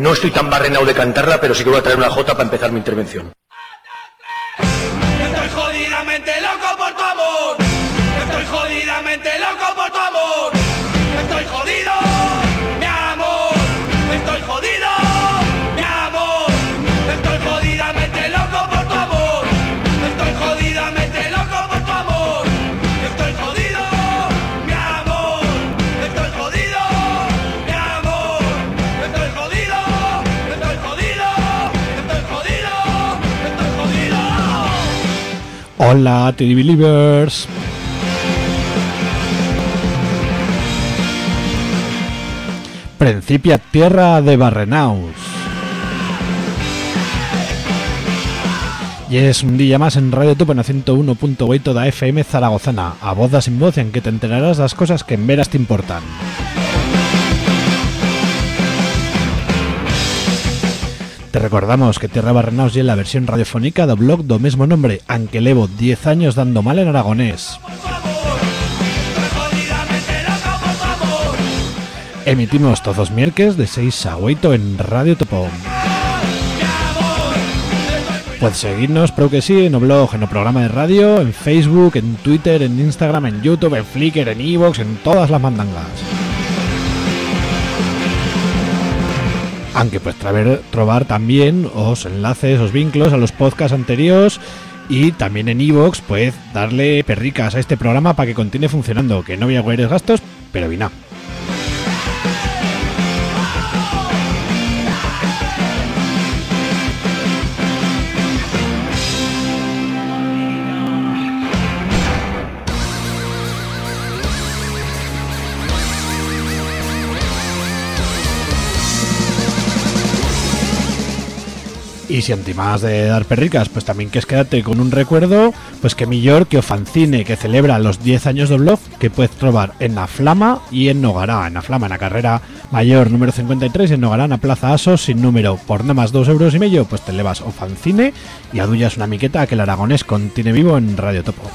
No estoy tan barrenado de cantarla, pero sí que voy a traer una jota para empezar mi intervención. Hola, TD Believers. Principia tierra de Barrenaus. Y es un día más en Radio Topo en 101.8 da FM Zaragozana, a voz da sin voz en que te enterarás das cosas que en veras te importan. Te recordamos que Tierra Barrenaus y la versión radiofónica do blog do mesmo nombre, aunque levo 10 años dando mal en aragonés. Emitimos todos los miércoles de 6 a 8 en Radio Topo. Puedes seguirnos, pero que sí, en o blog, en o programa de radio, en Facebook, en Twitter, en Instagram, en YouTube, en Flickr, en Evox, en todas las mandangas. Aunque pues traver, trobar también os enlaces, os vínculos a los podcasts anteriores y también en Evox puedes darle perricas a este programa para que continúe funcionando, que no voy a gastos, pero vina. Y si más de dar perricas, pues también que es quédate con un recuerdo, pues que millor que o fanzine que celebra los 10 años de blog que puedes trobar en la Flama y en Nogará, en la Flama, en la carrera mayor número 53 y en Nogará, en la Plaza Asos, sin número, por nada más 2 euros y medio, pues te levas o fanzine y adullas una miqueta que el aragonés continúe vivo en Radio Topo.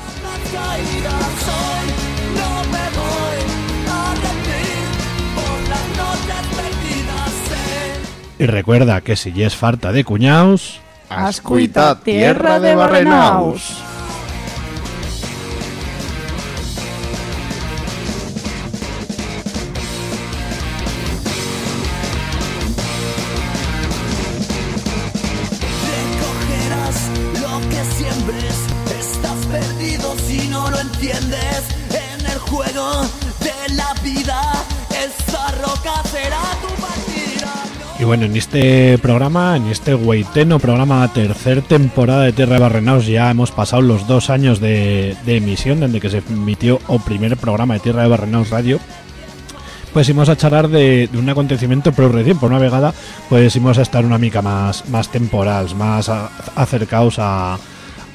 Y recuerda que si es farta de cuñaos, Ascuita, tierra de Barrenaus. Bueno, en este programa, en este Weiteno programa, tercer temporada de Tierra de Barrenaos, ya hemos pasado los dos años de, de emisión, desde que se emitió el primer programa de Tierra de Barrenaos Radio. Pues íbamos a charlar de, de un acontecimiento pero recién, por una vegada, pues íbamos a estar una mica más, más temporales, más a- acercados a,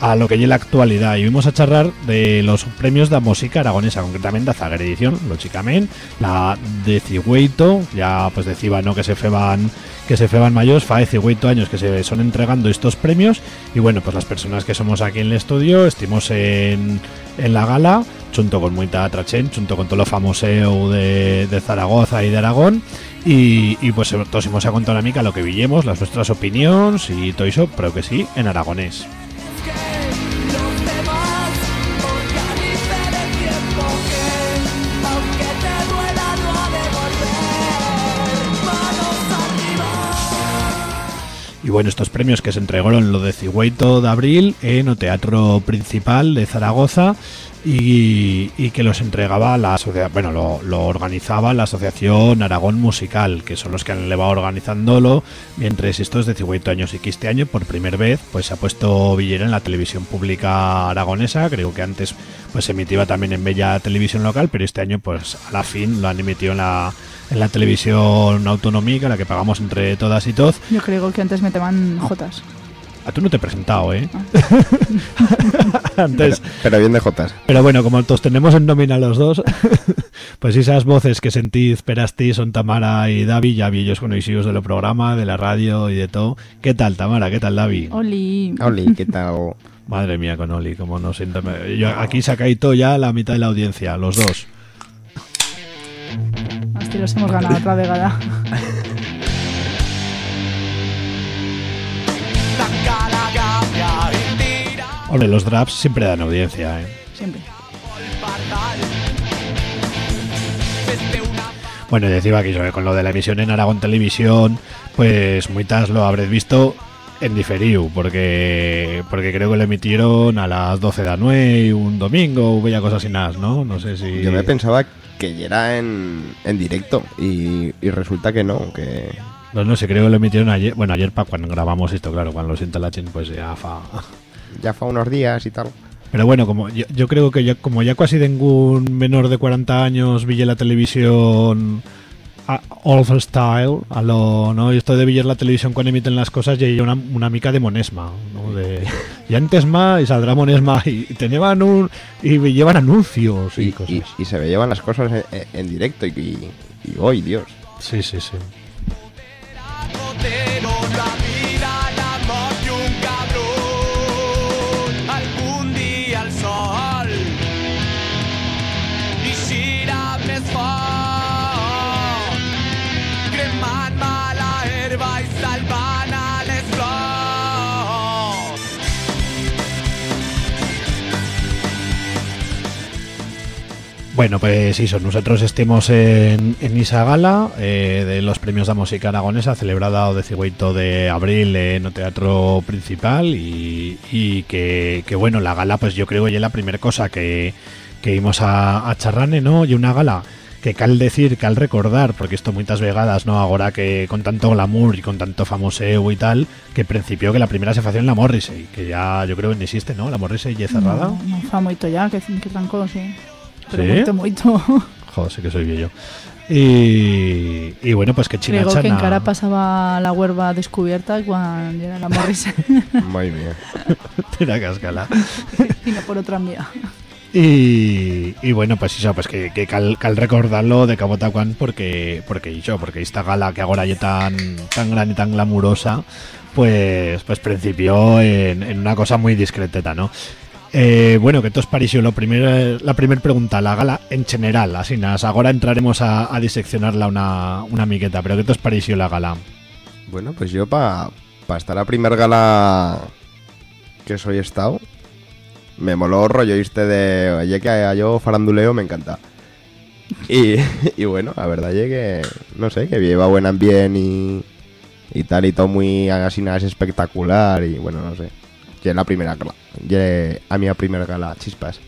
a lo que es la actualidad. Y vimos a charlar de los premios de música aragonesa, concretamente a Zagar Edición, lógicamente, la de Cigüeito, ya pues decía no que se feban que se feban mayores, fa de Cigüeito años que se son entregando estos premios. Y bueno, pues las personas que somos aquí en el estudio, estimos en, en la gala, junto con Muita Trachén, junto con todo lo famoseo de, de Zaragoza y de Aragón. Y, y pues todos hemos a contar una mica lo que villemos, las nuestras opiniones y todo eso, pero que sí, en aragonés. Y bueno, estos premios que se entregaron lo de Cigüeito de abril en el Teatro Principal de Zaragoza y, y que los entregaba la asociación, bueno, lo, lo organizaba la Asociación Aragón Musical, que son los que han llevado organizándolo, mientras estos de Cigüeito años y que este año por primera vez pues se ha puesto Villera en la televisión pública aragonesa, creo que antes pues se emitía también en Bella Televisión Local, pero este año pues a la fin lo han emitido en la, en la televisión autonómica, la que pagamos entre todas y todos, Yo creo que antes me toman jotas. a tú no te he presentado, ¿eh? Antes. Pero bien de Jotas. Pero bueno, como todos tenemos en nómina los dos, pues esas voces que sentís, Perasti, son Tamara y Davi, ya vi ellos conocidos de lo programa, de la radio y de todo. ¿Qué tal, Tamara? ¿Qué tal, Davi? Oli. Oli, ¿qué tal? Madre mía, con Oli, como no siento. Yo aquí se ha caído ya la mitad de la audiencia, los dos. Hostia, los hemos ganado otra vegada. Hombre, los drafts siempre dan audiencia, ¿eh? Siempre. Bueno, y decía que yo, con lo de la emisión en Aragón Televisión, pues muitas lo habréis visto en diferido, porque porque creo que lo emitieron a las 12 de la noche un domingo, o bella cosas así nada, ¿no? No sé si... Yo me pensaba que ya era en, en directo y, y resulta que no, que No, no sé, creo que lo emitieron ayer, bueno, ayer para cuando grabamos esto, claro, cuando lo sienta la chen, pues ya fa... ya fue unos días y tal. Pero bueno, como yo, yo creo que ya, como ya casi ningún menor de 40 años ville la televisión a old style, a lo, ¿no? Y esto de villar la televisión cuando emiten las cosas hay una, una mica de monesma, ¿no? De, y antes más y saldrá monesma y, y tenían un y llevan anuncios y, Y, cosas. y, y se me llevan las cosas en, directo y, y, y hoy, Dios. Sí, sí, sí. Bueno, pues eso, nosotros estemos en, en esa gala eh, de los premios de música aragonesa celebrada o 18 de abril en el Teatro Principal y, y que, que, bueno, la gala pues yo creo que es la primera cosa que, que íbamos a, a charrane, ¿no? Y una gala que cal decir, cal recordar, porque esto muchas vegadas, ¿no? Ahora que con tanto glamour y con tanto famoseo y tal, que principio que la primera se hacía en la Morrissey, que ya yo creo que no existe, ¿no? La Morrissey ya cerrada. No, no ya, que, que trancó, sí. Pero ¿Sí? moito, moito. Joder, sí que soy viejo. Y, y bueno, pues que China Creo que en cara pasaba la huerva descubierta cuando era la Morris Muy bien. Tira cascala. y no por otra vía. Y, y bueno, pues eso, pues que, que cal, cal recordarlo de Cabo Tacuán porque, porque eso, porque esta gala que ahora ya tan, tan grande y tan glamurosa, pues, pues principió en, en una cosa muy discreteta, ¿no? Eh, bueno, que os pareció la primera pregunta, la gala en general, así nada, ahora entraremos a, diseccionarla una, una miqueta, pero ¿qué os pareció la gala? Bueno, pues yo para pa estar a primer gala que soy estado, me moló rollo este de, oye, que yo faranduleo me encanta. Y, y bueno, la verdad es que, no sé, que lleva buen ambiente y, y tal, y todo muy así nada es espectacular y bueno, no sé. Ya la primera gala, ya a mi primera gala, chispas.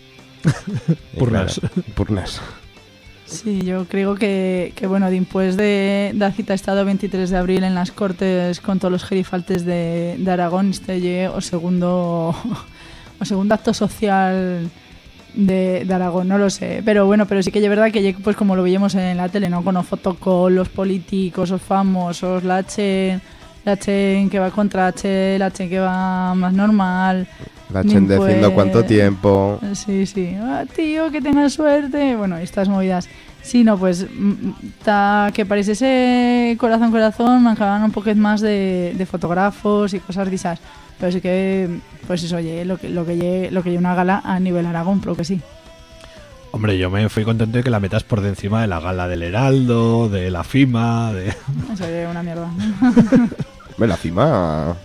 Purnas. claro, Purnas. Sí, yo creo que, que bueno, después de la cita estado 23 de abril en las Cortes con todos los gerifaltes de, de Aragón, este lle o segundo o segundo acto social de, de Aragón, no lo sé, pero bueno, pero sí que es verdad que lle, pues como lo veíamos en la tele, ¿no? Con los fotocall, los políticos, los famosos, la Chen, la Chen que va contra H, la Chen que va más normal, La chen Pues- diciendo cuánto tiempo. Sí, sí. Ah, tío, que tengas suerte. Bueno, estas movidas. Sí, no, pues mm, ta, que parece ese corazón, corazón, mancaban un poquito más de, de fotógrafos y cosas de esas. Pero sí que, pues eso, oye, lo que, lo que lle- lo que lle una gala a nivel Aragón, pero que sí. Hombre, yo me fui contento de que la metas por de encima de la gala del Heraldo, de la FIMA, de... Eso es una mierda. La cima.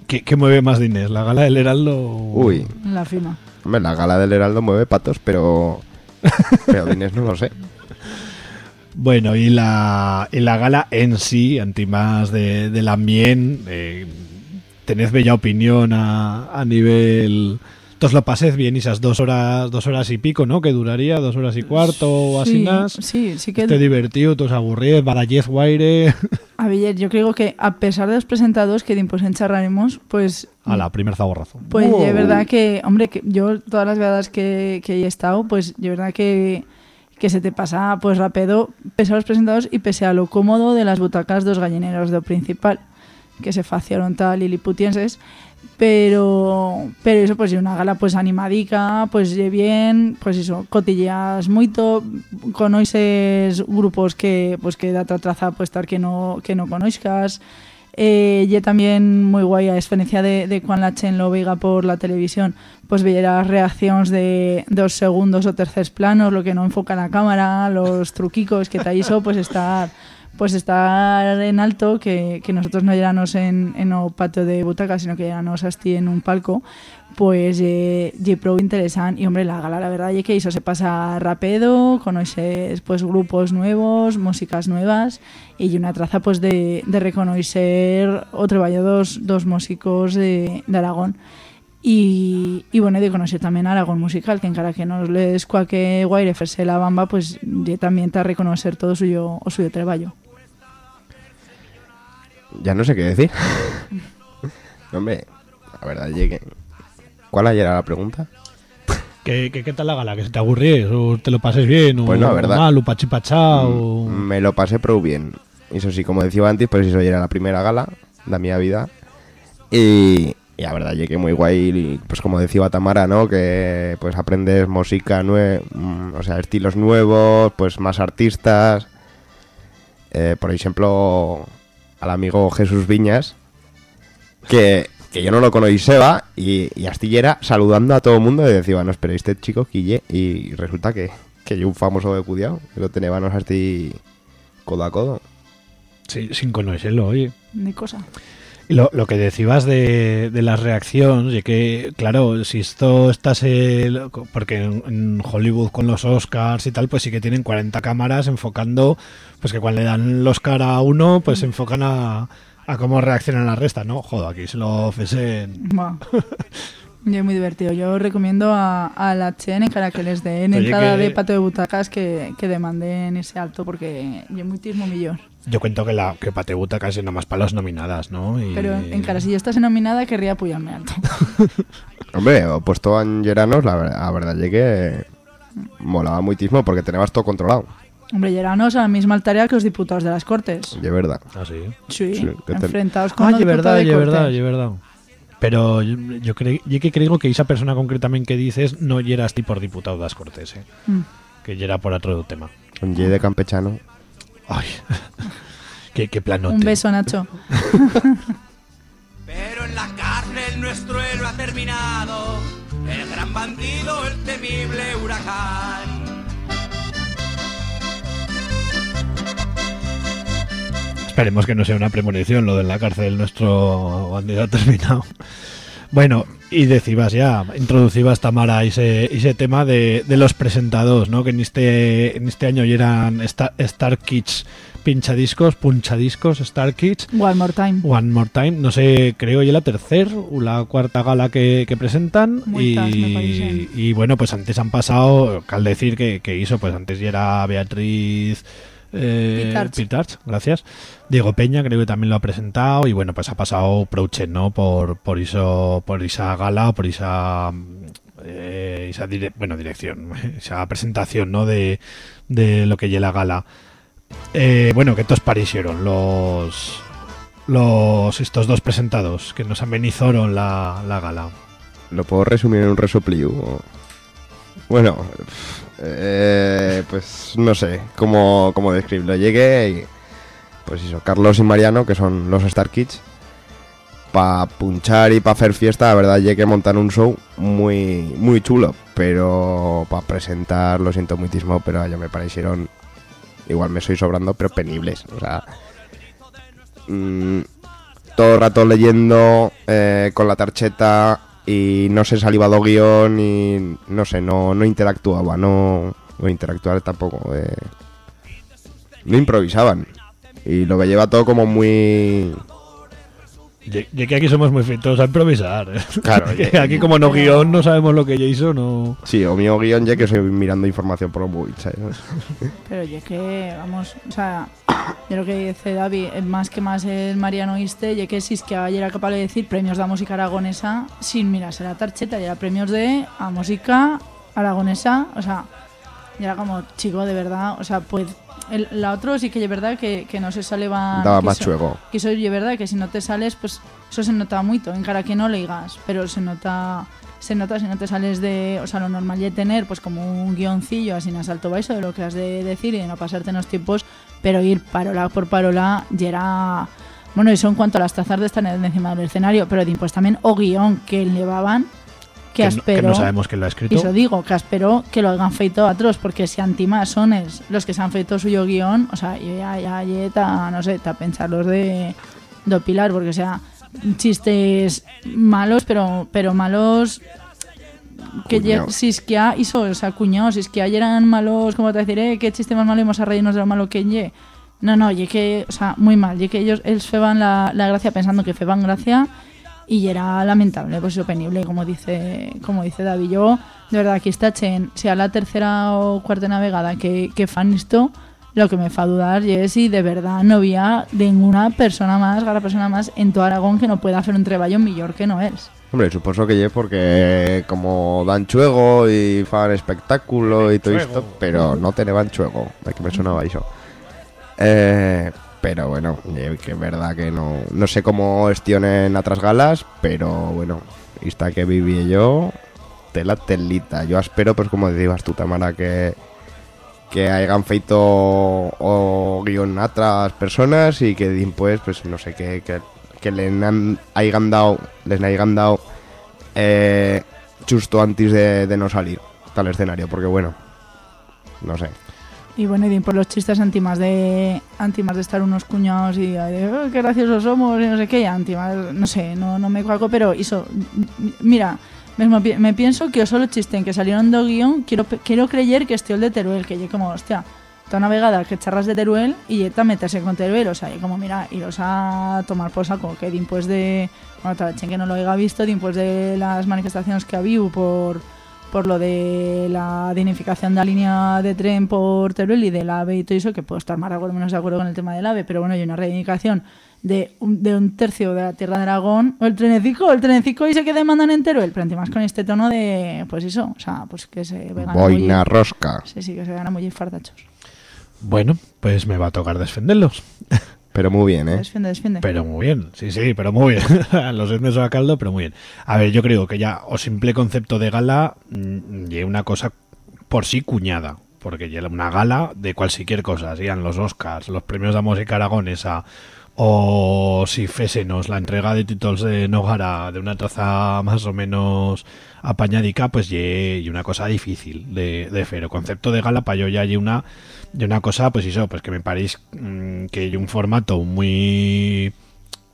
No. ¿Qué, mueve más de Inés? ¿La gala del Heraldo? o- Uy. La firma. Hombre, la gala del Heraldo mueve patos, pero. Pero Inés no lo sé. Bueno, y la, y la gala en sí, anti más de, del ambiente, eh, tened bella opinión a, a nivel... Entonces lo paséis bien esas dos horas, dos horas y pico, ¿no? Que duraría, dos horas y cuarto o así Sí, más. sí, sí que... Te divertido, todos aburridos, Badallez Guaire... A ver, yo creo que a pesar de los presentados que pues encharraremos, pues A la primer zaborrazo. Pues Wow. es verdad que, hombre, que yo todas las veces que, que he estado, pues es verdad que, que se te pasa pues rápido, pese a los presentados y pese a lo cómodo de las butacas dos gallineros do principal, que se facieron tal y liputienses, pero pero eso pues y una gala pues animadica, pues lle bien, pues eso, cotilleas moito, conoces grupos que pues que da traza pues estar que no que no conozcas, eh, y también muy guay a experiencia de, de cuando la lo veiga por la televisión, pues veía reacciones de dos segundos o terceros planos, lo que no enfoca la cámara, los truquicos que te hizo, pues estar pues estar en alto, que, que nosotros no éramos en, en o patio de butaca, sino que éramos así en un palco, pues eh, ye prou interesante. Y hombre, la gala, la verdad, es que eso se pasa rápido, conoces pues grupos nuevos, músicas nuevas, y una traza pues de, de reconocer o treballar dos, dos músicos de, Aragón. Y, y bueno, de conocer también Aragón Musical, que encara que no les cualquier guaire ferse la bamba, pues ye también te reconocer todo suyo, o suyo trabajo. Ya no sé qué decir. Hombre, la verdad que... ¿Cuál ayer era la pregunta? ¿Qué, qué, qué tal la gala? ¿Que se te aburries? ¿O te lo pases bien? ¿O Pues no, verdad. mal? ¿O pachipachá? ¿O...? Me lo pasé pro bien. Eso sí, como decía antes, pues eso ya era la primera gala de mi vida. Y, y la verdad, llegué muy guay. y, pues como decía Tamara, ¿no? Que pues aprendes música, nue mm, o sea, estilos nuevos, pues más artistas. Eh, por ejemplo, al amigo Jesús Viñas, que, que yo no lo conocía y, y astillera saludando a todo el mundo y decía, no, espera, este chico Quille. Y resulta que, que yo un famoso de Cudiao, que lo teníamos así codo a codo. Sí, sin conocerlo, oye. Ni cosa. Lo, lo que decías de, de las reacciones, y que, claro, si esto estás. el- porque en, en Hollywood con los Oscars y tal, pues sí que tienen 40 cámaras enfocando. Pues que cuando le dan el Oscar a uno, pues se enfocan a, a cómo reaccionan la resta, ¿no? Joder, aquí se lo ofrecen. Y es muy divertido. Yo recomiendo a, a la Chen para que les den Oye, entrada que- de pato de butacas que, que demanden ese alto porque yo muchísimo millón. Yo cuento que la que Patebuta casi nada más para las nominadas, ¿no? Y- Pero en cara, si yo estás nominada, querría apoyarme alto. Hombre, o puesto a Geranos, la, la verdad que molaba muchísimo porque tenías todo controlado, Hombre, lleganos a la misma tarea que los diputados de las Cortes. de verdad. Ah, sí. Sí, Sí, que te- enfrentados con Ah, los de verdad, diputados de de verdad, de verdad. Pero yo, yo, cre- yo que creo que esa persona concretamente que dices no era así por diputado das Cortes, eh? Mm. que ya era por otro tema. Un de campechano. Ay, qué, qué planote. Un beso, Nacho. Pero en la cárcel nuestro héroe ha terminado. El gran bandido, el temible huracán. Esperemos que no sea una premonición lo de la cárcel, nuestro bandido ha terminado. Bueno, y decías ya, introducibas Tamara ese, ese tema de, de los presentados, ¿no? Que en este, en este año ya eran Star, Star Kids pinchadiscos, punchadiscos, Star Kids. One more time. One More Time, no sé, creo ya la tercera o la cuarta gala que, que presentan Muchas, me y, y bueno, pues antes han pasado, cal decir que, que hizo, pues antes ya era Beatriz eh, gracias, Diego Peña creo que también lo ha presentado y bueno, pues ha pasado Prouchen, ¿no? Por, por, eso, por esa gala, por esa... eh, esa dire- bueno, dirección, esa presentación, ¿no? De, de lo que lleva la gala. Eh, bueno, ¿qué te os parecieron los, los estos dos presentados que nos amenizaron la, la gala? Lo puedo resumir en un resopliu. Bueno, eh, pues no sé cómo, cómo describirlo. Llegué y, pues eso, Carlos y Mariano, que son los Star Kids, para punchar y para hacer fiesta, la verdad, llegué a montar un show muy, muy chulo, pero para presentar, lo siento muchísimo, pero ya me parecieron, igual me estoy sobrando, pero penibles. O sea, mm, todo el rato leyendo eh, con la tarcheta y no se salivado guion y no sé, no, no interactuaba, no, no interactuar tampoco. eh, no improvisaban. Y lo que lleva todo como muy... Y que aquí somos muy fritos a improvisar. ¿eh? Claro, aquí como no guion no sabemos lo que ya hizo, no... Sí, o mío guion ya que estoy mirando información por los ¿sabes? Pero yo que, vamos, o sea, yo lo que dice David, más que más el Mariano Iste, yo que si es que ayer era capaz de decir premios de música aragonesa sin mirarse la tarjeta, y era premios de a música aragonesa, o sea, y era como, chico, de verdad, o sea, pues, el, la otro sí que es verdad que, que no se sale van... Daba más chuego. Que eso es verdad, que si no te sales, pues eso se nota mucho, en cara que no le digas, pero se nota se nota si no te sales de, o sea, lo normal de tener pues como un guioncillo así en asalto baixo de lo que has de decir y de no pasarte en los tiempos, pero ir parola por parola ya era bueno, eso en cuanto a las tazas de estar encima del escenario, pero después también o guion que llevaban que, no- espero no sabemos quién lo ha escrito. Eso digo, que espero que lo hagan feito otros, porque si antimás son es los que se han feito suyo guion, o sea, yo ya, ya, ya, ta, no sé, ta pensar los de, de Pilar, porque o sea, chistes malos, pero, pero malos que Cuñaos. si es que ha hizo, o sea, cuñados, si es que ayer eran malos, como te deciré, qué chiste más malo hemos a reírnos de lo malo que lle. No, no, y que, o sea, muy mal, y que ellos, ellos feban la, la gracia pensando que feban gracia y era lamentable, pues eso penible, como dice, como dice David. Yo, de verdad, aquí está Chen, sea la tercera o cuarta navegada que, que fan esto, lo que me fa dudar y es si de verdad no había ninguna persona más, gara persona más en todo Aragón que no pueda hacer un treballo mejor que no es. Hombre, suposo que lle porque como dan chuego y fan espectáculo y todo esto, pero no teneban chuego, de que me sonaba eso. Eh, pero bueno, lle que es verdad que no, no sé cómo gestionen otras galas, pero bueno, esta que viví yo, tela telita. Yo espero, pues como decías tú, Tamara, que que hayan feito o guion a otras personas y que después, pues no sé, que, que, que le han, hayan dado, les hayan dado eh, justo antes de, de no salir al escenario, porque bueno, no sé. Y bueno, y por los chistes antimas de antimas de estar unos cuñados y de, "Oh, qué graciosos somos y no sé qué, y antimas, no sé, no, no me cuaco, pero eso, mira, mismo me pienso que solo chiste en que salieron do guion, quiero, quiero creer que esté el de Teruel, que yo como, hostia, toda una vegada que charras de Teruel y esta meterse con Teruel, o sea, y como, mira, iros a tomar por saco, que después de, bueno, tal vez que no lo haya visto, después de las manifestaciones que había por por lo de la dignificación de la línea de tren por Teruel y del AVE y todo eso, que puedo estar más o menos de acuerdo con el tema del AVE, pero bueno, hay una reivindicación de un, de un tercio de la tierra de Aragón, o el trenecico, el trenecico y se que demandan en Teruel, pero encima con este tono de, pues eso, o sea, pues que se vegan Boina rosca. Sí, sí, que se vean muy fardachos. Bueno, pues me va a tocar defenderlos. Pero muy bien, ¿eh? Defiende, defiende. Pero muy bien, sí, sí, pero muy bien. Los esmes a caldo, pero muy bien. A ver, yo creo que ya o simple concepto de gala mm, y una cosa por sí cuñada. Porque ya una gala de cualquier cosa, sean los Oscars, los premios de la música aragonesa, o si fésenos la entrega de títulos de Nogara de una traza más o menos apañadica, pues ye, y una cosa difícil de, de hacer. El concepto de gala para yo ya hay una, una cosa, pues eso, pues que me parece mm, que hay un formato muy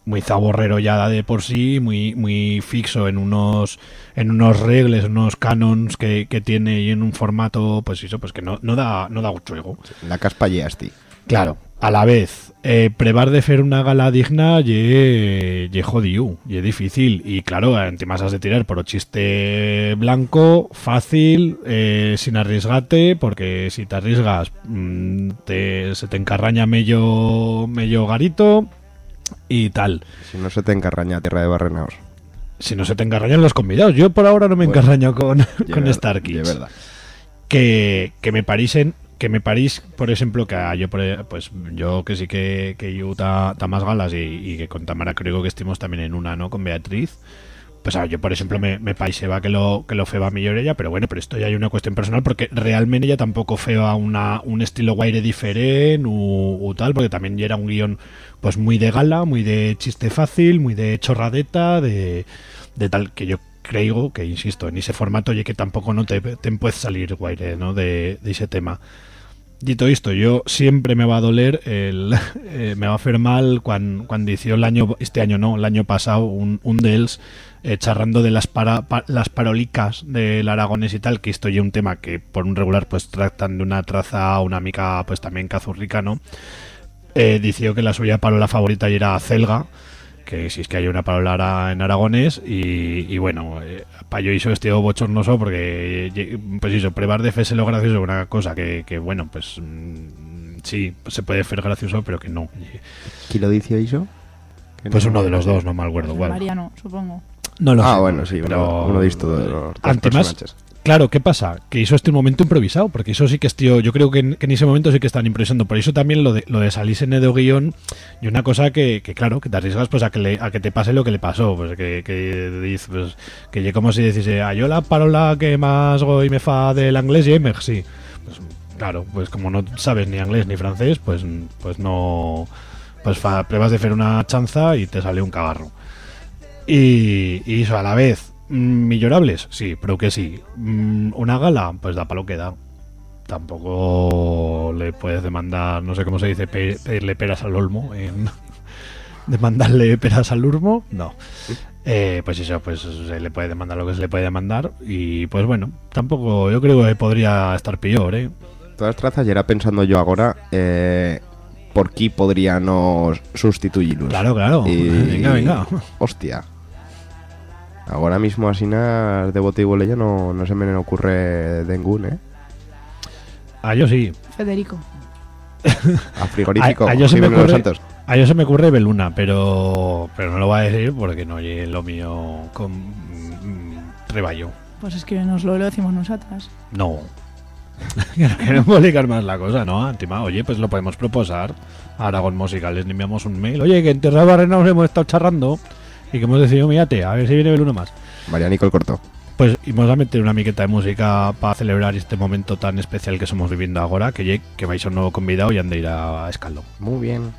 muy zaborrero ya de por sí, muy muy fixo en unos en unos regles, unos canons que, que tiene y en un formato, pues eso, pues que no, no da no da juego. La caspa asti. Claro, a la vez, eh, prevar de hacer una gala digna ye, ye jodiu, ye difícil. Y claro, encima has de tirar por chiste blanco, fácil, eh, sin arriesgate, porque si te arriesgas mm, te, se te encarraña medio, medio garito y tal. Si no se te encarraña tierra de barrenaos. Si no se te encarrañan los convidados. Yo por ahora no me Bueno, encarraño con, con ver- Star Kids verdad. que, que me parisen que me parís por ejemplo que yo por- pues yo que sí que que yo ta, ta más galas y, que con Tamara creo que estemos también en una no con Beatriz. Pues yo por ejemplo me, me paiseba que lo que lo feba mejor ella pero bueno pero esto ya hay una cuestión personal porque realmente ella tampoco feba una un estilo guaire diferente u tal porque también era un guion pues muy de gala muy de chiste fácil muy de chorradeta de de tal que yo creo que insisto en ese formato y que tampoco no te, te puedes salir guaire ¿no? de, de ese tema Dito esto, yo siempre me va a doler, el, eh, me va a hacer mal cuando, cuando hizo el año, este año no, el año pasado, un, un dels eh, charrando de las, para, pa- las parolicas del aragonés y tal, que esto ya un tema que por un regular pues tratan de una traza, una mica pues también cazurrica, ¿no? Eh, dició que la suya parola favorita era Celga, que si es que hay una palabra en aragonés y, y bueno, eh, para yo hizo este bochornoso porque eh, pues eso, prevar de fe lo gracioso es una cosa que, que bueno, pues mm, sí, se puede hacer gracioso pero que no. ¿Quién lo dice eso? Pues no- uno de los dos, no me acuerdo cuál. Mariano, supongo. No lo Ah, sé, bueno, sí, pero uno, uno de estos de los dos personajes. Claro, ¿qué pasa? Que hizo este momento improvisado, porque eso sí que es, tío, yo creo que en, ese momento sí que están improvisando. Por eso también lo de, lo de salirse en Edo guion y una cosa que, claro, que te arriesgas pues a que, le, a que te pase lo que le pasó. Pues que, que pues, como si decís, a yo la parola que más goy me fa del inglés y merci. Pues claro, pues como no sabes ni inglés ni francés, pues, pues no. Pues fa, pruebas de hacer una chanza y te sale un cagarro. Y, y eso a la vez ¿Millorables? Sí, pero que sí. Mm, ¿Una gala? Pues da para lo que da. Tampoco le puedes demandar, no sé cómo se dice, pe- pedirle peras al olmo. En demandarle peras al olmo, no. Eh, pues eso, pues se le puede demandar lo que se le puede demandar. Y pues bueno, tampoco, yo creo que podría estar peor, ¿eh? Todas trazas, y era pensando yo ahora eh, por qué podríamos sustituirlos. Claro, claro. Y- Venga, venga. Hostia. Ahora mismo así nada de bote y bolella no, no se me ocurre ningún, ¿eh? A yo sí. Federico. A frigorífico. A- a yo se me Los ocurre- Santos. A yo se me ocurre Beluna, pero pero no lo voy a decir porque no oye lo mío con mm, reballo. Pues escríbenoslo y lo decimos nosotras. No. Queremos publicar más la cosa, ¿no? Antima, oye, pues lo podemos proposar a Aragón Musical. Les enviamos un mail. Oye, que en Tierra de Barrenaos hemos estado charrando y que hemos decidido, mírate, a ver si viene Beluna más. María Nicole cortó. Pues íbamos a meter una miqueta de música para celebrar este momento tan especial que somos viviendo ahora, que, que vais a un nuevo convidado y han de ir a Escaldo. Muy bien.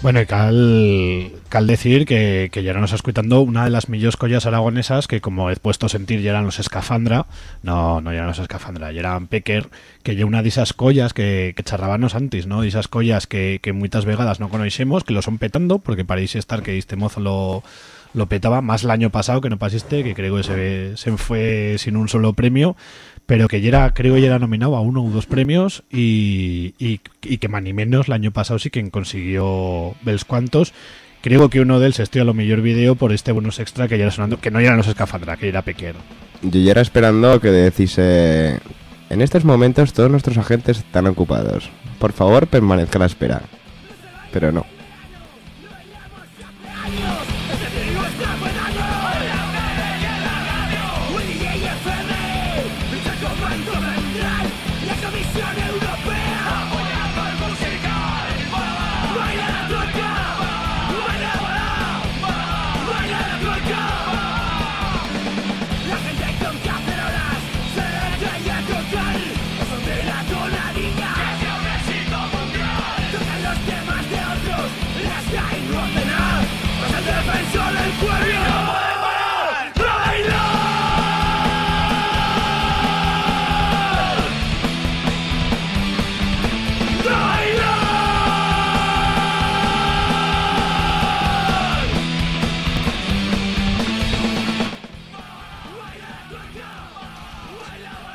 Bueno, y cal, cal decir que, que ya nos escuchando una de las millors collas aragonesas que como he puesto a sentir ya eran los escafandra, no, no eran los escafandra, ya eran pequer, que ya una de esas collas que, que charrábamos antes, ¿no? De esas collas que, que muchas vegadas no conocemos, que lo son petando, porque paréis estar que este mozo lo, lo petaba, más el año pasado que no pasiste, que creo que se, se fue sin un solo premio, pero que ya era, creo que ya era nominado a uno o dos premios y, y, que más ni menos el año pasado sí que consiguió ves cuantos. Creo que uno de ellos estoy a lo mejor video por este bonus extra que ya era sonando, que no eran los escafandra, que era pequeño. Yo ya era esperando que decise... En estos momentos todos nuestros agentes están ocupados. Por favor, permanezca a la espera. Pero no.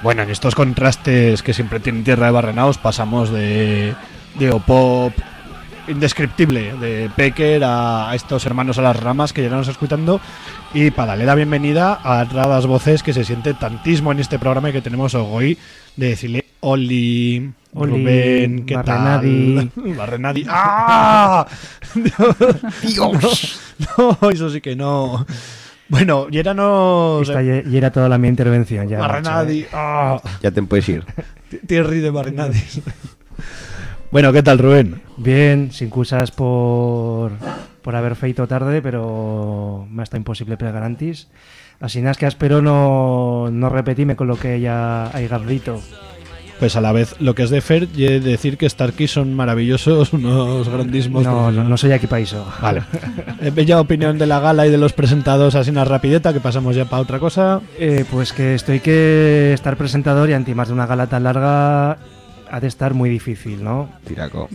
Bueno, en estos contrastes que siempre tiene Tierra de Barrenaos pasamos de, de Opop indescriptible, de Pecker a, a estos hermanos a las ramas que ya nos escuchando y para darle la bienvenida a las voces que se siente tantísimo en este programa y que tenemos hoy de decirle Oli, Oli, Rubén, ¿qué Barrenadi. tal? Barrenadi. ¡Ah! Dios. No, no, eso sí que no. Bueno, y era no... Esta ya era toda la mi intervención. Ya. ¡Ah! Ya te puedes ir. Thierry de Barrenadis. bueno, ¿qué tal, Rubén? Bien, sin cusas por, por haber feito tarde, pero me ha estado imposible plegar antes. Así nada, es que espero no, no repetirme con lo que ya hay gardito. Pues a la vez, lo que es de Fer, y decir que Starkey son maravillosos, unos grandísimos. No, no, no soy aquí paiso. Vale. Bella opinión de la gala y de los presentados, así una rapideta, que pasamos ya para otra cosa. Eh, pues que estoy que estar presentador y ante más de una gala tan larga ha de estar muy difícil, ¿no? Tiraco.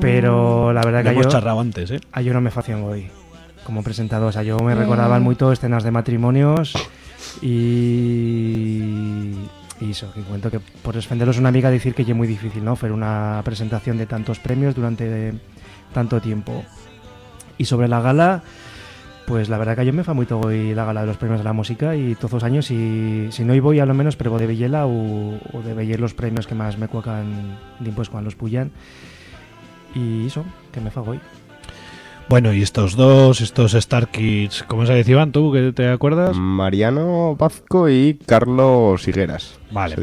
Pero la verdad que hemos yo, charrado antes, ¿eh? a yo no me facción hoy como presentador. O sea, yo me recordaban mucho escenas de matrimonios y... Y eso, que cuento que por defenderos una amiga decir que es muy difícil, ¿no? Hacer una presentación de tantos premios durante tanto tiempo. Y sobre la gala, Pues la verdad que yo me fa moito hoy la gala de los premios de la música y todos los años y si no voy a lo menos pero de Villela o, de veyer los premios que más me cuacan pues cuando los pullan y eso, que me fa hoy. Bueno, y estos dos, estos Star Kids, ¿cómo se decían tú? ¿Que te acuerdas? Mariano Pazco y Carlos Higueras. Vale.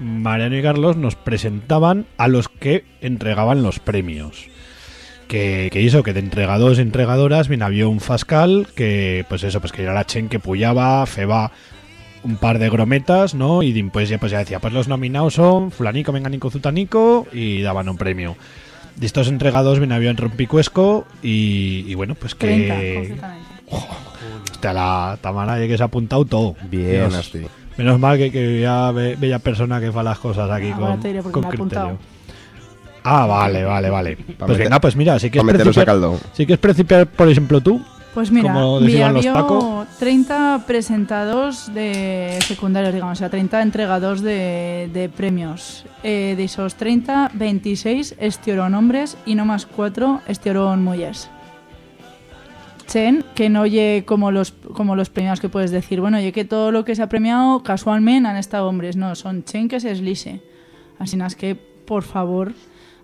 Mariano y Carlos nos presentaban a los que entregaban los premios. Que, que hizo que de entregadores y entregadoras bien había un fascal que, pues eso, pues que era la chen que puyaba, feba un par de grometas, ¿no? Y pues ya, pues ya decía, pues los nominados son fulanico, menganico, zutanico y daban un premio. De estos entregados bien había un rompicuesco y, y bueno, pues 30, que... concretamente. Hostia, la Tamara ya que se ha apuntado todo. Bien, así. Menos mal que, que ya ve- bella persona que fa las cosas aquí Ahora con, te diré criterio. Ah, vale, vale, vale. Pues meter- venga, pues mira, si Para quieres meterlos a principiar, caldo. si quieres principiar, por ejemplo, tú. Pues mira, Como decían los había Paco. 30 presentados de secundarios, digamos, o sea, 30 entregados de, de premios. Eh, de esos 30, 26 estieron hombres y no más 4 estieron mujeres. Chen, que no oye como los, como los premiados que puedes decir, bueno, oye que todo lo que se ha premiado casualmente han estado hombres, no, son Chen que se eslise. Así es que, por favor,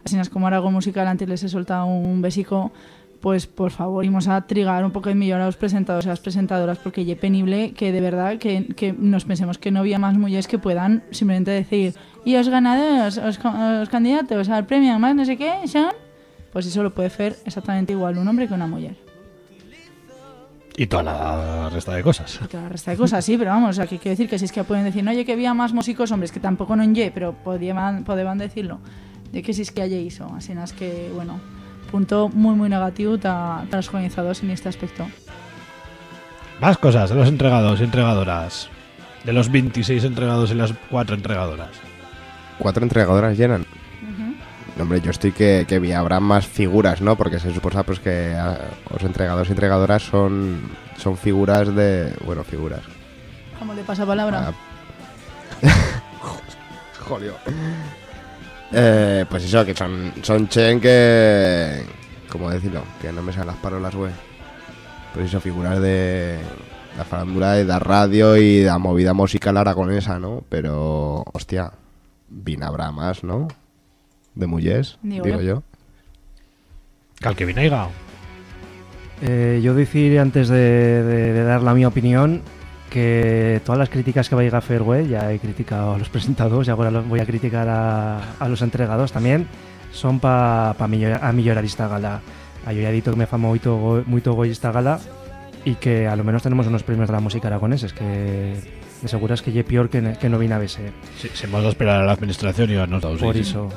así es como Aragón Musical antes les he soltado un besico, pues por favor, íbamos a trigar un poco de millón a los presentadores y a las presentadoras porque es penible que de verdad que, que nos pensemos que no había más mujeres que puedan simplemente decir y los ganadores, los, los candidatos al premio más no sé qué son, pues eso lo puede hacer exactamente igual un hombre que una mujer. Y toda la resta de cosas. Y toda la resta de cosas, sí, pero vamos, o sea, que quiero decir que si es que pueden decir, no, oye, que había más músicos hombres, que tampoco no en ye, pero podían, podían decirlo, de que si es que haya hizo, así es que, bueno, punto muy, muy negativo para los organizadores en este aspecto. Más cosas de los entregados y entregadoras. De los 26 entregados y las 4 entregadoras. Cuatro entregadoras llenan. Hombre, yo estoy que, que vi- habrá más figuras, ¿no? Porque se suposa pues que ah, los entregados y entregadoras son, son figuras de... Bueno, figuras. ¿Cómo le pasa palabra? Ah. Jolio. Eh, pues eso, que son, son chen que... ¿Cómo decirlo? Que no me salen las parolas, güey. Pues eso, figuras de la farándula de la radio y de la movida musical aragonesa, ¿no? Pero, hostia, bien habrá más, ¿no? De mujeres, Digo digo yo. yo. Cal que vinaiga. Eh, yo decir antes de, de- de dar la mi opinión que todas las críticas que vaya a güey, ya he criticado a los presentados y ahora los voy a criticar a, a los entregados también, son para pa millor- a millorar esta gala. A yo ya he dicho que me fa moito, go- moito goi esta gala y que a lo menos tenemos unos premios de la música aragoneses que me aseguras que lle peor que, ne- que no vine a verse. Si, si hemos de esperar a la administración y a nosotros. Por eso.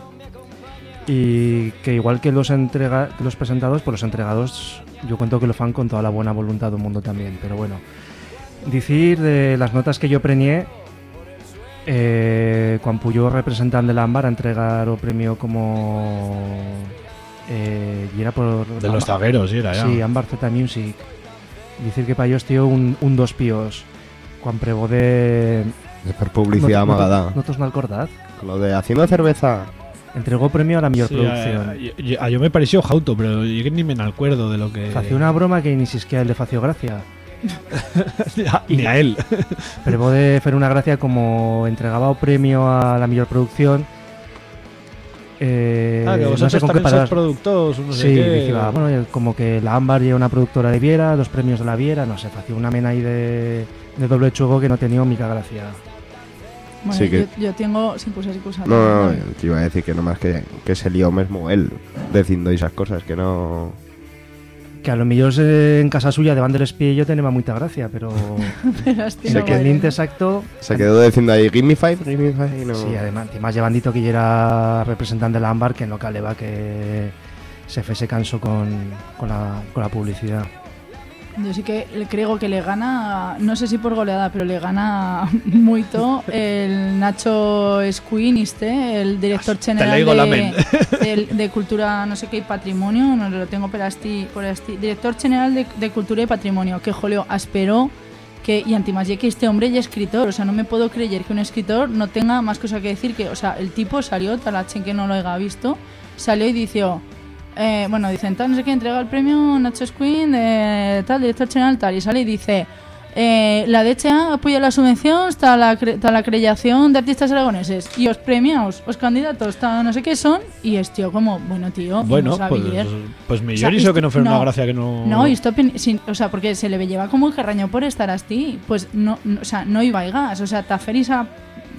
Y que igual que los entrega que los presentados, pues los entregados yo cuento que lo fan con toda la buena voluntad del mundo también, pero bueno. Decir de las notas que yo preñé eh, cuando Puyo representant de l'Àmbar a entregar o premio como eh, y era por De los zagueros, sí, era ya. Sí, Ámbar Z Music. Decir que para ellos tío un, un dos píos cuando pregó de Es per publicidad no, amagada. no, no, acordad Lo de haciendo cerveza. entregó premio a la mejor Sí, producción a, a- a- yo me pareció Jauto, pero yo que ni me acuerdo de lo que. Facía una broma que ni siquiera le fació gracia. ni a él. Pero vos de hacer una gracia como entregaba o premio a la mejor producción. Eh, ah, que no vosotros sé con qué también sois palabras. productores, no sé Sí, qué. bueno, como que la Ámbar y una productora de Viera, los premios de la Viera, no sé, hacía una mena ahí de, de doble chuego que no tenía mica gracia. Bueno, Sí que- yo, yo tengo sin cosas y cosas. No, no, no, te iba a decir que nomás que, que se lió mismo él diciendo esas cosas, que no... Que a lo mejor eh, en casa suya de del espía yo tenía mucha gracia, pero Pero hostia, en no el vale. exacto Se quedó diciendo ahí, give me five, give me five, y no... Sí, además, y más llevandito que ya era representante de la Ámbar, que no caleba que se fese canso con, con, la, con la publicidad. Yo sí que creo que le gana, no sé si por goleada, pero le gana mucho el Nacho Escuin, este, el director general la de, Cultura, no sé qué, y Patrimonio, no lo tengo por asti, director general de, de Cultura y Patrimonio, que joleo, espero que, y antimás ya que este hombre ya es escritor, o sea, no me puedo creer que un escritor no tenga más cosa que decir que, o sea, el tipo salió, talachen que no lo haya visto, salió y dijo, eh, bueno, dicen, tal, no sé qué, entrega el premio Nacho Queen, de tal, director general, tal, y sale y dice, eh, la DHA apoya la subvención hasta la, cre- hasta la creación de artistas aragoneses, y os premiaos, os candidatos, tal, no sé qué son, y es, tío, como, bueno, tío, Bueno, a pues, ver. pues O sea, que no esto- fuera una no. gracia que no... No, y esto, sin- o sea, porque se le lleva como que rañó por estar así, pues no, no- o sea, no iba a gas, o sea, ta fer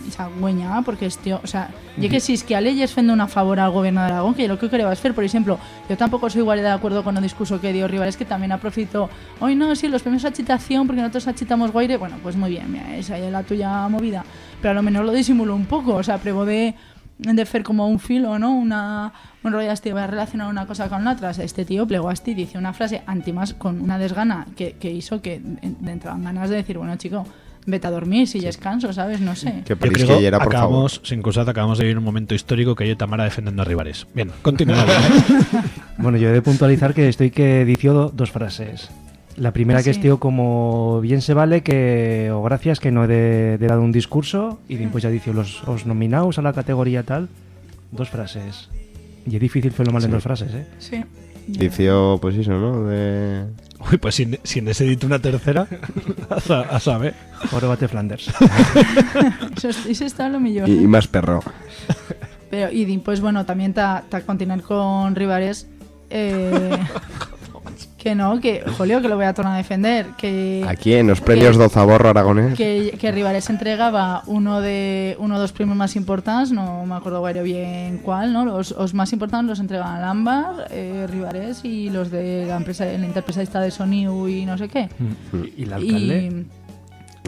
esa, esa güeña, porque es, tío, o sea, yo que si es que a leyes fendo una favor al gobierno de Aragón, que lo que creo es fer, por ejemplo, yo tampoco soy igual de acuerdo con el discurso que dio Rivales, que también aprofitó, hoy no, sí, los premios a chitación, porque nosotros achitamos guaire, bueno, pues muy bien, mira, esa es la tuya movida, pero a lo menos lo disimuló un poco, o sea, prevó de de hacer como un filo, ¿no? Una, un rollo así, voy a relacionar una cosa con la otra. Este tío plegó así, dice una frase anti-más con una desgana que, que hizo que entraban ganas de decir, bueno, chico, vete a dormir si ya descanso, ¿sabes? No sé. Que Yo creo que era, por favor. acabamos, sin cosas, acabamos de vivir un momento histórico que hay Tamara defendiendo a Rivares. Bien, continuamos. Bueno, yo he de puntualizar que estoy que dició do- dos frases. La primera que Sí. estío como bien se vale que o gracias que no he de, de dado un discurso y después ya dicio los os nominaos a la categoría tal dos frases. Y es difícil hacerlo mal en Sí. dos frases, ¿eh? Sí. Dició, pues eso, ¿no? De... Uy, pues sin, sin ese edito una tercera, a, a saber. Ahora bate Flanders. Eso, es- eso está lo mejor. Y, y más perro. Pero, y pues bueno, también ta, ta continuar con Rivares. Eh, que no, que, jolio, que lo voy a tornar a defender. Que, Aquí en los premios que- do Zaborro Aragonés. que, que Rivares entregaba uno de uno de los premios más importantes, no me acuerdo bien cuál, ¿no? Los, los más importantes los entregaban Ámbar, eh, Rivares y los de la empresa, la empresa esta de sonido y no sé qué. y el alcalde.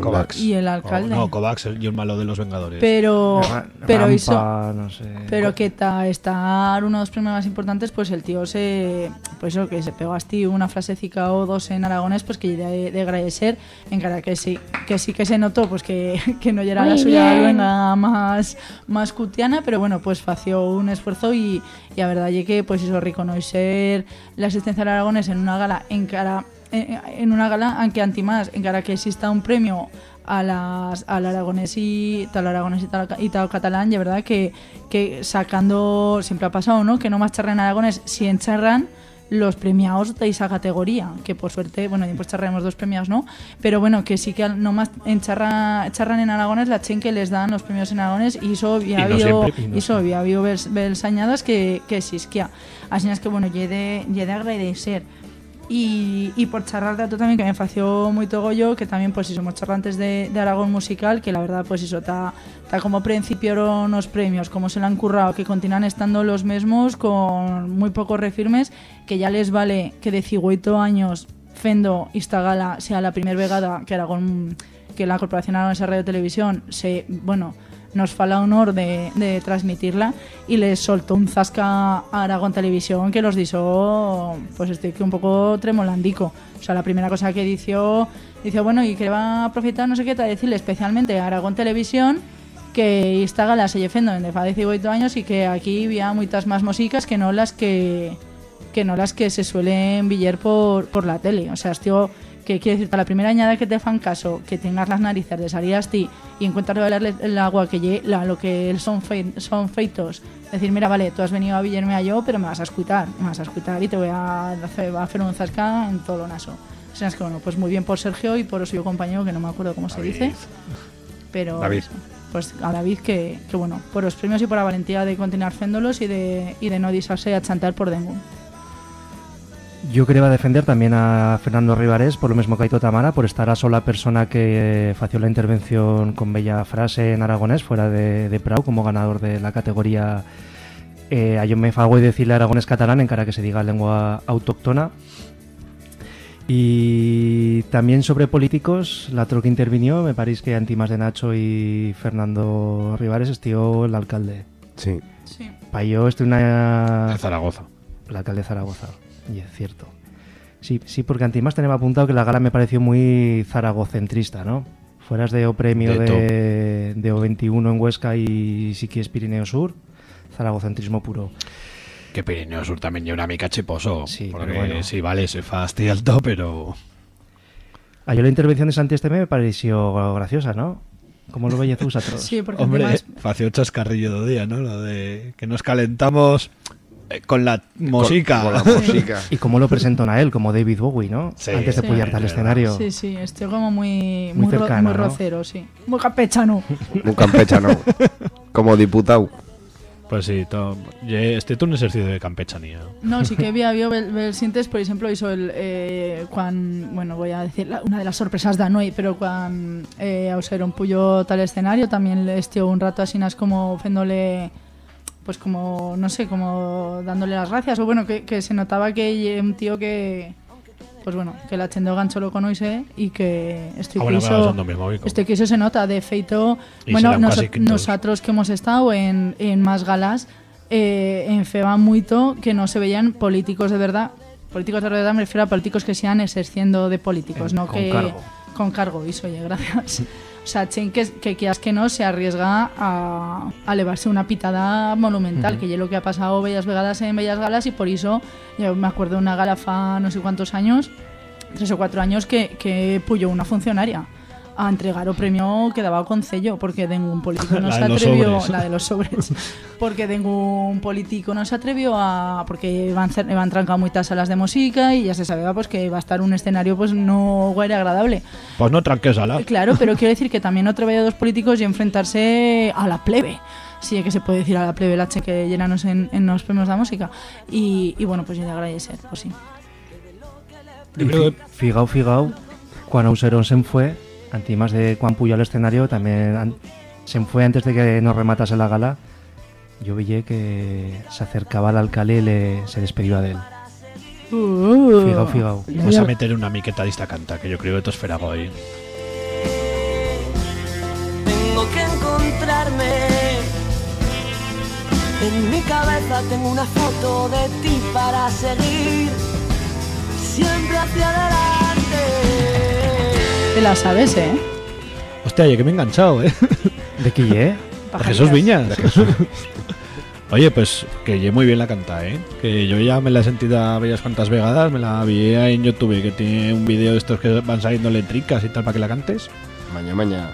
Kovacs. Y el alcalde. Oh, no, Kovacs, y el malo de los Vengadores. Pero, Ra- pero Rampa, hizo, no sé. pero que ta estar uno de los premios más importantes, pues el tío se, pues eso, que se pegó así una frasecica o dos en aragonés, pues que de, de agradecer, en cara que sí, que sí que se notó, pues que, que no era la suya luenga más, más cutiana, pero bueno, pues fació un esfuerzo y, y a verdad y que pues eso, reconocer la asistencia al aragonés en una gala, en cara, en, en una gala, aunque en cara que exista un premio a las al aragonés y tal aragonés y tal, y tal catalán y es verdad que, que sacando siempre ha pasado no que no más charran aragonés si encharran los premiados de esa categoría que por suerte bueno después charraremos dos premiados no pero bueno que sí que no más encharra, charran en aragonés la chen que les dan los premios en aragonés y eso había habido y no eso había habido bels, belsañadas que que así es que bueno he de, de agradecer y, por charlar de otro también que me fació muy yo que también pues si somos charlantes de, Aragón musical que la verdad pues eso está como principiaron los premios como se le han currado que continúan estando los mismos con muy pocos refirmes que ya les vale que de 18 años fendo esta gala sea la primera vegada que Aragón que la Corporación Aragonesa Radio Televisión se bueno nos fa la honor de, de transmitirla y les soltó un zasca a Aragón Televisión que los dijo pues estoy que un poco tremolandico o sea la primera cosa que dijo dice bueno y que va a aprovechar no sé qué te decirle especialmente a Aragón Televisión que esta gala se llefendo desde fa 18 años y que aquí había muchas más músicas que no las que que no las que se suelen villar por, por la tele. O sea, tío, que quiere decir, para la primera añada que te fan caso, que tengas las narices de salir a ti y encuentras bailarle el agua que lle, la, lo que son, fe, son feitos. Decir, mira, vale, tú has venido a villarme a yo, pero me vas a escuchar, me vas a escuchar y te voy a hacer, va a hacer un zasca en todo lo naso. O sea, es que bueno, pues muy bien por Sergio y por su compañero, que no me acuerdo cómo se dice. Pero David. eso, pues a David que, que bueno, por los premios y por la valentía de continuar féndolos y de, y de no disarse a chantar por Dengu. Yo quería defender también a Fernando Rivares por lo mismo que ha dicho Tamara, por estar a sola persona que fació la intervención con bella frase en aragonés fuera de, de Prau como ganador de la categoría eh, a yo me fago y decirle aragonés catalán en cara que se diga lengua autóctona y también sobre políticos la otro que intervinió me parece que Antimas de Nacho y Fernando Rivares estío el alcalde Sí. Sí. para yo estoy una De Zaragoza. el alcalde de Zaragoza. Y es cierto. Sí, sí, porque Antimas tenía apuntado que la gala me pareció muy zaragocentrista, ¿no? Fueras de O premio De de, de O21 en Huesca y si quieres Pirineo Sur, zaragocentrismo puro. Que Pirineo Sur también lleva una mica chiposo. Sí, porque pero bueno. sí, vale, se fa hasta alto, pero... A yo la intervención de Santi Esteme me pareció graciosa, ¿no? ¿Cómo lo veis vosotros? Sí, porque Hombre, además- fació chascarrillo de día, ¿no? Lo de que nos calentamos con la música. Con, con la música. Y cómo lo presentan a él, como David Bowie, ¿no? Sí, Antes de sí, puyarte es al escenario. Sí, sí, estoy como muy, Muy muy, ro- cercano, muy ¿no? rocero, sí. Muy campechano. Un campechano. como diputado. Pues sí, to- ye- este es un ejercicio de campechanía. No, sí que había habido versientes, por ejemplo, hizo el eh, cuando, bueno, voy a decir la- una de las sorpresas de Anuey, pero cuando eh, un puyo tal escenario, también le estió un rato así, como oféndole, pues como, no sé, como dándole las gracias, o bueno, que, que se notaba que un tío que, pues bueno, que la chendo gancho lo conoce y que estoy Ah, bueno, mismo, Vico. este que eso se nota, de feito, Y bueno, nos- nosotros que hemos estado en, en más galas, eh, en Feba mucho que no se veían políticos de verdad. Políticos de verdad me refiero a políticos que sean ejerciendo de políticos, En- no con que cargo. con cargo, y oye, gracias. O sea, chen que, que quieras que no se arriesga a, a elevarse una pitada monumental, que es lo que ha pasado Bellas Vegadas en Bellas Galas y por eso yo me acuerdo de una gala fa no sé cuántos años, tres o cuatro años que, que puyó una funcionaria a entregar o premio que daba concello porque ningún político no La se atrevió la de los sobres porque ningún político no se atrevió a porque van van trancado muchas salas de música y ya se sabía pues que va a estar un escenario pues no era agradable Pues no tranques a la. Claro, pero quiero decir que también otro veía dos políticos y enfrentarse a la plebe. Sí, es que se puede decir a la plebe, la que llenamos en, en los premios de la música. Y, y bueno, pues yo le agradecer, pues sí. Yo creo que Figao, figao, cuando Auserón se fue, antes de cuando puyó al escenario, también se fue antes de que nos rematase la gala. Yo vi que se acercaba al alcalde y le, se despedía de él. Figao, figao. Vamos a meter una miqueta de esta canta, que yo creo que esto es ferago hoy. Tengo que encontrarme. En mi cabeza tengo una foto de ti para seguir siempre hacia adelante. Te la sabes, ¿eh? Hostia, oye, que me he enganchado, ¿eh? ¿De qué ye? De Jesús Viñas. Oye, pues que lle muy bien la canta, ¿eh? Que yo ya me la he sentido a bellas cuantas vegadas, me la vi en YouTube, que tiene un vídeo de estos que van saliendo letricas y tal para que la cantes. Maña, maña.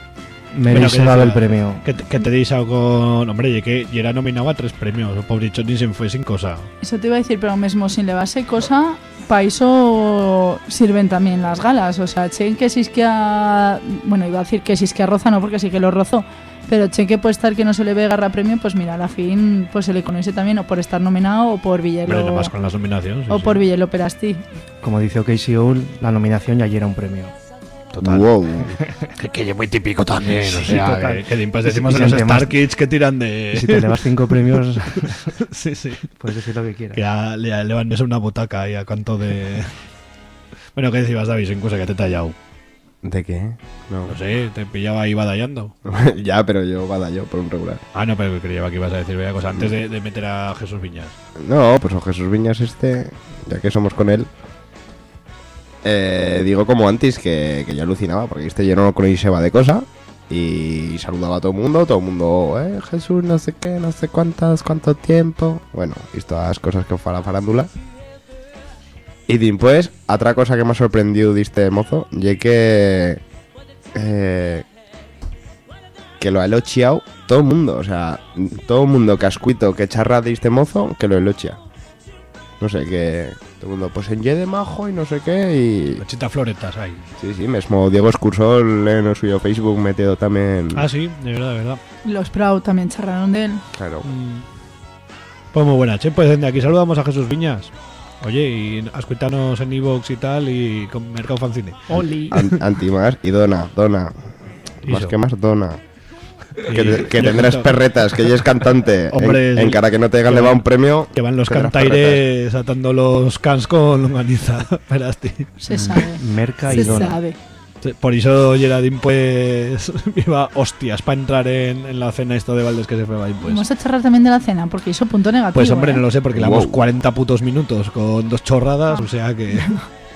Me Bueno, hubiese dado el premio. Que, te- que te dice algo con... Hombre, y que y era nominado a tres premios, o pobre ni se fue sin cosa. Eso te iba a decir, pero mismo sin levarse cosa, para eso sirven también las galas. O sea, chen que si es que a... Bueno, iba a decir que si es que a Roza no, porque sí que lo rozó. Pero chen que puede estar que no se le ve garra premio, pues mira, a la fin pues se le conoce también o por estar nominado o por Villelo... más con las nominaciones. sí, O sí. por Villelo Perasti. Como dice Casey Owl, la nominación ya era un premio. Total. Wow. Que, que es muy típico también, o Sí, sea, total. que, que después decimos si los Star Kids que tiran de... si te llevas cinco premios, sí, sí. puedes decir lo que quieras. Que ya le, le van a una butaca y a cuanto de... bueno, ¿qué decías, David? Cosa que te he tallado. ¿De qué? No. No sé, te pillaba ahí badallando. ya, pero yo vada yo por un regular. Ah, no, pero creía que ibas a decir cosa antes de, de meter a Jesús Viñas. No, pues o Jesús Viñas este, ya que somos con él. Eh, digo como antes que, que yo alucinaba, porque este yo no lo conocía de cosa. Y saludaba a todo el mundo, todo el mundo, eh, Jesús, no sé qué, no sé cuántas, cuánto tiempo. Bueno, y todas las cosas que fue a la farándula. Y después, otra cosa que me ha sorprendido de este mozo, y que. eh, que lo ha elogiado todo el mundo, o sea, todo el mundo que ha escuito que charra de este mozo, que lo elogia. No sé, que todo el mundo, pues en Ye de majo y no sé qué, y... Ochita floretas ahí. Sí, sí, mesmo Diego Escursol en el suyo Facebook metido también... Ah, sí, de verdad, de verdad. Los Proud también charraron de él. Claro. Pues muy buena, che. Pues desde aquí saludamos a Jesús Viñas. Oye, y escuchanos en Evox y tal, y con Mercado Fancine. Oli. An- anti más y dona, dona. Más Iso. que más, dona. Que, te- que y le tendrás perretas, que ella es cantante. Hombre, en, en cara que no te levado van- un premio. Que van los cantaires atando los cans con longaniza. Se sabe. Merca y Se Dona. sabe. Por eso Gerardín, pues, iba hostias para entrar en, en la cena esto de Valdés que se fue pues. Vamos a charlar también de la cena, porque hizo punto negativo. Pues hombre, ¿eh? no lo sé, porque le Wow. damos 40 putos minutos con dos chorradas, o sea que...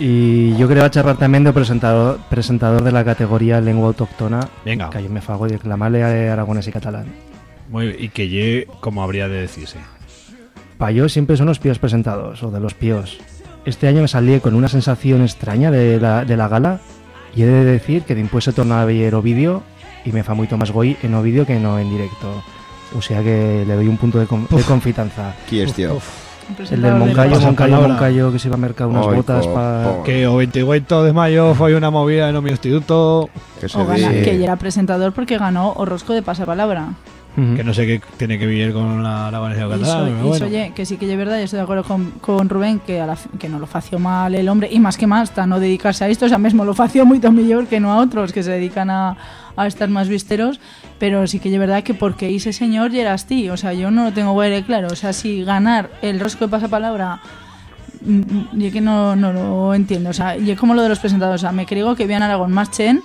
Y yo quería charlar también de presentador, presentador de la categoría lengua autóctona, Venga, que yo me fago de clamarle a aragonés y catalán. muy bien. Y que ye, como habría de decirse. Pa' yo siempre son los píos presentados, o de los píos. Este año me salí con una sensación extraña de la, de la gala, y he de decir que después se torna a ver o vídeo, y me fa mucho más goy en o vídeo que no en directo. O sea que le doy un punto de, con- de confianza. Qui es, tío? Uf, Un El del de Moncayo, Moncayo. Moncayo, que se iba a mercar unas Ai, botas para... Que o 28 de mayo fue una movida en mi instituto, Que se O gana- que ya era presentador porque ganó Orrosco de pasapalabra. Que no sé qué tiene que ver con la aragonesa Y, catalana, so- pero y bueno. oye, que sí que es verdad, yo estoy de acuerdo con, con Rubén que, a la que no lo fació mal el hombre, y más que más, hasta no dedicarse a esto, o sea, mismo lo fació mucho mejor que no a otros que se dedican a, a estar más visteros, pero sí que es verdad que porque ese señor ya eras ti, o sea, yo no lo tengo muy claro, o sea, si ganar el rosco de pasapalabra mm, mm, yo que no, no lo entiendo, o sea, y es como lo de los presentadores, o sea, me creo que Vian Aragón marchen eh,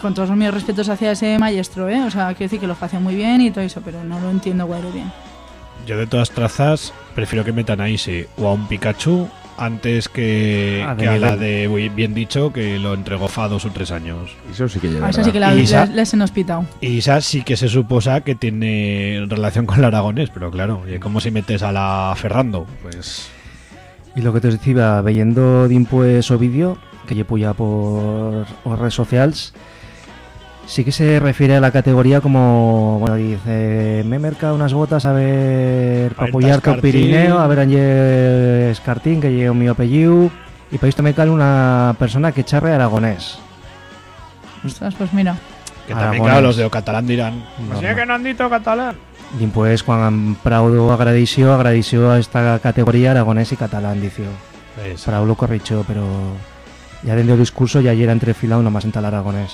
con todos mis respetos hacia ese maestro, ¿eh? O sea, quiero decir que lo hacía muy bien y todo eso, pero no lo entiendo guay bien. Yo de todas trazas prefiero que metan a Ise o a un Pikachu antes que, Ah, de que a la de, bien dicho, que lo entregó fa dos o tres años. Eso sí que lleva. A esa sí que la, les hemos pitado. Y esa sí que se suposa que tiene relación con el aragonés, pero claro, ¿y cómo si metes a la Ferrando? Pues Y lo que te decía, veyendo dimpués o vídeo, que lle puya por os redes sociales, sí que se refiere a la categoría como, bueno, dice, me he mercado unas botas a ver, A para ver, apoyar con Pirineo, a ver Añez Escartín, que llevo mi apellido, y para esto me cale una persona que charre aragonés. Ostras, pues mira. que también, Aragonés. claro, los de Ocatalán dirán, No, pues no. que no han dicho catalán. Y pues cuando Praudo agradeció, agradeció a esta categoría aragonés y catalán, dició. Pues, Praudo lo corrichó, pero ya dentro del discurso ya era entrefilado nomás en tal aragonés.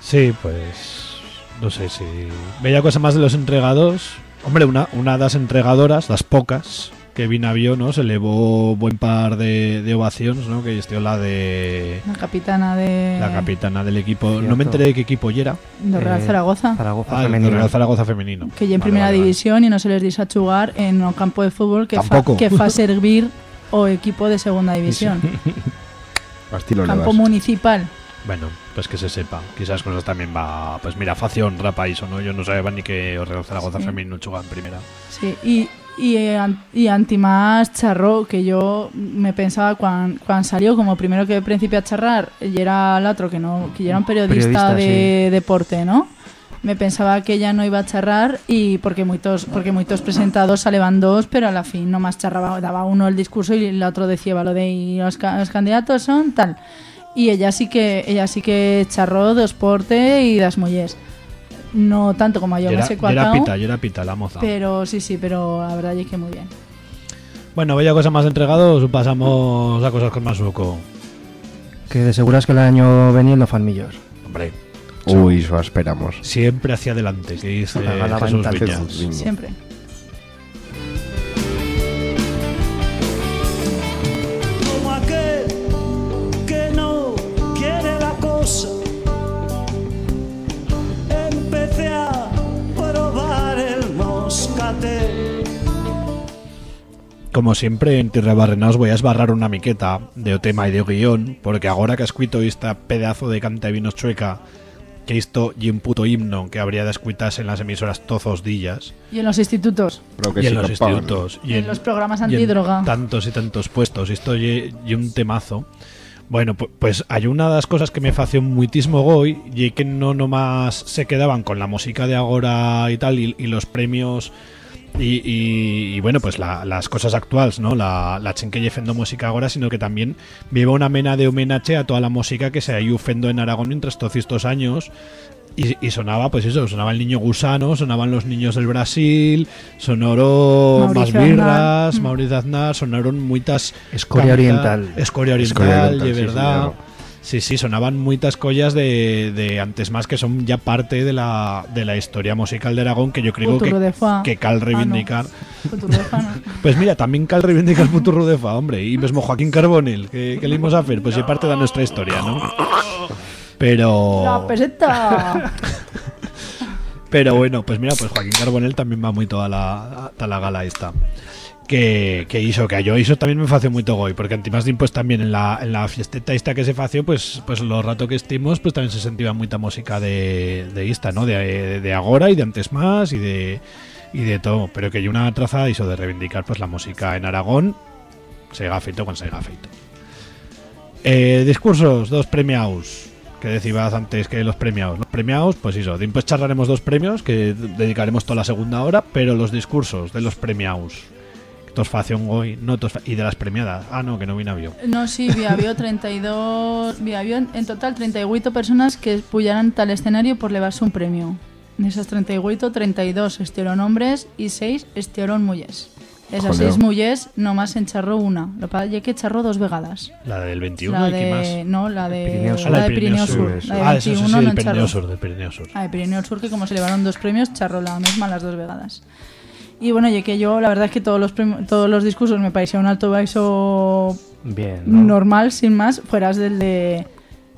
sí, pues no sé si... Veía cosas más de los entregados. Hombre, una, una de las entregadoras, las pocas, que vino vio, ¿no? Se elevó buen par de, de ovaciones, ¿no? Que estuvo la de... La capitana de, La capitana del equipo. No me enteré de qué equipo ya era. de Real Eh, Zaragoza. Zaragoza Ah, femenino. Real Zaragoza femenino. que ya en Vale, primera vale, vale. división y no se les dice a jugar en un campo de fútbol que fa, que fa servir o equipo de segunda división. Campo municipal. Bueno, pues que se sepa. Quizás cosas también va. Pues mira, facción, rapa eso, ¿no? Yo no sabía ni que Real Zaragoza Sí. femenino jugaba en primera. Sí, y, y, eh, y Antimás charró, que yo me pensaba cuando salió como primero que principio a charrar, y era el otro que no, que era un periodista, Periodista, de deporte, ¿no? Me pensaba que ella no iba a charrar y porque muchos porque muchos presentados saleban dos, pero a la fin nomás charraba, daba uno el discurso y el otro decía lo de y los, ca- los candidatos son tal. Y ella sí que ella sí que charró de deporte y das mujeres. No tanto como yo era, sé y cuál era pita, era pita la moza. pero sí, sí, pero la verdad es que muy bien. Bueno, bella cosa más entregados, pasamos a cosas con más suco. Que de seguras que el año veniendo fan millos. Hombre, Uy, eso esperamos. siempre hacia adelante, que dice La Jesús Viñas. Siempre. como aquel que no quiere la cosa. Empecé a probar el moscatel. Como siempre, en Tierra Barrena os voy a esbarrar una miqueta de o tema y de o guion, porque ahora que has escrito esta pedazo de canta de vinos chueca, que esto y un puto himno que habría de escuitarse en las emisoras tozos dillas, Y en los institutos. Que y en sí los institutos, y En los programas y en antidroga. tantos y tantos puestos, esto y, y un temazo. Bueno, pu- pues hay una de las cosas que me fació muitísimo goy y que no nomás se quedaban con la música de agora y tal y, y los premios y, y- y, bueno, pues la- las cosas actuales, ¿no? La, la chen que lle fendo música ahora, sino que también viva una mena de homenaje a toda la música que se ha ido fendo en Aragón mientras todos estos años. Y, y sonaba, pues eso, sonaba el niño gusano, sonaban los niños del Brasil, sonoro más birras, Aznar. Mauricio Aznar, sonaron muitas Escoria oriental. Escoria oriental, Escoria oriental, de sí, verdad. claro. Sí, sí, sonaban muchas collas de, de antes más que son ya parte de la, de la historia musical de Aragón que yo creo que, que cal Ah, no. reivindicar. Futuro de Fa, no. Pues mira, también cal reivindicar el futuro de Fa, hombre. Y mismo Joaquín Carbonel, que, que le íbamos a hacer, pues es parte de nuestra historia, ¿no? Pero... La peseta. Pero bueno, pues mira, pues Joaquín Carbonel también va muy toda la, a la gala esta. Que, que hizo, que yo hizo también me fació muy goy, porque antimás pues también en la, en la fiesteta esta que se fació, pues pues lo rato que estimos, pues también se sentía mucha música de, de ¿no? De, de agora y de antes más y de y de todo, pero que hay una traza hizo de reivindicar pues la música en Aragón, se feito cuando se feito. Eh, discursos, dos premiados. que decías antes que los premiados. Los premiados, pues eso, después charlaremos dos premios que dedicaremos toda la segunda hora, pero los discursos de los premiados, tos facción hoy, no tos y de las premiadas. Ah, no, que no vino avión. No, sí, vi había 32... Vi había en total 38 personas que pujaran tal escenario por llevarse un premio. De esas 38, 32 estieron hombres y 6 estieron mujeres. Esas. 6 mujeres nomás encharró una. Lo que pasa es que charró dos vegadas. La del 21 La y qué de, más. no, la de, Pirineo Sur. Ah, la de Pirineo Sur. La de Ah, eso sí, 21 sí, no del encharró. Pirineo Sur, del Pirineo Sur. Ah, de Pirineo Sur, que como se llevaron dos premios, charró la misma las dos vegadas. Y bueno, y que yo, la verdad es que todos los, todos los discursos me parecía un alto baixo Bien, ¿no? normal, sin más, fueras del de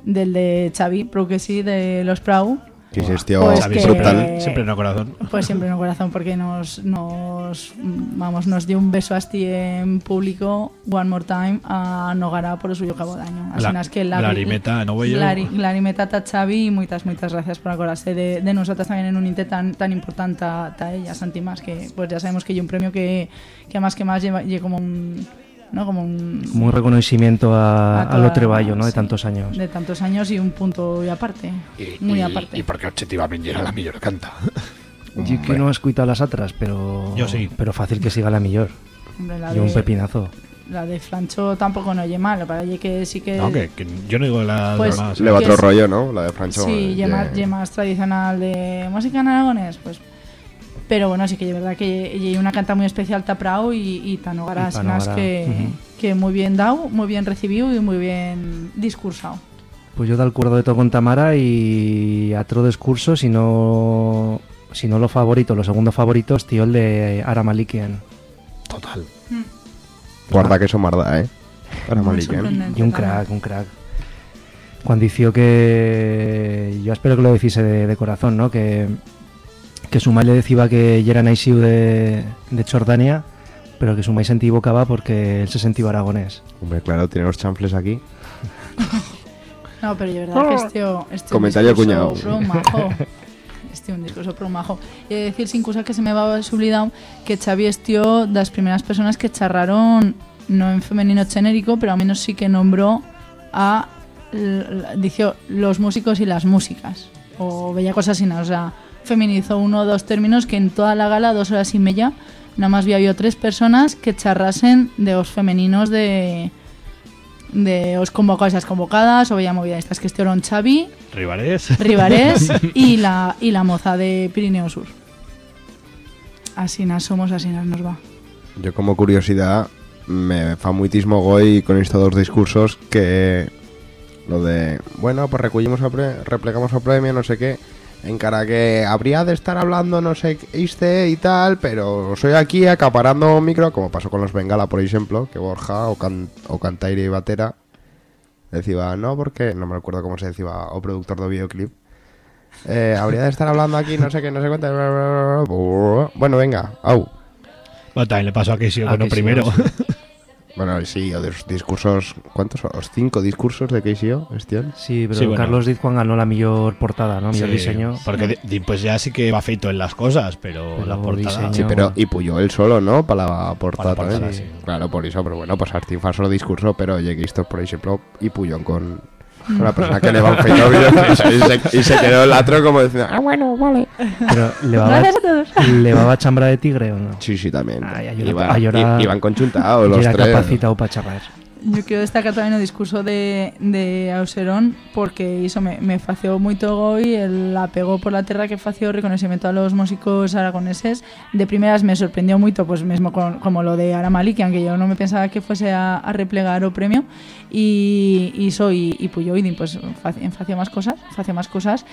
del de Xavi, pero que sí, de los Prau, Que se estió Pues que- siempre, siempre en el corazón. pues siempre en el corazón, porque nos, nos, vamos, nos dio un beso así en público, one more time, a Nogara por el suyo cabo de año. Así La- es que la, Larimeta, no voy yo. Lari- Larimeta ta Xavi y muchas, muchas gracias por acordarse de, de nosotras también en un inte tan, tan importante a, a ella, Santi Más, que pues ya sabemos que hay un premio que, que además que más lleva, lleva como un, ¿no? Como un, Como un reconocimiento a, A lo treballo, ¿no? De tantos años. de tantos años y un punto y aparte, Y, muy y- aparte. y porque objetivamente era la mejor canta. Yo que no he escuchado las otras, pero... Yo sí. Pero fácil que siga la mejor. La Yo un de- pepinazo. La de Francho tampoco no oye mal, para que sí que... No, que, que yo no digo la Pues- demás. Le va otro rollo, ¿no? La de Francho. Sí, eh, ya más, más tradicional de música en aragonés, pues. Pero bueno, sí que es verdad que hay una canta muy especial Taprao y, y Tanogara, Y así más Tanogara, que, que muy bien dado, muy bien recibido y muy bien discursado. Pues yo da el acuerdo de todo con Tamara y a otro discurso, si no, si no lo favorito, lo segundo favorito es tío el de Ara Malikian. Total. Guarda que eso marda, ¿eh? Sorprendente Y un también. crack, un crack. Cuando dició que... Yo espero que lo decise de, de corazón, ¿no? Que, que su mai le decía que ya era naisiu de, de Jordania, pero que su mai se equivocaba porque él se sentía aragonés. Hombre, claro, tiene los chanfles aquí. No, pero de verdad que este, este Comentario discurso cuñado. pro majo. Este un discurso pro majo. Y de decir sin cosa que se me va a olvidado que Xavi estió de las primeras personas que charraron no en femenino genérico, pero al menos sí que nombró a dició los músicos y las músicas o bella cosa así, o sea, feminizó uno o dos términos que en toda la gala, dos horas y media, nada más había tres personas que charrasen de los femeninos de de os convocados y las convocadas o bella movida estas que estuvieron Xavi, Rivares. Rivarés y la, y la moza de Pirineo Sur. Así nas somos, así nas nos va. Yo como curiosidad me fa muitismo goy con estos dos discursos que lo de, bueno, pues recollimos el pre- replegamos el premio, no sé qué, en cara que habría de estar hablando no sé qué este y tal, pero soy aquí acaparando un micro, como pasó con los Bengala, por ejemplo, que Borja o, can, o Cantaire y Batera decía, no, porque no me acuerdo cómo se decía, o productor de videoclip. Eh, habría de estar hablando aquí, no sé qué, no sé cuánto. Bueno, venga, au. Bueno, también le pasó a lo Casey, primero. sí. Bueno, sí, o de los discursos. ¿Cuántos son? ¿Los cinco discursos de KCO, Estión? Sí, pero Sí, bueno. Carlos Diz Juan ganó la mejor portada, ¿no? Mejor Sí, diseño. Porque pues ya sí que va feito en las cosas, pero, Pero la portada. diseño- Sí, pero. Y Puyó él solo, ¿no? Para la portada. Para la portada, también. sí. Claro, por eso, pero bueno, pues Artin fa solo discurso, pero llegué esto, por ejemplo, y Puyón con. La persona que le va un feito y, se, y se quedó el otro como diciendo, ah, bueno, vale. Pero le va Gracias a todos. ¿Le va chambra de tigre o no? Sí, sí, también. Ay, ahora- i- iban conchuntados Y los era tres. capacitado para charrar. Yo quiero destacar también el discurso de, de Auserón porque eso me, me fació muy todo y el apego por la tierra que fació reconocimiento a los músicos aragoneses. De primeras me sorprendió mucho pues mismo con- como lo de Ara Malikian que yo no me pensaba que fuese a, a replegar o premio y, y soy y Puyoidin pues faci- fació más cosas fació más cosas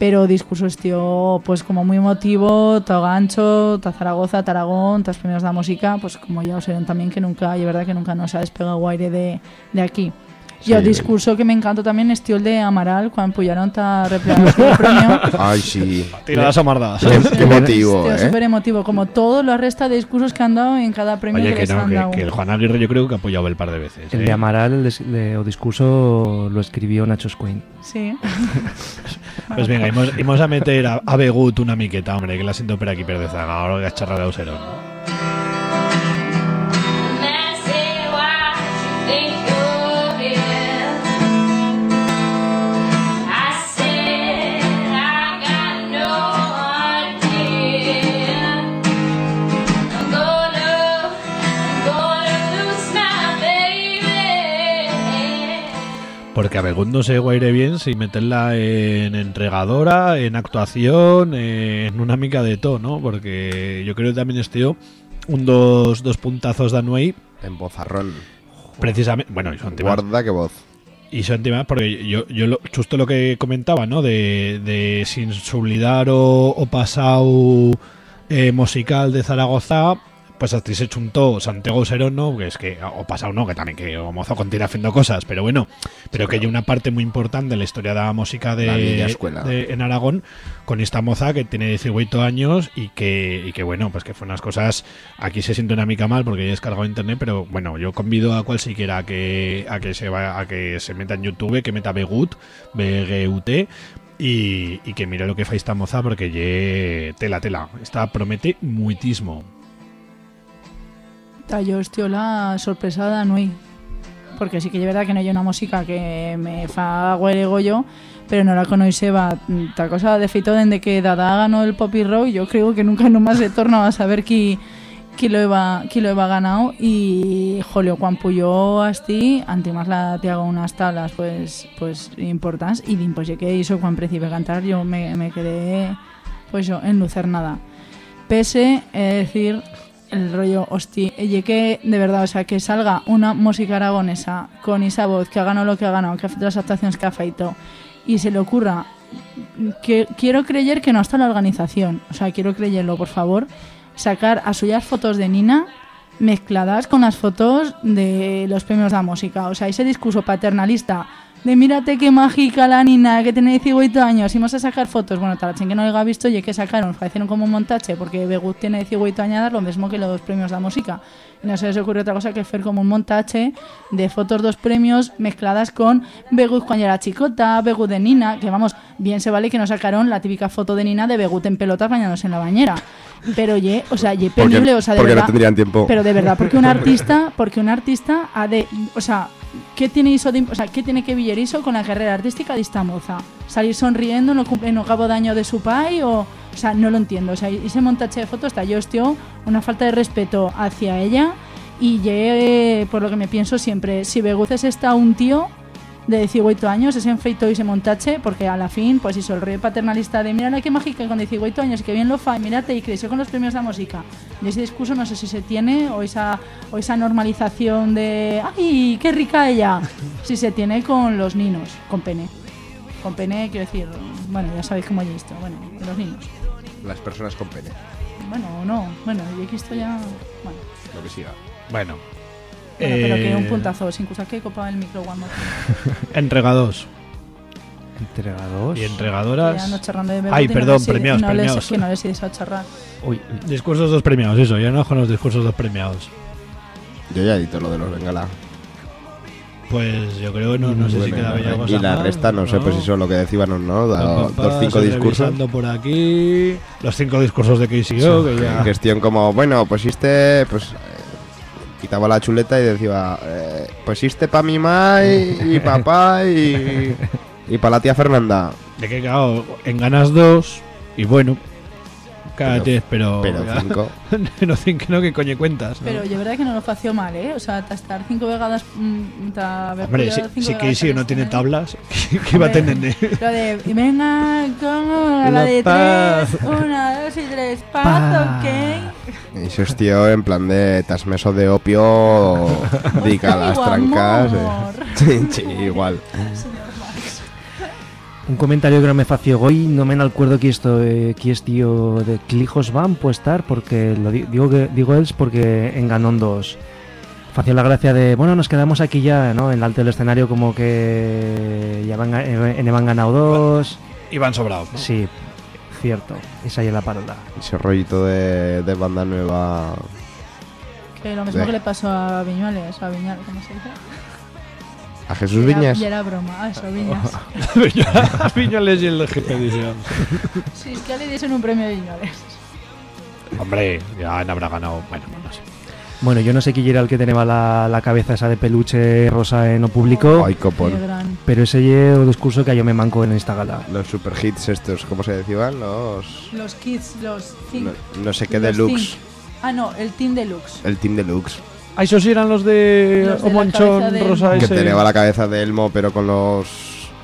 pero discurso estío pues como muy emotivo todo gancho ta Zaragoza Taragón tas primeros de la música pues como ya Auserón también que nunca es verdad que nunca nos ha despegado aire de, de aquí y el Sí. discurso que me encantó también es tío el de Amaral cuando puyaron ta replegar el premio Ay, sí. Tira las amardas. Qué, qué motivo, Tío, ¿eh? súper emotivo, como todo lo resta de discursos que han dado en cada premio Oye, que, que les no, han que, dado. que el Juan Aguirre yo creo que ha apoyado el par de veces. El ¿eh? de Amaral, el, de- o discurso, lo escribió Nacho Squin. Sí. Pues venga, íbamos, íbamos a meter a, a Begut una miqueta, hombre, que la siento per aquí perdeza. Ahora que has charrado de Porque a Begut no se guaire bien si meterla en entregadora, en actuación, en una mica de todo, ¿no? Porque yo creo que también este un dos, dos puntazos de Anuey, En bozarrón. precisamente, bueno, y son Guarda que voz. y son temas porque yo, yo lo, justo lo que comentaba, ¿no? De, de sin sublidar o, o pasado eh, musical de Zaragoza, pues hasta se chuntó Santiago Serono, que es que, o pasado no, que también que o mozo continúa haciendo cosas, pero bueno, pero que hay una parte muy importante de la historia de la música La de, escuela. de- en Aragón con esta moza que tiene 18 años y que, y que bueno, pues que fue unas cosas, aquí se siente una mica mal porque ya he descargado internet, pero bueno, yo convido a cual siquiera a que, a que se vaya, a que se meta en YouTube, que meta Begut, B-G-U-T, y, y que mire lo que fa esta moza porque ye tela tela, esta promete muitismo. Ta, Yo estoy la sorpresada hay. Porque sí que es verdad que no hay una música que me fa huele yo, pero no la conoce va ta cosa de feito desde que Dada ganó el Poppy Rock, yo creo que nunca nomás se torna a saber qui, qui lo iba qui lo ganado y jolio cuando puyó así, ante más la te hago unas tablas pues pues importantes y pues ya que hizo principio a cantar yo me, me quedé pues yo en Lucernada. Pese, es decir, el rollo, hostia, y que de verdad, o sea, que salga una música aragonesa con esa voz, que ha ganado lo que ha ganado, que ha hecho las actuaciones que ha feito, y se le ocurra, que quiero creer que no está la organización, o sea, quiero creerlo, por favor, sacar a suyas fotos de Nina mezcladas con las fotos de los premios de la música, o sea, ese discurso paternalista de mírate qué mágica la Nina que tiene 18 años y vamos a sacar fotos. Bueno, tal que no lo haya visto y que sacaron, parecieron como un montaje porque Begut tiene 18 años, lo mismo que los premios de la música. Y no se les ocurrió otra cosa que hacer como un montaje de fotos dos premios mezcladas con Begut cuando era chicota, Begut de Nina, que vamos, bien se vale que no sacaron la típica foto de Nina de Begut en pelotas bañándose en la bañera. Pero ye, o sea, ye Porque- penible, o sea, de porque no verdad. tendrían tiempo. Pero de verdad, porque un artista, porque un artista ha de, o sea, ¿qué tiene iso de- o sea, qué tiene que viller iso con la carrera artística de esta moza? Salir sonriendo no cumple no cabo daño de su pai o o sea, no lo entiendo, o sea, ese montaje de fotos está yo tío, una falta de respeto hacia ella y ye, por lo que me pienso siempre, si Beguces está un tío de 18 años, ese enfeito y ese montache, porque a la fin, pues hizo el rey paternalista de mira qué mágica con 18 años y que bien lo fa, y mírate, y creció con los premios de la música. Y ese discurso no sé si se tiene, o esa, o esa normalización de ¡ay, qué rica ella! Si se tiene con los niños, con pene. Con pene, quiero decir, bueno, ya sabéis cómo he visto, bueno, de los niños. Las personas con pene. Bueno, o no, bueno, y aquí esto ya, bueno. Lo que siga. Bueno, Bueno, pero que Eh, un puntazo, sin cosa que copaba el micro one more entregados Entregados. y entregadoras. Ya ando charrando de Ay, no perdón, les he- premiados, no les- premiados. que no les he dejado charrar. Uy, Discursos dos premiados, eso, ya no con los discursos dos premiados. Yo ya he dicho lo de los Bengala. Pues yo creo que no, no sé si Bueno, queda bella cosa y la más, resta, no, sé, pues eso, lo que decían o no, dos cinco discursos. por aquí los cinco discursos de KCO, que ya... En cuestión como, bueno, pues este, pues eh, quitaba la chuleta y decía, eh, pues este pa' mi mai y papá y, y pa' la tía Fernanda. De que claro, en ganas dos y bueno, cada Pero- pero... Pero ya- cinco. no cinco, no, que coño cuentas. ¿no? Pero yo verdad que no lo fació mal, ¿eh? O sea, hasta estar cinco vegadas... mm, ta Hombre, si, cinco si vegadas no este tiene medio. tablas, ¿qué, qué iba a tener? eh? Lo de, y venga, como la de La tres, paz. una, dos y tres, paz, Paz. ok. Y eso es tío en plan de tasmeso de opio, dica las trancas. eh. Sí, sí, igual. Un comentario que no me fació hoy, no me acuerdo que esto, eh, que es tío de Clijos van puede estar, porque lo di- digo que digo él porque en Ganon 2 fació la gracia de, bueno, nos quedamos aquí ya, ¿no? En el alto del escenario como que ya van, en han ganado dos. Iban sobrados, ¿no? Sí, cierto, esa es la palabra. Ese rollito de, de banda nueva. Que lo mismo que le pasó a Viñuales, a Viñales, ¿cómo se dice? ¿A Jesús Era- Viñas? Ya era broma, ah, eso, Viñas. Viñoles y el jefe edición. Sí, es que le dieron un premio de Viñuales. Hombre, ya habrá ganado. Bueno, no sé. Bueno, yo no sé quién era el que tenía la, la cabeza esa de peluche rosa en lo público, Ay, copón. pero ese es el discurso que yo me manco en esta gala. Los super hits estos, ¿cómo se decían? Los... Los kids, los No, think, no sé qué los deluxe. think. Ah, no, el Team Deluxe. El Team Deluxe. Ah, esos eran los de Los de Omonchón Rosa Que ese. tenía la cabeza de Elmo, pero con los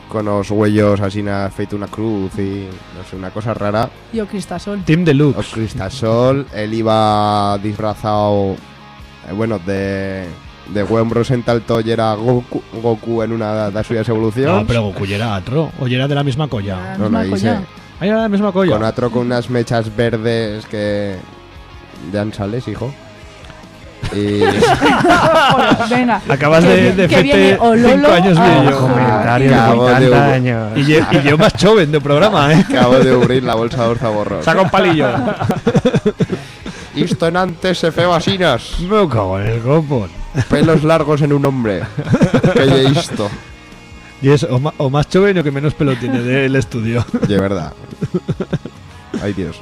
con los huellos así na- feito una cruz y no sé, una cosa rara. Yo Cristasol. Team O Deluxe. Cristasol, él iba disfrazado, eh, bueno, de de Wembros en Talto y era Goku, Goku en una de suyas No, evoluciones. pero Goku ya era otro. O ya era de la misma La colla. No, misma no, ahí colla. se- Ah, era de la misma colla. Con otro con unas mechas verdes que de Ansales, hijo. Y Joder, venga. Acabas Que de, de fete o Lolo 5 años a- mío. Joder. Comentario Cabo de de 80 Hugo. años. Y yo, y yo más joven de programa, ¿eh? acabo de abrir la bolsa de orzaborros. Saca un palillo. Isto en antes se. Me cago en el copón. Pelos largos en un hombre. Que isto. Y es o, o más joven o que menos pelo tiene del estudio. De verdad. Ay, Dios.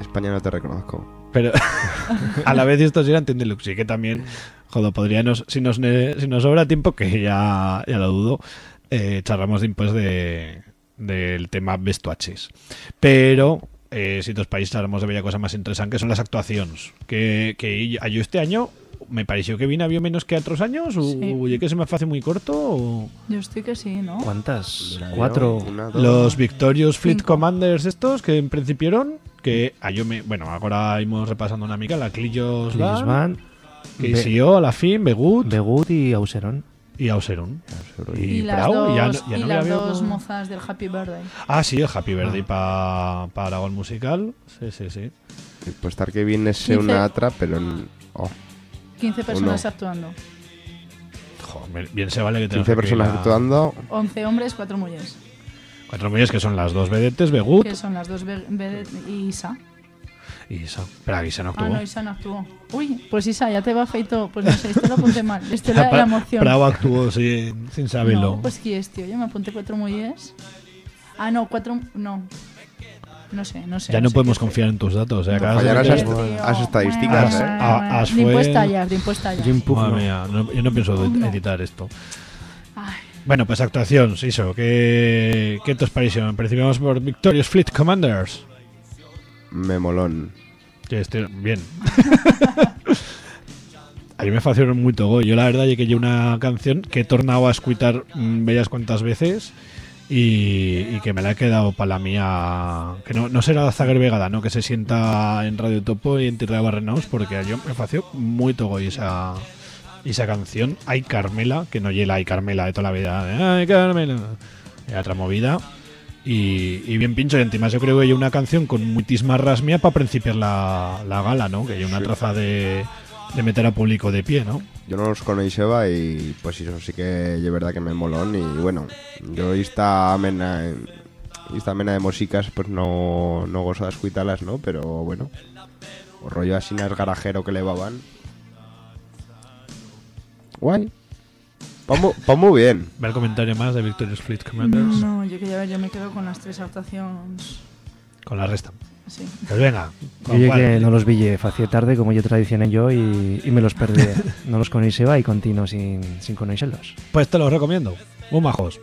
España no te reconozco. Pero a la vez estos eran Team Deluxe. Que también, joder, podríamos, si nos, si nos sobra tiempo, que ya, ya lo dudo, eh, charlamos después de, del tema vestuaches. Pero, eh, si dos países charlamos de bella cosa más interesante, que son las actuaciones. Que, que yo este año me pareció que vine había menos que otros años, o Sí. oye, que se me hace muy corto, o... Yo estoy que sí, ¿no? ¿Cuántas? Mira, Cuatro. yo, una, dos. Los Victorious Fleet Cinco. Commanders estos que en principio eran, que a yo me, bueno, ahora íbamos repasando una mica, la Clillos Van, Klinsmann, que Be- siguió a la fin, Begut Begut y Auseron. y Auserun. Y, Y, las dos, ya no- ya y no las había dos mozas del Happy Birthday. Ah, sí, el Happy Birthday para pa Aragón Musical. Sí, sí, sí. Puede estar que viene Quince. una atra, pero. en- Oh, 15 personas actuando. Joder, bien se vale que 15 tengas personas aquí la- actuando. 11 hombres, 4 mujeres. Cuatro millones que son las dos vedetes, Begut Que son las dos Be- y Isa. y Isa. Pero Isa no Ah, actuó. no, Isa no actuó. Uy, pues Isa, ya te va feito. Pues no sé, este lo apunté mal. Este era la emoción. Prau actuó sin, sin saberlo. No, pues ¿qué es, tío? Yo me apunté cuatro mujeres. Ah, no, cuatro. No. No sé, no sé. ya no sé podemos confiar en tus datos. ¿eh? No Acabas de fallarás meter- hasta- Tío, Las estadísticas, bueno, ¿eh? A- as De fue- impuestas de impuestas Jim Pugno. Madre mía, no- yo no pienso editar esto. Ay, Bueno, pues actuación, sí, eso. ¿Qué, qué te os pareció? Por Victorious Fleet Commanders. Me molón. Que esté bien. a mí me facieron muy togo. Yo la verdad es que yo una canción que he tornado a escuchar mm, bellas cuantas veces y, y que me la he quedado para la mía. Que no, no será Zager Vegada, ¿no? Que se sienta en Radio Topo y en Tierra de Barrenaus porque a yo me fació muy togo esa, esa canción. Ay Carmela, que no llega Ay Carmela de toda la vida. Ay Carmela. Y otra movida. Y, y bien pincho, y encima yo creo que hay una canción con muchísima rasmia para principiar la, la gala, ¿no? Que hay una traza de, de meter a público de pie, ¿no? Yo no los conocía y pues eso sí que es verdad que me molón y bueno, yo esta mena, esta mena de músicas pues no, no gozo de escuitarlas, ¿no? Pero bueno, o rollo así nas garajero que levaban. Guay. Pa mu, pa muy bien. Ve el comentario más de Victorious Fleet Commanders no, yo quería ver, yo me quedo con las tres actuaciones. con la resta. Sí. Pues venga. Yo ¿con llegué no los vi hacía tarde, como yo tradicioné yo, y, y me los perdí. no los conocía y continuo sin, sin conocerlos. Pues te los recomiendo. Muy majos.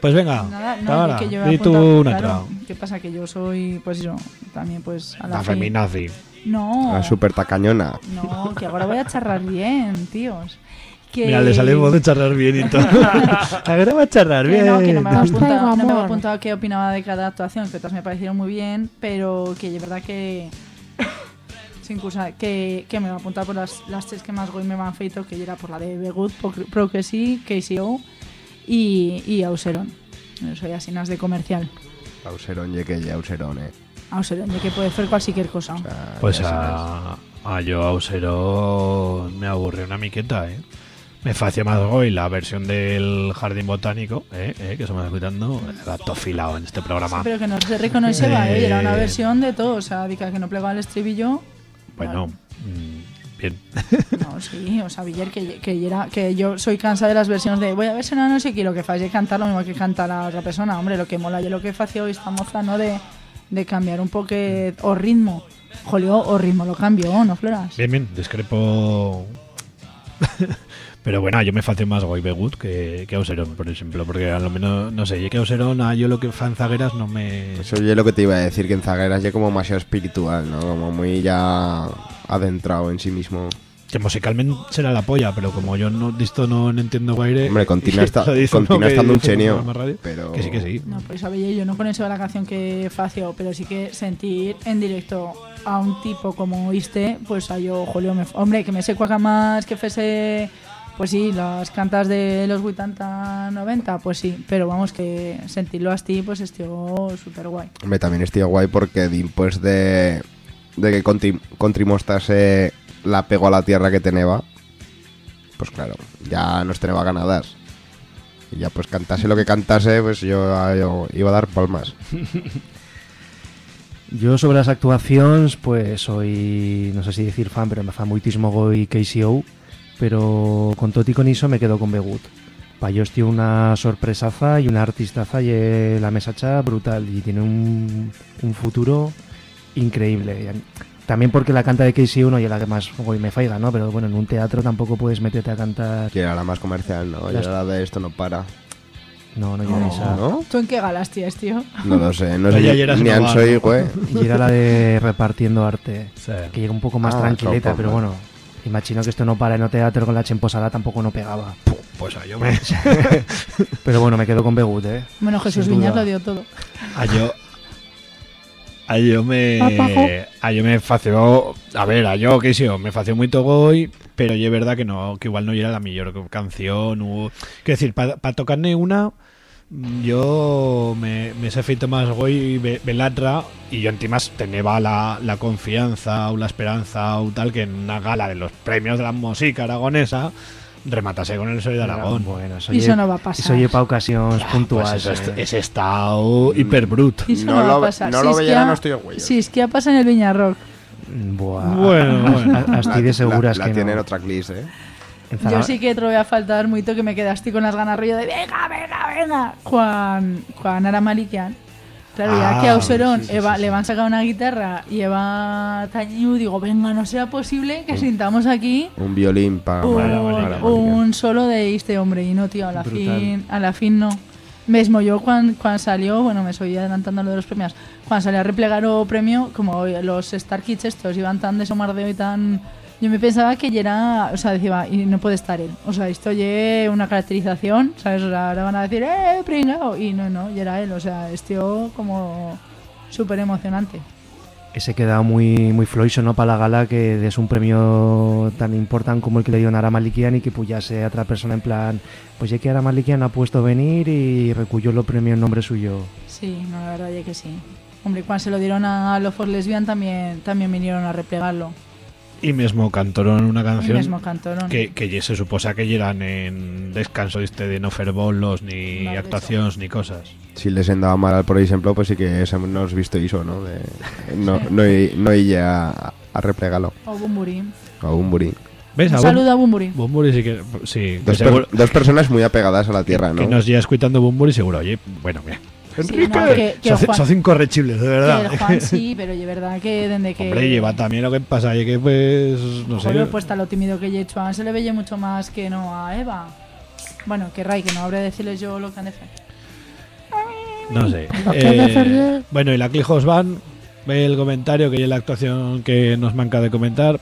Pues venga, Nada, no, ahora, que yo he di tú una claro, otra. ¿Qué pasa? Que yo soy, pues eso, también pues a la feminazi. No, La super tacañona. no, que ahora voy a charrar bien, tíos. Que... Mira, le salimos de charlar bien y todo. Ahora va a charrar Que bien. no, que no me apuntado, no me había apuntado qué opinaba de cada actuación, que todas me parecieron muy bien, pero que es verdad que sin cosa, que, que me voy a apuntar por las, las tres que más goy me han feito, que era por la de Begut, Pro- que sí, KCO y, y Auseron. No soy así nas de comercial. Auserón, ye que ye Auserón, eh. Auseron, ya que puede hacer cualquier cosa. O sea, Pues ya a, a yo Ausero me aburrió una miqueta, ¿eh? Me más hoy la versión del jardín botánico, ¿eh? ¿eh? que estamos escuchando, gato filado en este programa. Pero que no se reconoceba, Eh, ¿eh? era una versión de todo, o sea, que no plegaba el estribillo. Bueno, mm, bien. No, sí, o sea, Villar, que, que, era, que yo soy cansada de las versiones de voy a versionar no sé qué, lo que falla es cantar lo mismo que canta la otra persona. Hombre, lo que mola yo lo que hoy esta moza, ¿no? De, de cambiar un poco o ritmo. Jolio, o ritmo lo cambió, ¿no, Floras? Bien, bien, discrepo. Pero bueno, yo me facio más Goy Begut que, que Auserón, por ejemplo, porque a lo menos, no sé, yo que Auserón, a yo lo que fan zagueras no me. Eso es lo que te iba a decir, que en Zagueras ya como demasiado espiritual, ¿no? Como muy ya adentrado en sí mismo. Que musicalmente será la polla, pero como yo no esto no entiendo guaire. Hombre, continúa, uno continúa estando un radio. pero... Que sí, que sí. No, por eso veía yo no con eso de la canción que facio, pero sí que sentir en directo a un tipo como este, pues a yo, jolio, me, hombre, que me sé cuaca más que fuese, pues sí, las cantas de los 80, 90, pues sí, pero vamos, que sentirlo así, pues estuvo súper guay. Hombre, también estoy guay porque después de, de que mostrase la pego a la tierra que teneba, pues claro, ya nos teneba ganadas. Y ya pues cantase lo que cantase, pues yo, yo iba a dar palmas. Yo sobre las actuaciones, pues soy, no sé si decir fan, pero me fa muitísimo Goy KCO, pero con tot y con eso me quedo con Begut. Pa yo estoy una sorpresaza y una artistaza y eh, la mesacha brutal y tiene un, un futuro increíble. También porque la canta de KCO no y la que más Goy me faiga, ¿no? Pero bueno, en un teatro tampoco puedes meterte a cantar... Que era la más comercial, ¿no? Y Las- era la de esto no para. No, no, yo no, esa. ¿No? ¿Tú en qué galas tías, tío? No lo sé, no sé ya ni- ni an soy, ¿no? güey. Y era la de repartiendo arte. Sí. que llega un poco más Ah, tranquilita, tampoco. pero bueno, imagino que esto no para en el teatro con la chemposada tampoco no pegaba. Pues a yo me. Pero bueno, me quedo con Begut, ¿eh? Bueno, Jesús Viñas lo dio todo. A yo. A yo me. A yo me fació. A ver, a yo que sí, me fació muy togoy, pero yo es verdad que no, que igual no era la mejor canción. O, quiero decir, para tocarme una. Yo me, me he feito más goy be- belatra y yo encima tenía la, la confianza o la esperanza o tal que en una gala de los premios de la música aragonesa rematase con el Soy de Aragón. Bueno, eso, eso no va a pasar. Eso lleva ocasiones Pues puntuales. eso es- eh. ese estado hiperbrut. Y eso No no, va lo a ve- pasar. no Si lo es veía, no estoy güey. Si es que ha pasado en el Viñarrock. Buah. Bueno, bueno. A- a- de seguras la, que tienen no. otra clip, ¿eh? En Yo sí que te lo voy a faltar mucho que me quedaste con las ganas rollo de venga, venga, venga. Juan, Juan Ara Malikian. Claro, ya Ah, que a Auserón sí, sí, Eva- sí, le sí. van a sacar una guitarra y Eva Tañiu, digo, venga, no sea posible que sintamos aquí Un violín para... un, un solo de este hombre. Y no, tío, a la, Brutal. fin, a la fin no. Mesmo yo cuando, cuando salió, bueno, me estoy adelantando lo de los premios, cuando salió a replegar o premio, como los Star Kids estos iban tan de somardeo y tan... Yo me pensaba que ya era, o sea, decía, y no puede estar él. O sea, esto ya una caracterización, ¿sabes? O sea, ahora van a decir, ¡eh, pringao! Y no, no, ya era él. O sea, esto como súper emocionante. Ese queda muy, muy floixo, ¿no? Para la gala que es un premio tan importante como el que le dio a Ara Malikian y que puyase a otra persona en plan, pues ya que Ara Malikian ha puesto venir y recuyó lo premio en nombre suyo. Sí, no, la verdad ya que sí. Hombre, cuando se lo dieron a for Lesbian también, también vinieron a replegarlo. Y mismo cantaron una Y canción mismo cantaron. que, que se suposa que eran en descanso este de no fer bolos, ni actuaciones, ni cosas. Si les andaba mal, por ejemplo, pues sí que se nos visto iso, ¿no? De, no, no, no illa a, a replegalo. O Bumburi. A un burí. ¿Ves? Un A saludo a Bumburi. Bumburi sí que... Sí, que Dos, per- dos personas muy apegadas a la tierra, que ¿no? nos lleva escuchando Bumburi seguro. Oye, bueno, mira. Sí, no, que, que Son, Juan, son incorregibles, de que verdad. el Juan sí, pero de verdad que desde que... Hombre, lleva también lo que pasa, y que pues, no sé. Joder, pues está lo tímido que he hecho. A se le veía mucho más que no a Eva. Bueno, que Ray, que no habré de decirles yo lo que han de hacer. No sé. Eh, bueno, y la Clijos van. Ve el comentario, que es la actuación que nos manca de comentar.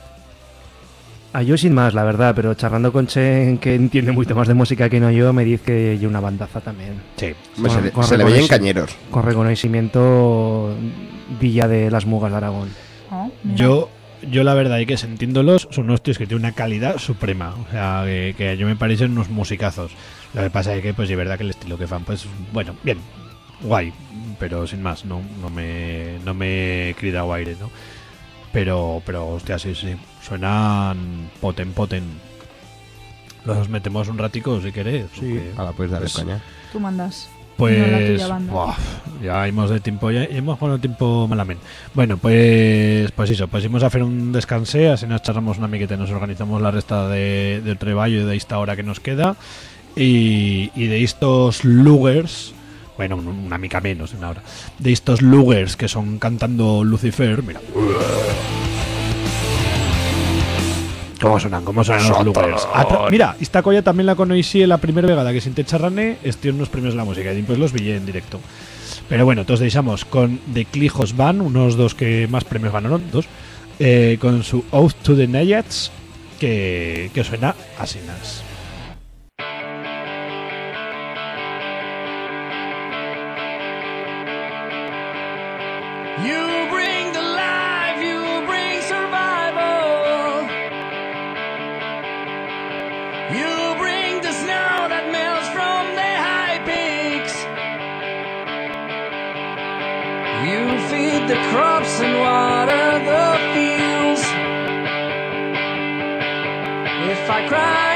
A yo sin más, la verdad, pero charlando con Chen, que entiende mucho más de música que no yo, me dice que hay una bandaza también. Sí. Se con- le, con se le veían reconocimiento- cañeros. Con reconocimiento Villa de las Mugas de Aragón. Oh, mira. Yo, yo la verdad, y que sintiéndolos, son unos tíos que tienen una calidad suprema. O sea, que, que a yo me parecen unos musicazos. Lo que pasa es que, pues, de verdad que el estilo que fan, pues, bueno, bien, guay, pero sin más, no, no me, no me crida aire, ¿no? Pero, pero, hostia, sí, sí, suenan poten, poten. Los metemos un ratico si queréis. porque- Ahora puedes darle Pues- caña. Tú mandas. Pues ya hemos de tiempo ya hemos jugado tiempo malamente. Bueno, pues pues eso, pues íbamos a hacer un descanse, así nos charramos una miqueta, y nos organizamos la resta de, del trabajo de esta hora que nos queda y, y de estos lugers, bueno, un- una mica menos, una hora, de estos lugers que son cantando Lucifer, mira. ¿Cómo suenan? ¿Cómo suenan los lugers? Mira, esta colla también la conocí en la primera vegada que sin te charrané, unos premios de la música y después los vi en directo. Pero bueno, todos deixamos con The Clijos Van, unos dos que más premios ganaron, dos, eh, con su Oath to the Nayats, que, que suena así. nas. You feed the crops and water the fields. If I cry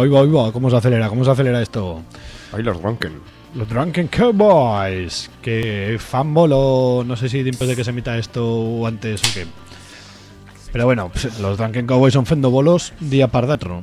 Ahí va, ahí va, ahí ahí. ¿Cómo se acelera? ¿Cómo se acelera esto? Ay, los Drunken. Los Drunken Cowboys. Que fanbolo. No sé si después de que se emita esto o antes o qué. Pero bueno, pues, los Drunken Cowboys son fendo bolos día par d'altro.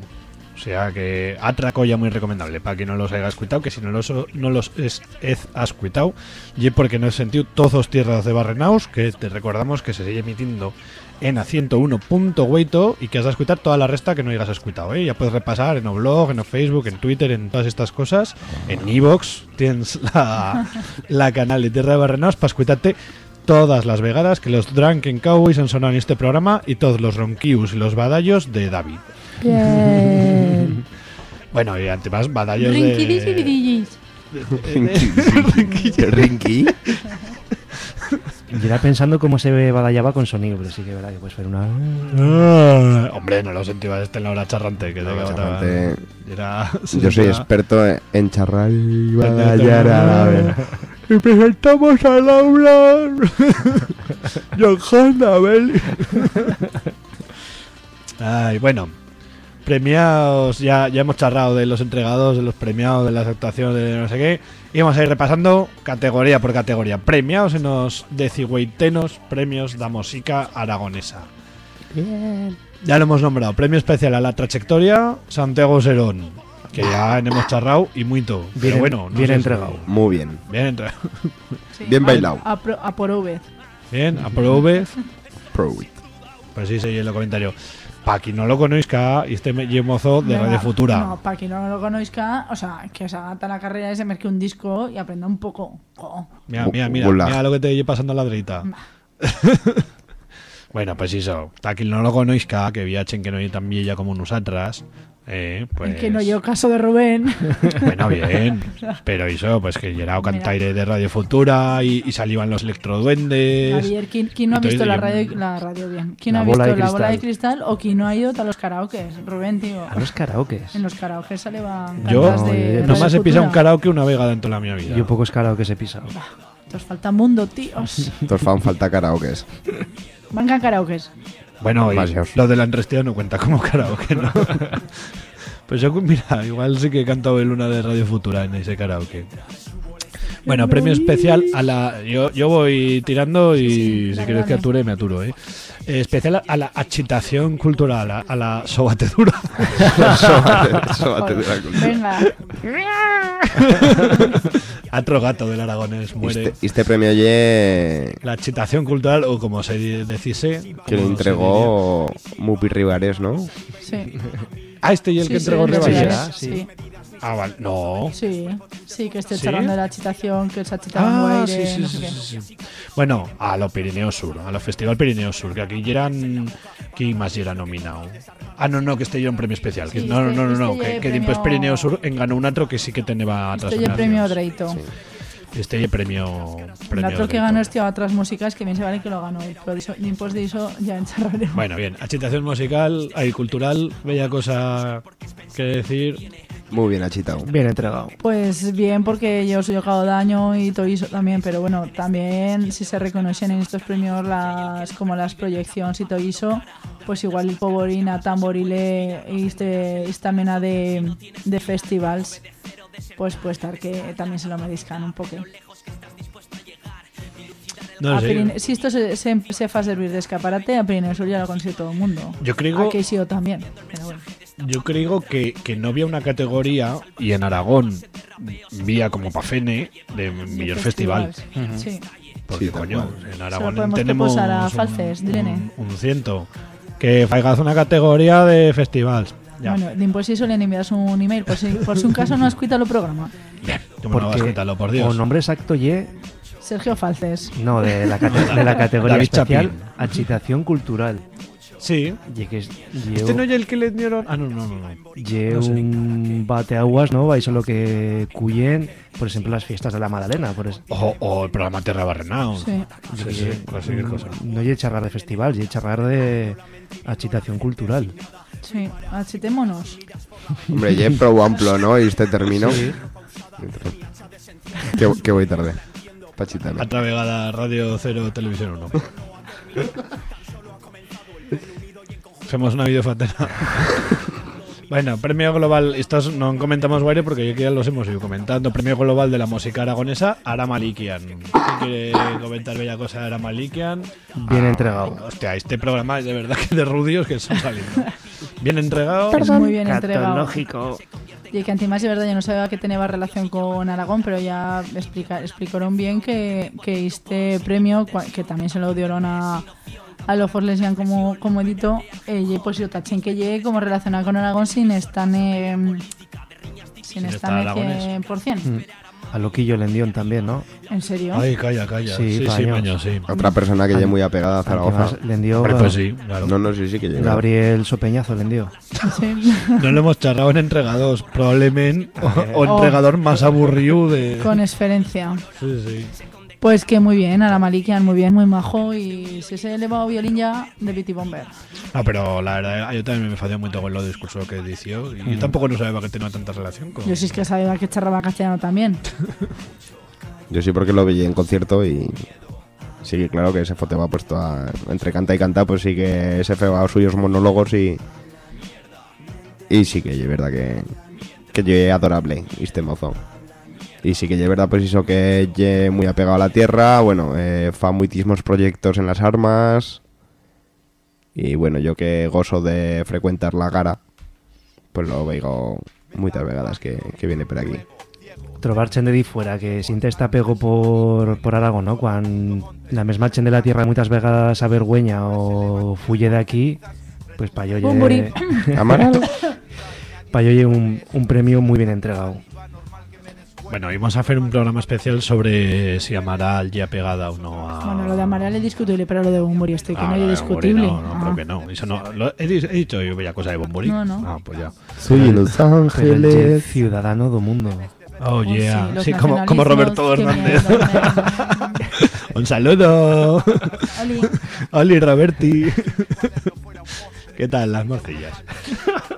O sea que atra colla muy recomendable para quien no los haya escuchado, que si no los, no los es, es has escuchado, y porque no he sentido todos tierras de Barrenaus, que te recordamos que se sigue emitiendo en a 101.8 y que has de escuchar toda la resta que no hayas escuchado, ¿eh? Ya puedes repasar en blog, en Facebook, en Twitter, en todas estas cosas. En Evox tienes la, la canal de Tierra de Barrenaus para escucharte todas las vegadas que los Drunken Cowboys han sonado en este programa y todos los ronquius y los badallos de David. Bien. Bueno, y además badallos Rinkidis y de... vidillis. Rinky. Yo era pensando cómo se badallaba con sonido, pero sí que verdad que puede ser una. Ah, hombre, no lo sentí este en la hora charrante. Que La te charrante. Era, Yo soy experto en charrar y badallar a la vez. Y presentamos a Laura Johanna Belli. Ay, bueno. Premiados, ya, ya hemos charrado de los entregados, de los premiados, de las actuaciones, de no sé qué. Y vamos a ir repasando categoría por categoría. Premiados en los decigüeitenos premios da música aragonesa. Ya lo hemos nombrado. Premio especial a la trayectoria Santiago Serón. Que ya hemos charrado y. Pero Bien- bueno, no bien entregado. Muy bien. Bien entregado. Sí, Bien a- bailado. A, pro- a por. Bien. Pro it. Pues sí, seguí en el comentario. Para quien no lo conozca, y este me llevo mozo de Venga, Radio Futura. No, para quien no lo conozca, o sea, que os haga la carrera y se merque un disco y aprenda un poco. Jo. Mira, mira, mira, Hola. mira lo que te lleve pasando la drita. bueno, pues eso. Para quien no lo conozca, que viachen que no hay tan vieja como nosotras. Eh, pues, que no yo caso de Rubén. Bueno, bien. Pero eso, pues que llegado cantaire de Radio Futura y, y salían los electroduendes. Javier, ¿quién, quién no ha visto la radio, la radio bien? ¿Quién La ha visto la bola de cristal. o quién no ha ido a los karaokes? Rubén, tío. A los karaokes. En los karaokes sale van Yo de nomás he pisado un karaoke una vega dentro de la mi vida. Yo pocos karaokes he pisado. Os falta mundo, tíos. Estos fan falta karaokes. Vengan karaokes. Bueno, y Demasiados. lo de la enrestida no cuenta como karaoke, ¿no? pues yo, mira, igual sí que he cantado el Luna de Radio Futura en ese karaoke. Bueno, premio especial a la. Yo, yo voy tirando y Sí, sí, si quieres que ature, me aturo, ¿eh? Eh, especial a la achitación cultural, a, a la sobatedura. Sóbate de la cultura. Venga. Otro gato del aragonés muere. Este, este premio ye La achitación cultural, o como se decise. que lo entregó Mupi Rivares, ¿no? Sí. Ah, este y el Sí, que sí, entregó Rebañez. Rebañez, sí. Sí. Ah, vale. No. Sí, sí, que esté ¿Sí? charlando de la chitación, que se achitaban Ah, guaire, sí, sí, no sí, sé. Bueno, a lo Pirineo Sur, a lo Festival Pirineo Sur, que aquí eran. ¿Quién más era nominado? Ah, no, no, que este era un premio especial. que- Sí, no, no, este- no, no, no, este que, que después premio- Pirineo Sur enganó un otro que sí que tenía Estoy el premio. Dreito. Este ye premio. El premio otro que ganó este otras músicas, que bien se vale que lo ganó él. Pero de eso, después de eso ya encharraremos. Bueno, bien, agitación musical, ahí cultural, bella cosa que decir. Muy bien achitado. Bien entregado. Pues bien, porque yo soy jugado daño y todo eso también, pero bueno, también si se reconocen en estos premios las como las proyecciones y todo eso, pues igual el Poborina, Tamborile y este, esta mena de, de festivals, pues puede estar que también se lo merezcan un poco. No A sé. Pirine- si esto se, se, se fa servir de escaparate, a Pirineo Sur ya lo consigue todo el mundo. Yo creo- A Keisio también, pero bueno. Yo creo que, que no había una categoría, y en Aragón vía como Pafene, de mejor festival. festivals. Sí. Porque, Sí, coño, cual. en Aragón tenemos a un- un, un ciento. Que faigas una categoría de festivals. Ya. Bueno, de si suelen enviarse un email por si, por si un caso no has escuchado el programa. Bien, ¿cómo no vas a quitarlo, por Dios? O nombre exacto ye. Sergio Falces. No, de la, cate- de la categoría especial. Chapín. Agitación cultural. Sí. Ye que es. ¿Este no es el que le dieron? Ah, no, no, no. no. Ye No sé. un bateaguas, ¿no? Vais lo que cuyen, por ejemplo, las fiestas de la Madalena. Por es- O, o el programa Terra Barrenao. Sí. Sí, sí, cualquier cosa. No ye charrar de festival, ye charrar de agitación cultural. Sí, achitémonos. Hombre, ye pro amplo, ¿no? Y este terminó. Que, que voy tarde. Pachitano. Otra vegada Radio Cero Televisión 1. Hacemos una videofatena. bueno, premio global. Estos no comentamos varios porque ya que ya los hemos ido comentando. Premio global de la música aragonesa, Ara Malikian. ¿Quién quiere comentar bella cosa de Ara Malikian? Bien entregado. Hostia, este programa es de verdad que de rudios que están saliendo. Bien entregado. Es muy bien entregado. Catológico. Y que antes de verdad yo no sabía que tenía relación con Aragón, pero ya explica, explicaron bien que, que este premio, que también se lo dieron a, a los Forlesian como, como edito, eh, pues yo tachen que llegue como relacionado con Aragón sin estar en sin estar estar en aragonés. 100%. A Loquillo Lendión también, ¿no? ¿En serio? Ay, calla, calla. Sí, Sí, sí, paños. maño, sí. Otra persona que lleve muy apegada a Zaragoza. Lendió, pues sí, claro. No, no, sí, sí que llega. Gabriel Sopeñazo Lendió. Sí. No lo hemos charlado en entregados, probablemente o, o Oh. entregador más aburrido de... Con exferencia. Sí, sí. Pues que muy bien, a la Malikian, muy bien, muy majo. Y si se elevado violín ya de Bitty Bomber. No, pero la verdad, yo también me fació mucho con lo discurso que dició. Y yo tampoco no sabía que tenía tanta relación con... Yo sí es que sabía que charraba castellano también. Yo sí porque lo vi en concierto y sí que claro que ese foto va puesto a, entre canta y canta, pues sí que ese feo a suyos monólogos y y sí que es verdad que que lle adorable este mozo. Y sí que es verdad pues eso que lle muy apegado a la tierra, bueno, eh, fa muitísimos proyectos en las armas y bueno, yo que gozo de frecuentar la gara, pues lo veigo muchas vegadas que, que viene por aquí. Trobar chen de di fuera, que siente este apego por, por Aragón, ¿no? Cuando la misma chen de la tierra muchas vegas avergüeña o fuye de aquí, pues para yo lle un, un premio muy bien entregado. Bueno, íbamos a hacer un programa especial sobre si Amaral ya pegada o no a... Bueno, lo de Amaral es discutible, pero lo de Bumburi estoy que Ah, no lo es discutible. No, no, Ah. creo que no. Eso no lo- he, he dicho yo bella cosa de Bomburi. No, no. Ah, pues ya. Soy en Los Ángeles. ciudadano do mundo. Oh, Oh, yeah. sí, como, como Roberto Hernández. un saludo. Oli. Oli Roberti. ¿Qué tal las morcillas?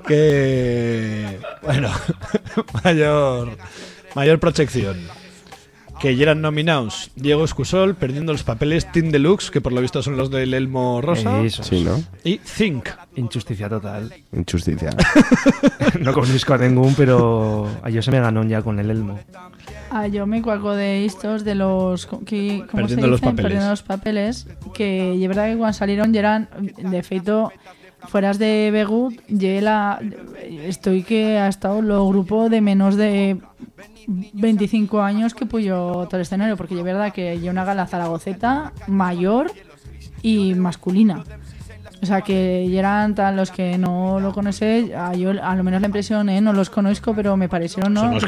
que bueno, mayor mayor protección. Que ya eran nominados Diego Escusol perdiendo los papeles Team Deluxe, que por lo visto son los del Elmo Rosa, Eso. Sí, ¿no? y Think. Injusticia total. Injusticia. no conozco a ningún, pero a yo se me ganó ya con el Elmo. Ah, yo me cuaco de estos de los que, ¿cómo Perdiendo se los papeles. Perdiendo los papeles que es verdad que cuando salieron ya eran de feito fueras de Begut la estoy que ha estado lo grupo de menos de 25 años que puyo todo el escenario porque es verdad que hay una gala zaragoceta mayor y masculina o sea que ya eran tal los que no lo conocéis, a, yo a lo menos la impresión, ¿eh? no los conozco, pero me parecieron, ¿no? Los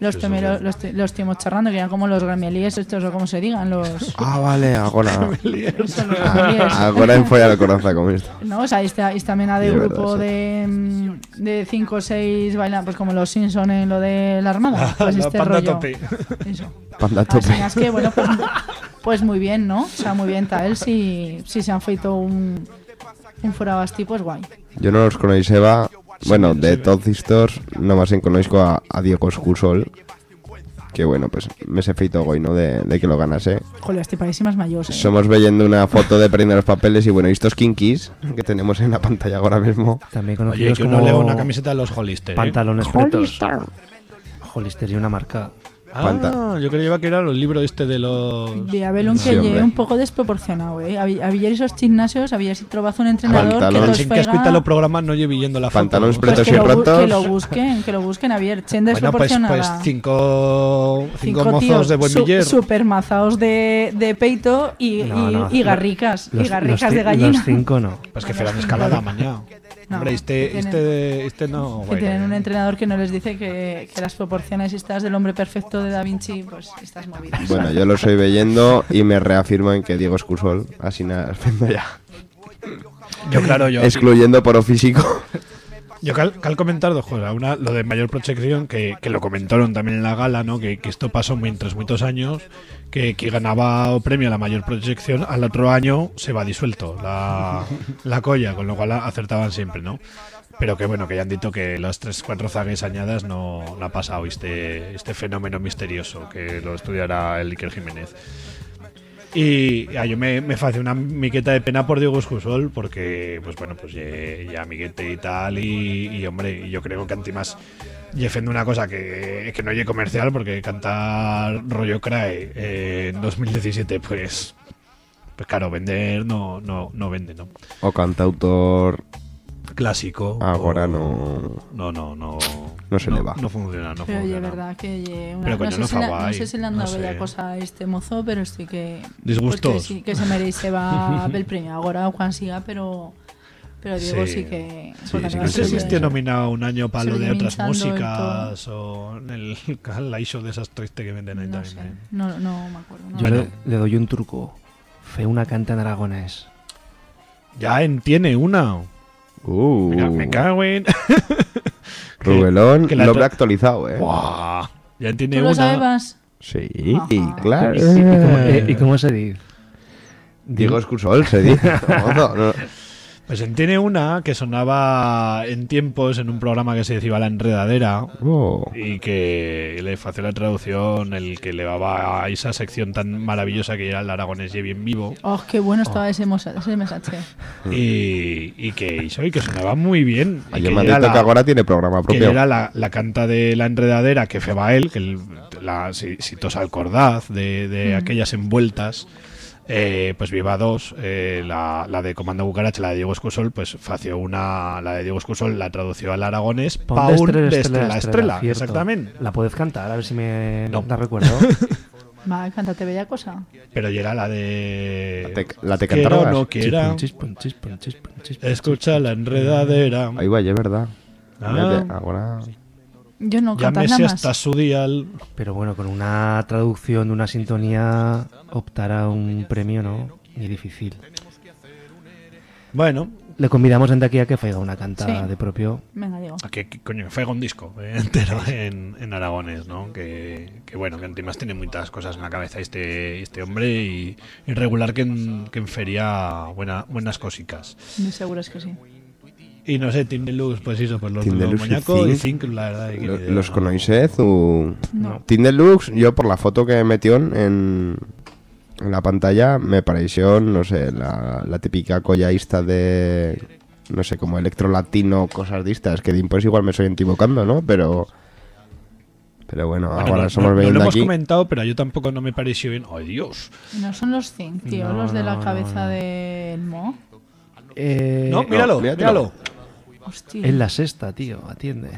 los, temero- los, los charlando, que eran como los gremielíes estos, o como se digan, los... Ah, vale, ahora. Ahora en folla la coraza con esto. No, o sea, esta, esta mena de Sí, es verdad, grupo sí. de, mm, de cinco o seis bailan, pues como los Simpson en lo de la armada. Pues La este panda rollo. tope. Eso. Panda Así tope. es que, bueno, pues, pues muy bien, ¿no? O sea, muy bien, tal, si, si se han feito un, un furabasti, pues guay. Yo no los conoceba. Bueno, de todos estos, nomás en conozco a, a Diego Escusol. Que bueno, pues me se feito hoy, ¿no? De, de que lo ganase. Joder, estoy parece más mayor, ¿eh? Somos viendo una foto de perdiendo los papeles y bueno, estos kinkis que tenemos en la pantalla ahora mismo. También Oye, conocidos que como uno lea una camiseta de los Hollister. ¿eh? pantalones pretos. Hollister y una marca. Ah, yo creía que era el libro este de los. De Abelón hombre. un poco desproporcionado, ¿eh? Había, había esos gimnasios, había si trobazo un entrenador Pantalón. que los Sin que escuita los programas no lleve viendo la foto. Pantalones Pues pretos que, y rotos. que lo busquen, que lo busquen, Javier. Chen Bueno, pues, desproporcionada. pues cinco, cinco, Cinco mozos de buen su- biller. super mazaos de, de peito y, No, y- no, y garricas. Los, y garricas los de gallina. Los cinco no. Pues que fueran escalada mañana. No, Hombre, este, que este, este no. que tienen un guay. entrenador que no les dice que, que las proporciones estas del hombre perfecto de Da Vinci, pues estas movidas. Bueno, yo lo soy leyendo y me reafirmo en que Diego Escusol, así nada, ya. Yo, claro, yo. Excluyendo por físico. Yo cal, comentar dos cosas. Una, lo de mayor protección, que, que lo comentaron también en la gala, ¿no? Que, que esto pasó mientras muchos años, que, que ganaba o premio a la mayor protección, al otro año se va disuelto la, la colla, con lo cual acertaban siempre, ¿no? Pero que bueno, que ya han dicho que las tres, cuatro zagues añadas no, no ha pasado este, este fenómeno misterioso, que lo estudiará el Iker Jiménez. Y a yo me, me hace una miqueta de pena por Diego Escusol porque, pues bueno, pues ye- ya amiguete y tal y, y, hombre, yo creo que antimás defiende una cosa que, que no llegue comercial porque cantar rollo crae eh, en 2017 pues pues claro, vender no, no, no vende, ¿no? O cantautor Clásico. ahora o- no. No, no, no. No se le va. No funciona, no Pero oye, funciona. verdad que oye, una- Pero, coño, no, no sé si la- guay, no sé si le han no dado bella sé. cosa a este mozo, pero estoy que Disgustos. pues que, sí, que se merece va el premio ahora o cuando siga, pero Pero Diego Sí. sí, que... Sí, sí No sé si esté nominado un año para lo de otras músicas o en el la show de esas tristes que venden ahí No también. sé, ¿eh? no, no me acuerdo. no Yo le doy un truco. Fe una canta en aragonés. Ya en tiene una. Uh, Mira, me cago en. Rubelón, que la lo tra- actualizado, eh. Buah, Ya tiene ¿Tú lo una. sabes? Sí, Ajá. claro. ¿Y, y cómo, eh, y cómo se dice? Diego Escusol se dice. Mozo, no. Pues en tiene una que sonaba en tiempos en un programa que se decía La Enredadera. Oh. Y que le hacía la traducción el que le daba a esa sección tan maravillosa que era el aragonés y bien vivo. Oh, qué bueno estaba ese, mosa- ese mensaje. Y, y que hizo y que sonaba muy bien. Y que me era la- que ahora tiene programa que propio. era la, la canta de la enredadera que feba él, que el- la si, si tos al cordaz de, de aquellas envueltas. Eh, pues Viva dos, eh, la, la de Comando Cucaracha, la de Diego Escusol, pues fació una, la de Diego Escusol la tradució al aragonés Pon pa de un estrella, de estrella, estrella, exactamente. La puedes cantar, a ver si me No. la recuerdo. Va, cántate bella cosa. Pero ya era la de... La te, la te quiera o cantabas. no quiera, Chispun, chispun, chispun, chispun, escucha la enredadera. Ahí va, ya es verdad. Ah. Ahora. Yo no cantas Llámese hasta su dial. Pero bueno, con una traducción de una sintonía optar a un premio, ¿no? Ni difícil. Bueno, Le convidamos desde aquí a que faiga una canta Sí. de propio. Venga, Diego. que, que coño, que faiga un disco eh, entero en, en Aragones, ¿no? Que, que bueno, que además tiene muchas cosas en la cabeza este, este hombre y, y regular que en, que en feria buena, buenas cosicas. Muy seguro es que sí. Y no sé, Tim Deluxe, pues eso, pues los de Deluxe y Moñaco y Think. Think, la verdad. que Lo- ni idea. ¿Los conocéis? o- No. Team Deluxe, yo por la foto que metió en, en la pantalla, me pareció, no sé, la, la típica collaísta de, no sé, como electro latino, cosas de estas, que después igual me estoy equivocando, ¿no? Pero, pero bueno, Bueno, ahora no, somos no- no lo hemos aquí. comentado, pero yo tampoco no me pareció bien. ¡Oh, Dios! No son los Think, tío, No, los de la no, cabeza no. del Mo. Eh, no, míralo, míratelo. míralo. Hostia. Es la sexta, tío, atiende.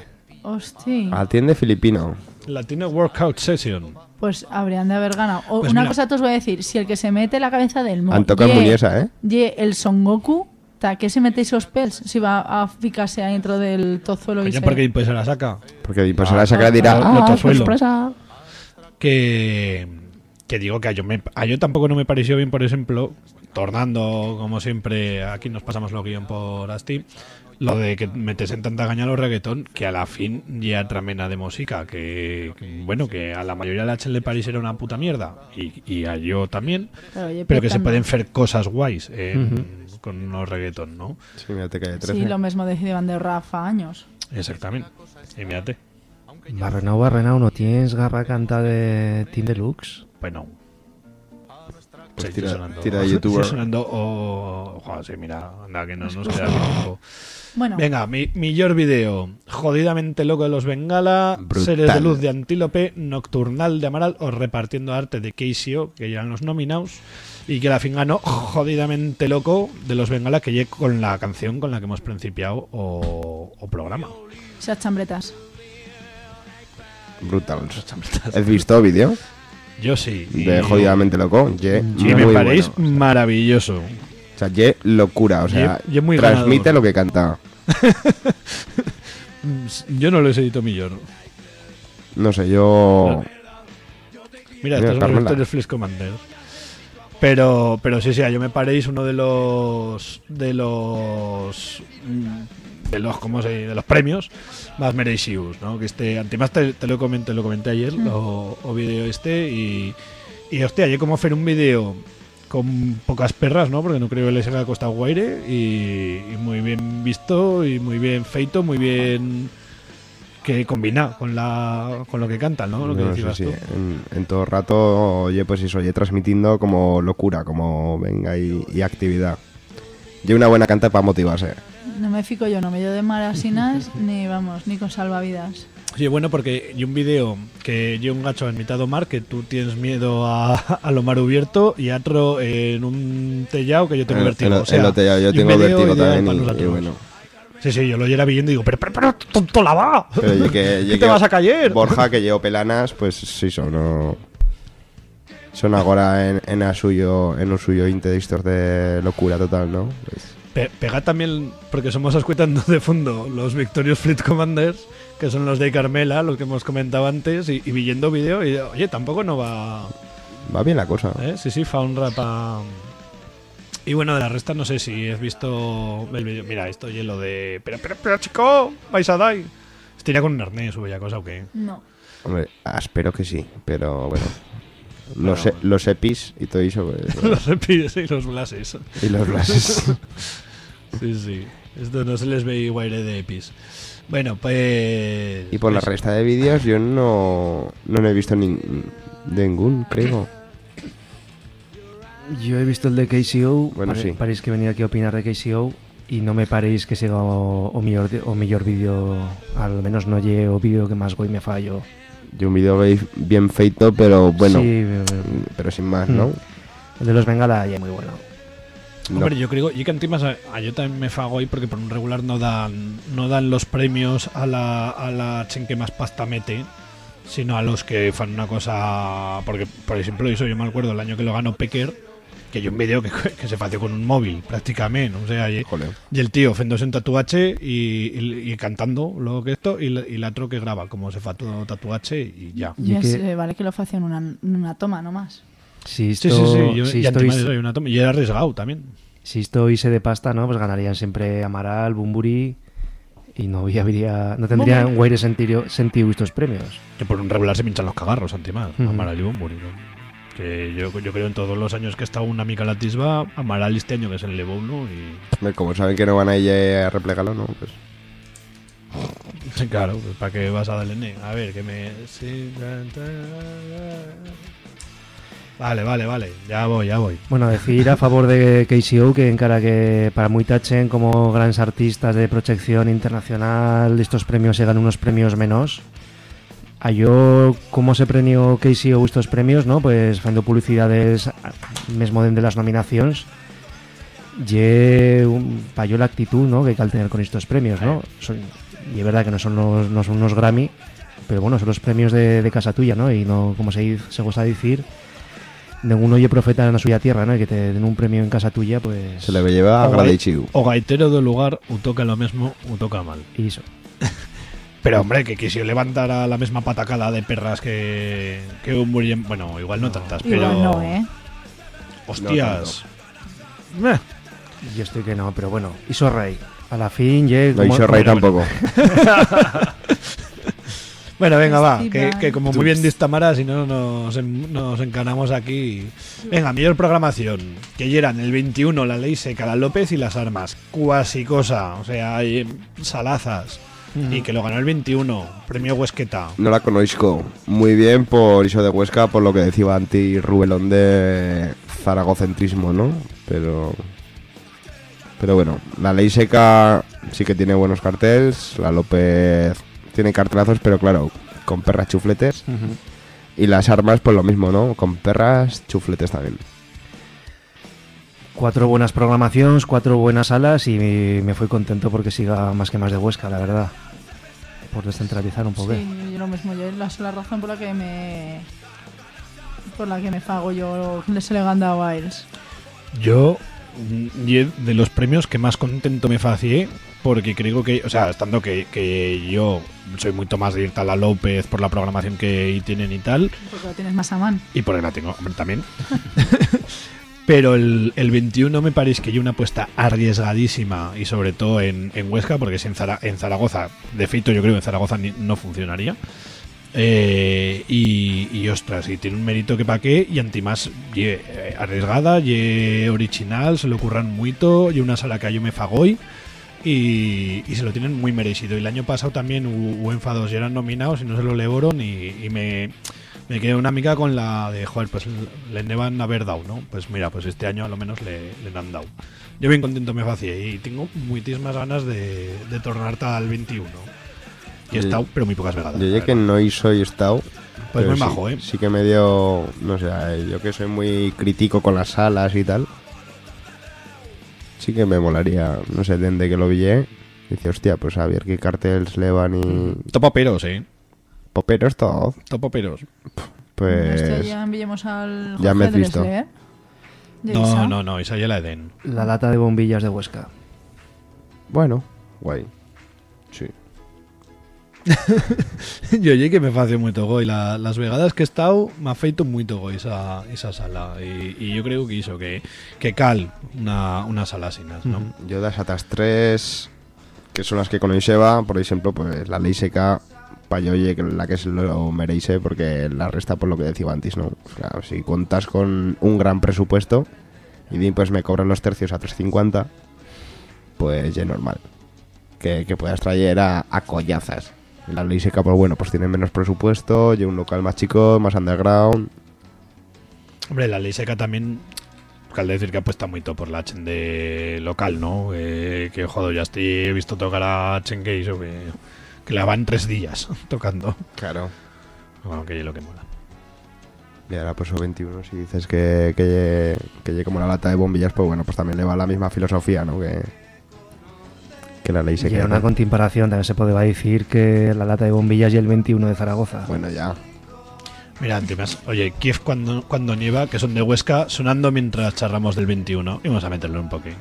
Hostia. Atiende filipino. Latino Workout Session. Pues habrían de haber ganado. O Pues una mira. cosa te os voy a decir: si el que se mete la cabeza del. Han tocado ye- Muñesa, ¿eh? el Son Goku, ¿ta qué se mete esos pels? Si va a ficarse adentro del tozuelo y Coño, se... porque después se la saca. Porque pues Ah, ahora sacará dirá, ah, lo ¡ah, tozuelo". sorpresa! que, que digo que a yo, me, a yo tampoco no me pareció bien, por ejemplo, tornando, como siempre, aquí nos pasamos lo guion por Asti, lo de que metes en tanta gaña los reggaetón que a la fin ya tramena de música, que, bueno, que a la mayoría de la Chen le París era una puta mierda, y, y a yo también, Pero, oye, pero que se pueden hacer cosas guays en- con los reggaetón, ¿no? Sí, mírate que hay 13. Sí, lo mismo decían de Rafa años. Exactamente. Y mírate, Barrenau, Barrenau, ¿no tienes garra canta de Team Deluxe? bueno. Pues sigue tira- sonando. tira de youtuber. sonando o... Joder, sí, mira, anda que no nos queda tiempo. Bueno, Venga, mi mejor video. Jodidamente loco de los Bengala, Brutal. Seres de luz de Antílope, Nocturnal de Amaral o Repartiendo arte de Keisio, que eran los nominados. Y que la fin ganó Jodidamente loco de los Bengala, que llegue con la canción con la que hemos principiado o, o programa. esas chambretas. Brutal. ¿Has visto vídeo? Yo sí. y- De jodidamente loco. Ye, Y me bueno. paréis maravilloso. O sea, ye locura. O sea, Ye- ye muy transmite ganador. lo que canta. Yo no lo he editado millón. No sé, yo. Mira, Mira, estos son los Flesh Commander. Pero, pero sí, sí, a yo me paréis uno de los de los mm, de los ¿cómo se dice? de los premios más merecidos, ¿no? Que este, además te, te lo comenté, lo comenté ayer, lo, o vídeo este y y hostia, yo como hacer un vídeo con pocas perras, ¿no? Porque no creo que les haya costado guaire y, y muy bien visto y muy bien feito, muy bien que combina con la con lo que cantan, ¿no? Lo que no sé decías si tú. en, en todo rato, oye, pues eso, oye, transmitiendo como locura, como venga y, y actividad. Y una buena canta para motivarse. No me fico yo, no me dio de marasinas ni vamos, ni con salvavidas. Sí, bueno, porque y un video que yo un gacho en mitad do mar que tú tienes miedo a, a lo mar abierto y otro en un tellado que yo tengo lo- o sea, en lo tellado, yo tengo ideal también y- bueno. Sí, sí, yo lo llevo viendo y digo, pero, pero, pero, tonto la va. Pero ye que, ¿Qué ye te vas a caer? Borja, que llevo pelanas, pues sí, son. No, son ahora en, en, a suyo, en un suyo inte de de locura total, ¿no? Pues, Pe- pega también, porque somos escuchando de fondo los Victorious Fleet Commanders, que son los de Carmela, los que hemos comentado antes, y, y viendo vídeo, y oye, tampoco no va. Va bien la cosa. ¿eh? Sí, sí, fa un rap a- Y bueno, de la resta no sé si has visto el vídeo. Mira, esto y lo de. Pero, pero, pero, chico, vais a dar. Estaría con un arnés o bella cosa o qué. No. Hombre, ah, espero que sí, pero bueno. Los, Bueno. e- los EPIs y todo eso. pues, los epis y los blases. y los blases. Sí, sí. Esto no se les ve igual de epis. Bueno, pues. y por la pues- resta de vídeos yo no, no he visto nin- ningún, creo. Yo he visto el de KCO, Bueno, sí. paréis que venir aquí a opinar de KCO y no me paréis que siga o, o millor, de- o millor vídeo, al menos no lle o vídeo que más güey me fallo. Yo un vídeo bien- bien feito, pero bueno. Sí, Pero sin más, ¿no? Mm. el de los Bengala ya muy bueno. No. Hombre, yo creo y que antimas a, a yo también me fago ahí porque por un regular no dan no dan los premios a la a la chen que más pasta mete, sino a los que fan una cosa porque por ejemplo eso yo me acuerdo el año que lo ganó Pecker que hay un vídeo que, que se fació con un móvil prácticamente, o sea, y, y el tío fendose en tatuaje y, y- y cantando lo que esto y, el otro que graba como se fa todo tatuaje y ya. Y es, que- eh, vale que lo hacían en una, en una toma nomás. Si Sí, esto, sí, sí, yo, si y esto una toma- y era arriesgado también. Si esto hice de pasta, ¿no? Pues ganarían siempre Amaral, Bumburi y no había, habría- no tendrían Bumburi. güeyes sentido, sentido estos premios. Que por un regular se pinchan los cagarros, antimás. Amaral y Bumburi, ¿no? Que yo, yo creo en todos los años que ha estado una mica la tisba, Amaral este año que se elevó uno y... Como saben que no van a ir a replegarlo, ¿no? Pues Sí, claro, pues, ¿para qué vas a darle? A ver, que me... Vale, vale, vale. Ya voy, ya voy. Bueno, decir a favor de KCO que encara que para muy tachen como grandes artistas de proyección internacional estos premios ganan unos premios menos. A yo, como se premió KCO estos premios, ¿no? Pues haciendo publicidades mesmo de las nominaciones ye un, pa' yo la actitud ¿no? que hay que tener con estos premios, ¿no? Son- y es verdad que no son los, no son unos Grammy, pero bueno, son los premios de, de casa tuya, ¿no? Y no, como se, se gusta decir, ninguno oye profeta en la suya tierra, ¿no? Y que te den un premio en casa tuya, pues... se le lleva a O, gai- agradecido. o gaitero del lugar, o toca lo mismo, o toca mal. Y eso. Pero hombre, que quisiera levantar a la misma patacada de perras que, que un Burien- Bueno, igual no tantas, pero... Igual no, ¿eh? Hostias. Meh. Yo estoy que no, pero bueno, hizo rey. A la fin, ye, No hizo rey tampoco. Bueno, venga, va, que, como muy bien distamara, si no nos, en- nos encanamos aquí. Venga, mayor programación. Que ya eran el 21 la ley seca, la López y las armas. Cuasi cosa, o sea, hay salazas. Y que lo ganó el 21, premio Huesqueta. No la conozco muy bien por eso de Huesca, por lo que decía antes Rubelón de zaragocentrismo, ¿no? Pero. Pero bueno, la ley seca sí que tiene buenos carteles, la López tiene cartelazos, pero claro, con perras chufletes. Y las armas, pues lo mismo, ¿no? Con perras chufletes también. Cuatro buenas programaciones, cuatro buenas salas y me fui contento porque siga más que más de Huesca, la verdad. Por descentralizar un poco. Sí, yo lo mismo. Yo la sola razón por la que me... Por la que me fago yo se le ganda a Wiles. Yo, mm, de los premios que más contento me facié, porque creo que, o sea, estando que, que yo soy mucho más de ir a la López por la programación que tienen y tal, Porque lo tienes más a mano. y por ahí la tengo, hombre, también. Pero el, el 21 me parece que hay una apuesta arriesgadísima y sobre todo en, en Huesca, porque si en, Zara- en Zaragoza, de feito yo creo que en Zaragoza ni- no funcionaría. Eh, y, y ostras, y tiene un mérito que pa' qué, y antimás ye eh, arriesgada, ye original, se le ocurran mucho, y una sala que yo me fagoy, y, y se lo tienen muy merecido. Y el año pasado también hubo, hubo enfados y eran nominados y no se lo levoron, y, y me, me quedé una amiga con la de, joder, pues le nevan haber dado, ¿no? Pues mira, pues este año a lo menos le, le han dado. Yo bien contento me facié y tengo muchísimas ganas de, de tornarte al 21. Y he Yo- estado, pero muy pocas vegadas. Yo ya que no hizo y he estado. Pues muy sí- majo, ¿eh? Sí que me dio. No sé, yo que soy muy crítico con las salas y tal. Sí que me molaría, no sé, desde que lo vi. Dice, hostia, pues a ver qué carteles le van y. Topoperos, ¿eh? Poperos todo. Topoperos. Pues. Ya enviamos al ya me has visto. Dresler. ¿Ya No, no, no, esa ya la Eden. La lata de bombillas de Huesca. Bueno, guay. Yo llegué que me fació moito goi la, las vegadas que he estado me ha feito moito goi esa, esa sala y, yo creo que hizo que, que cal una, una sala así, ¿no? Yo das atas tres, que son las que coneixeba, por ejemplo, pues la ley seca, pa yo oye, que la que se lo merece, porque la resta por lo que decía antes, ¿no? Si cuentas con un gran presupuesto y pues me cobran los tercios a 3.50, pues ya normal. Que, que puedas traer a, a collazas. La ley seca, pues bueno, pues tiene menos presupuesto, y un local más chico, más underground. Hombre, la ley seca también cal decir que apuesta moito por la chen de local, ¿no? Eh, que joder, ya estoy he visto tocar a Chen que hizo que, que la van tres días tocando. Claro. Bueno, que es lo que mola. Y ahora pues o 21, si dices que, que, que como la lata de bombillas, pues bueno, pues también le va la misma filosofía, ¿no? Que, que la ley Y seca. en una comparación también se podría decir que la lata de bombillas y el 21 de Zaragoza. Bueno, ya. Mira, Antimas, oye, Kiev cuando, cuando nieva, que son de Huesca, sonando mientras charramos del 21. Y vamos a meterlo un poquito.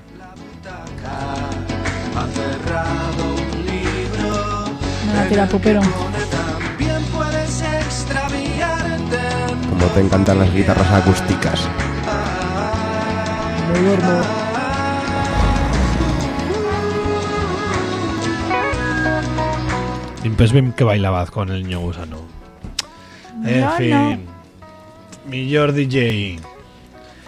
Ha cerrado un libro. Me la tira pupero. Como te encantan las guitarras acústicas. Me duermo. Impes bien que bailabas con el niño gusano. En No, fin. no. Millor DJ.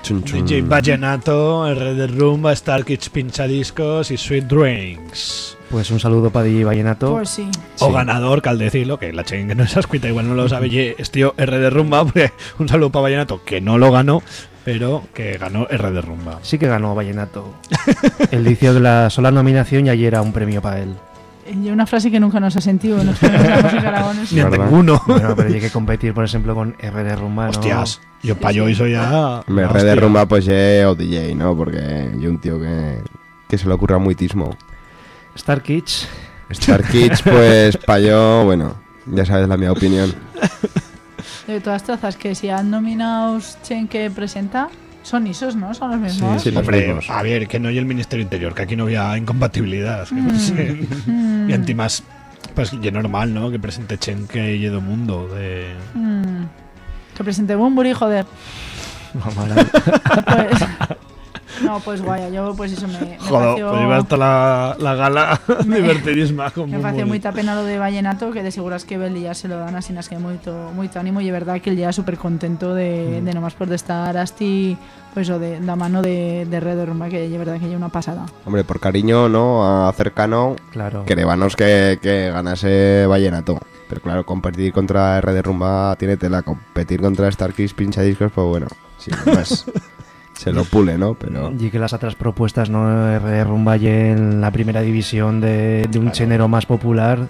Chun, chun. DJ Vallenato, R de Rumba, Star Kids Pinchadiscos y Sweet Drinks. Pues un saludo para DJ Vallenato. Pues sí. O ganador, que al decirlo, que la chen que no se escuita igual no lo sabe, ye, es tío R de Rumba, porque un saludo para Vallenato, que no lo ganó, pero que ganó R de Rumba. Sí que ganó Vallenato. Él dijo que la sola nominación ya era un premio para él. Y una frase que nunca nos ha sentido en los aragonesa. Ni a ninguno. Bueno, pero hay que competir, por ejemplo, con RD Rumba, ¿no? Hostias, yo pa' yo eso ya... Me hostia. rumba, pues ye o DJ, ¿no? Porque yo un tío que, que se le ocurra muitismo. Star Kids, Star Kids, pues pa' yo, bueno, ya sabes la mi opinión. De todas trazas que si han nominado Chen que presenta, son isos, ¿no? Son los mismos. sí, los Hombre, mismos. a ver, que no hay el Ministerio Interior, que aquí no había incompatibilidad. no sé. Mm, Y antimás, pues ya normal, ¿no? Que presente Chen que lledo mundo de... mm. Que presente Bumburi, joder. normal. Pues, no, pues guaya, yo pues eso me, me Joder, pareció, pues iba hasta la, la gala divertidísima. Como me pareció muy- pena lo de Vallenato, que de seguras que Bel ya se lo dan así nas que moito, moito ánimo y é verdad que el ya súper contento de, Mm. de nomás por de estar asti pues o de la mano de, de Red Rumba, que es verdad que es una pasada. Hombre, por cariño, ¿no? A cercano, claro. querébanos que, que ganase Vallenato. Pero claro, competir contra R de Rumba tiene tela. Competir contra Star Kids pinchadiscos, pues bueno, sí, pues se lo pule, ¿no? Pero Y que las otras propuestas, ¿no? RD Rumba y en la primera división de, de un género más popular.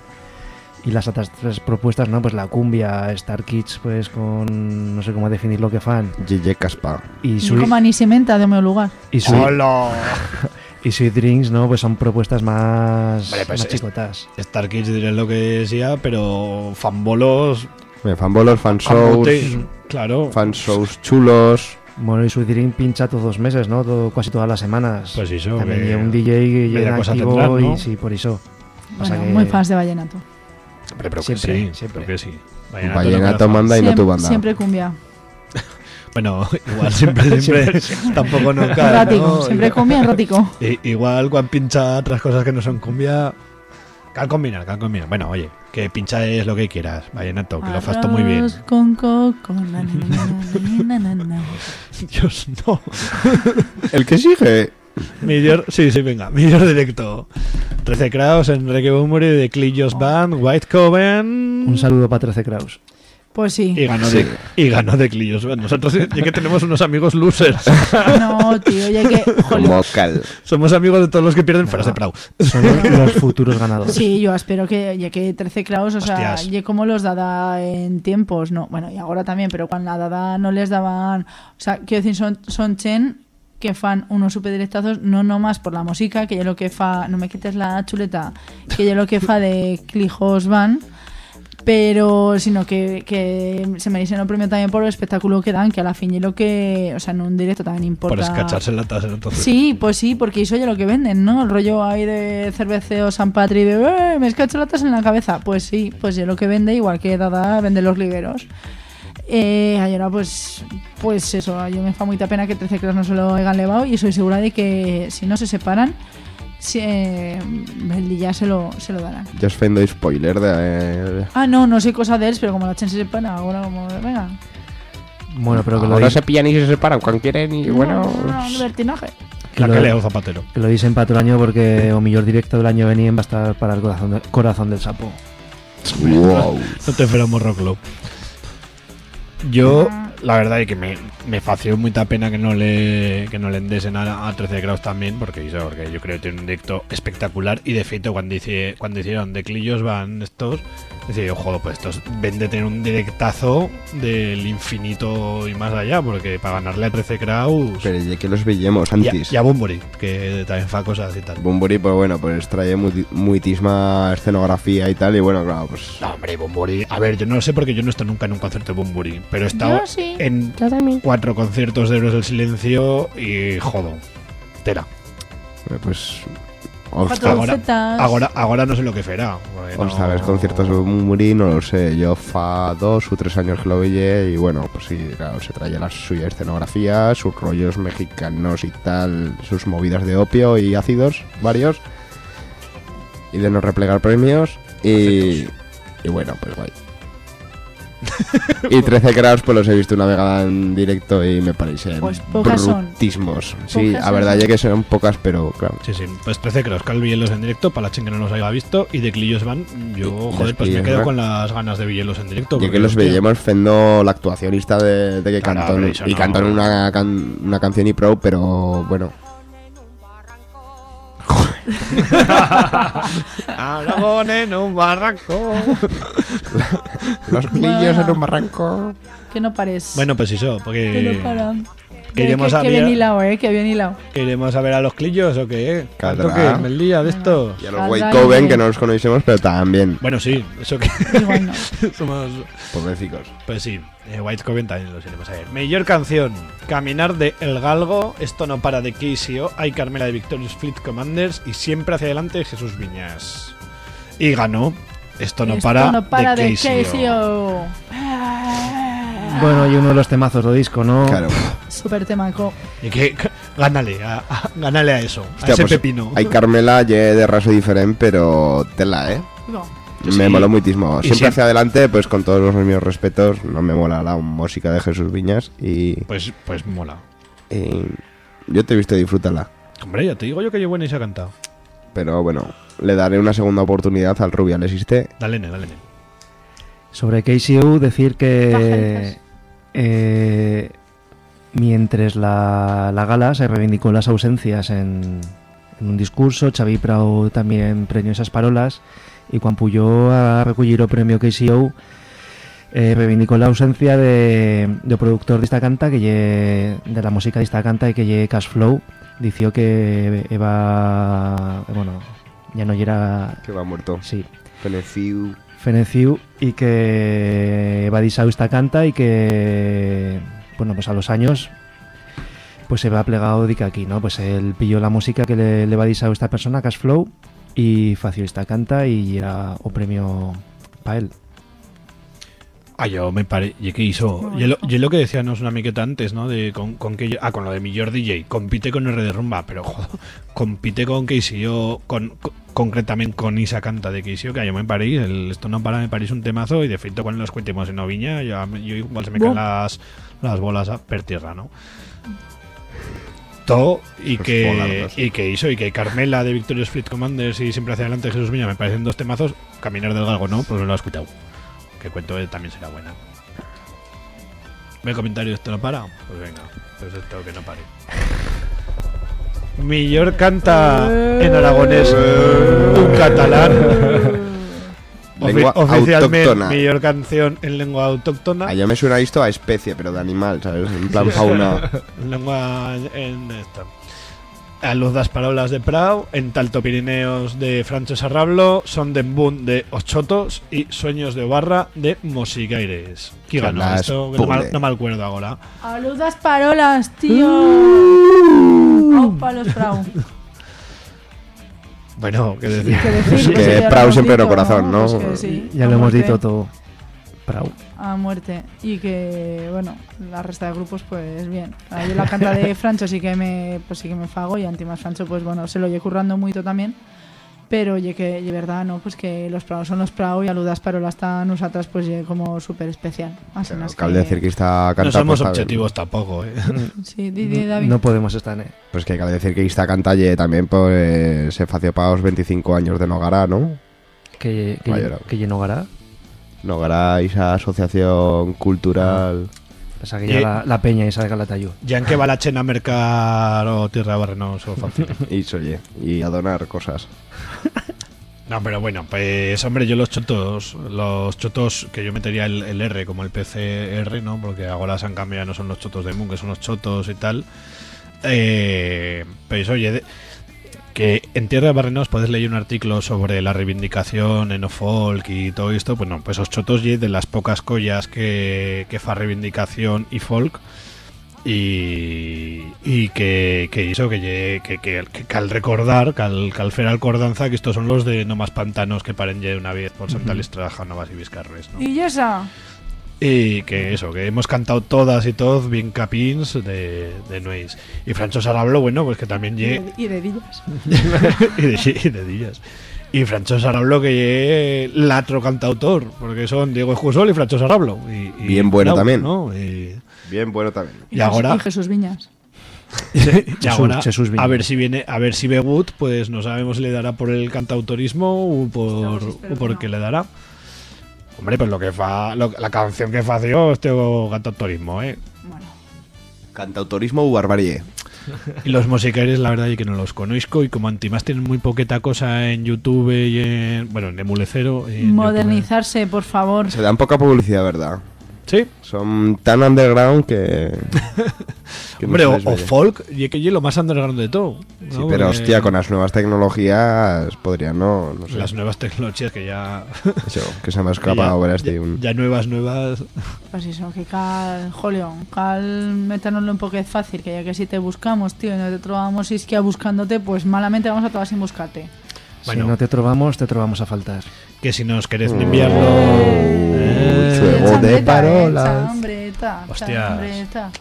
Y las otras tres propuestas, ¿no? Pues la cumbia, Star Kids, pues con... No sé cómo definir lo que fan. GG Caspa. Y Sweet, como ni cementa de meu lugar. y Sweet, ¡Hola! y Sweet Drinks, ¿no? Pues son propuestas más, Vale, pues más es- chicotas. Star Kids diré lo que decía, pero fanbolos, fanbolos, fan fanbotes, shows, claro. fan shows chulos. Bueno, y Sweet Drink pincha todos los meses, ¿no? Todo, casi todas las semanas. Pues eso, También que un DJ que media llega cosa activo tendrán, ¿no? y sí, por eso. Pasa Bueno, que- muy fans de Vallenato. Hombre, pero Siempre, que sí, siempre. pero que sí. Vallenato no manda y no tu Siempre, banda. siempre cumbia. Bueno, igual siempre, siempre, tampoco no cae, Rático, ¿no? siempre cumbia rático. I- igual cuando pincha otras cosas que no son cumbia, cal combinar, cal combinar. Bueno, oye, que pincha es lo que quieras, vallenato, que lo fas todo muy bien. Con coco, na, na, na, na, na, na. Dios, no. El que sigue. Millor, sí, sí, venga, millor directo. 13 Kraus, Enrique Bumuri, de Clillos Band, White Coven. Un saludo para 13 Kraus. Pues sí. Y ganó, de, y ganó de. Nosotros ya que tenemos unos amigos losers. No, tío, oye que. jolín. Como cal. Somos amigos de todos los que pierden fuera de Prau. Son los, futuros ganadores. Sí, yo espero que, ya que 13 clavos, o sea, Hostias. y como los dada en tiempos, no, bueno, y ahora también, pero cuando la dada no les daban, o sea, quiero decir, son, son chen que fan unos super directazos, no nomás por la música, que yo lo que fa, no me quites la chuleta, que yo lo que fa de Clijos van, pero sino que, que se merecen un premio también por el espectáculo que dan, que a la fin y lo que, o sea, en un directo también importa. Por escacharse la tasa entonces. Sí, pues sí, porque eso ya lo que venden, ¿no? El rollo ahí de cerveceo San Patri de "Eh, me escacho latas en la cabeza. Pues sí, pues ya lo que vende, igual que Dada vende los ligueros. Eh, ahora pues pues eso, yo me fa mucha pena que 13 cras no se lo hayan levado y soy segura de que si no se separan, si, eh, día se lo, se lo darán. Ya os fendo spoiler de... eh, Ah, no, no sé cosa de él, pero como la chen se separa, ahora como, venga. Bueno, pero que lo, Ahora se pillan y se separan cuando quieren y bueno... No, no, no, libertinaje. La que leo Zapatero. que lo dicen para todo el año porque o mejor directo del año venía va a estar para el corazón, de- corazón del sapo. Wow. No te esperamos Rock Club. Yo, la verdad es que me, me fació mucha pena que no le que no le endesen a, a 13 grados también, porque, porque yo creo que tiene un directo espectacular y de hecho cuando, hice, cuando hicieron de Clillos van estos, decía yo, joder, pues estos ven de tener un directazo del infinito y más allá, porque para ganarle a 13 grados Pero ya que los veíamos y a, antes. y a Bumburi, que también fa cosas y tal. Bumburi, pues bueno, pues trae muy, muitísima escenografía y tal, y bueno, claro, pues... No, hombre, Bumburi. A ver, yo no lo sé porque yo no he estado nunca en un concierto de Bumburi, pero he estado Yo sí. En cuatro conciertos de Héroes del Silencio y jodo. Tela. eh, Pues... Ahora- bucetas. Ahora, ahora no sé lo que será. porque os no- sabes conciertos de Bumburi, no lo sé. Yo fa dos o tres años que lo veía y bueno, pues sí, claro, se traía la suya escenografía, sus rollos mexicanos y tal, sus movidas de opio y ácidos, varios. Y de no replegar premios y... Y bueno, pues guay. Y 13 grados pues los he visto una vegada en directo y me parecen Pues pocas son. brutísimos. Sí, Pocas a verdad son. ya que son pocas, pero claro. Sí, sí. Pues 13 creo, Cal Villelos en directo, para la chen que no los haya visto. Y de Clillos van, yo, Y joder, pues me quedo van. con las ganas de Villelos en directo. Porque, que los veíamos fendo la actuacionista de, de que Claro, cantó y no- cantó una, can- una canción y pro, pero bueno. Aragón en un barranco. Los clillos en un barranco. Que no pares. Bueno, pues eso, que porque. no para. queríamos que, que saber- bien hilado, eh, que bien hilado. ¿Queremos a ver a los Clillos o qué? ¿Cuánto que es el día de esto? Y a los baile. que no los conocemos, pero también Bueno, sí, eso que Igual no. somos. pobrecicos. Pues sí, eh, White Coven también los iremos a ver. Mejor canción: Caminar de El Galgo, Esto no para de KCO, Hay Carmela de Victorious Fleet Commanders y Siempre hacia adelante Jesús Viñas. Y ganó Esto no Esto para, no para de KCO. KCO. Bueno, y uno de los temazos de disco, ¿no? Claro. Super temaco. Y que gánale, a, a- gánale a eso, a ese pues, pepino. Hay Carmela, ye de raso diferente, pero tela, ¿eh? No. Me Sí. moló muchísimo. Siempre sí. hacia adelante, pues con todos los mismos respetos, no me mola la música de Jesús Viñas y, Pues, pues mola. y yo te he visto disfrutarla. Hombre, ya te digo yo que buena y se ha cantado. Pero bueno, le daré una segunda oportunidad al Rubial existe. Dale, ne, dale. ne. Sobre KCU, decir que eh, mientras la, la gala se reivindicó las ausencias en, en un discurso, Xavi Prau también premió esas parolas y cuando puyó a recollir el premio KCU eh, reivindicó la ausencia de, de productor de esta canta que lle- de la música de esta canta y que lle Cash Flow dició que Eva bueno ya no era Que va muerto. sí Feneciu. Feneciu y que va disau esta canta y que bueno pues a los años pues se va plegado de que aquí no pues él pilló la música que le, le va disau esta persona Cash Flow y fació esta canta y era o premio para él Ah, yo me pare... ¿Y qué hizo? Yo lo, que decíamos una miqueta antes, ¿no? De con, con que... Ah, con lo de Millor DJ. Compite con R de Rumba, pero joder, compite con KCO, con, con- concretamente con Isa Canta de KCO, que yo me paré, el, esto no para, me parece un temazo, y de feito cuando los cuentemos en Oviña, yo, yo igual se me caen las, las bolas a per tierra, ¿no? Todo y Los que, y que hizo y que Carmela de Victorious Fleet Commanders y siempre hacia adelante Jesús Viña me parecen dos temazos. Caminar del Galgo no, pues no lo he escuchado. Que cuento eh, también será buena. ¿Ve comentario esto no para? Pues venga, pues esto que no pare. Millor canta en aragonés un catalán. Lengua oficialmente autóctona. millor canción en lengua autóctona. A yo me suena esto a especie, pero de animal, ¿sabes? En plan fauna. lengua en esta. A Luz das Parolas de Prau, En Talto Pirineos de Francho Sarrablo, Son de Boom de Ochotos y Sueños de Obarra de Mosigaires. ¿Qué ganó esto? No, mal- no me acuerdo ahora. Aludas parolas, tío. Aupa los Prau. Bueno, qué decir. ¿Qué decir? Pues Pues que ya Prau siempre no corazón, ¿no? Pues que sí, Ya a lo hemos muerte. dicho todo. Prau. a muerte y que bueno la resta de grupos pues bien Ah, yo la canta de Francho sí que me pues sí que me fago y Antimas Francho pues bueno se lo oye currando mucho también pero oye que de verdad no pues que los Prau son los Prau y aludas parola están nosotras pues ye como súper especial así es cal que- decir que está No canta somos pues, objetivos tampoco, ¿eh? sí di, di, David No podemos estar, eh. Pues que cal decir que está cantalle también pues se fació para los 25 años de Nogara, ¿no? Que, que, Vaya. que llenó Gara. Nogara, esa asociación cultural. Sea, que Y- ya la, la peña esa de Galatayú. Ya en que va la chena a mercar o tierra barrenos o fácil. Y oye, y a donar cosas. No, pero bueno, pues hombre, yo los chotos, los chotos que yo metería el, el R como el PCR, ¿no? Porque ahora se han cambiado, no son los chotos de Moon, que son los chotos y tal. Eh, pues oye, de- que en Tierra de Barrenos puedes leer un artículo sobre la reivindicación en o folk y todo esto, pues no, pues esos chotos de las pocas collas que, que fa reivindicación y folk y, y que, que hizo que, que, que, que cal recordar, cal, cal fer alcordanza que estos son los de no más pantanos que paren ye una vez por Santa Listra, Janovas y Vizcarres, ¿no? y esa Y que eso, que hemos cantado todas y todos bien capins de, de Nuez. Y Francho Sarablo, bueno, pues que también y lle... de, y de Dillas. y de, y de Dillas. Y Francho Sarablo que lle latro cantautor, porque son Diego Escusol y Francho Sarablo. Y, y Bien bueno también. ¿no? Y, Bien bueno también. y ahora, y Jesús Viñas y ahora Jesús Viñas. a ver si viene, a ver si Begut, pues no sabemos si le dará por el cantautorismo o por, o por qué le dará. Hombre, pues lo que fa, lo- la canción que fació este cantautorismo, eh. bueno Cantautorismo u barbarie. Y los musicares, la verdad, es que no los conozco. Y como Antimás tienen muy poquita cosa en YouTube y en. Bueno, en Emulecero. y en modernizarse por favor Se dan poca publicidad, ¿verdad? Sí, Son tan underground que. hombre, o, folk, y que es lo más underground de todo. ¿no? Sí, pero Porque hostia, con las nuevas tecnologías podrían, no, no sé. Las nuevas tecnologías que ya. Eso, que se me ha escapado ya, ver este ya- un... ya nuevas, nuevas. Pues eso, que cal, jolio, cal meternoslo un poco fácil, que ya que si te buscamos, tío, y no te trovamos y es que buscándote, pues malamente vamos a todas sin buscarte. Bueno. Si no te trovamos, te trovamos a faltar. Que si nos queréis Mm. enviarlo. eh, Juego de eh, parolas. chambreta, Hostias. chambreta.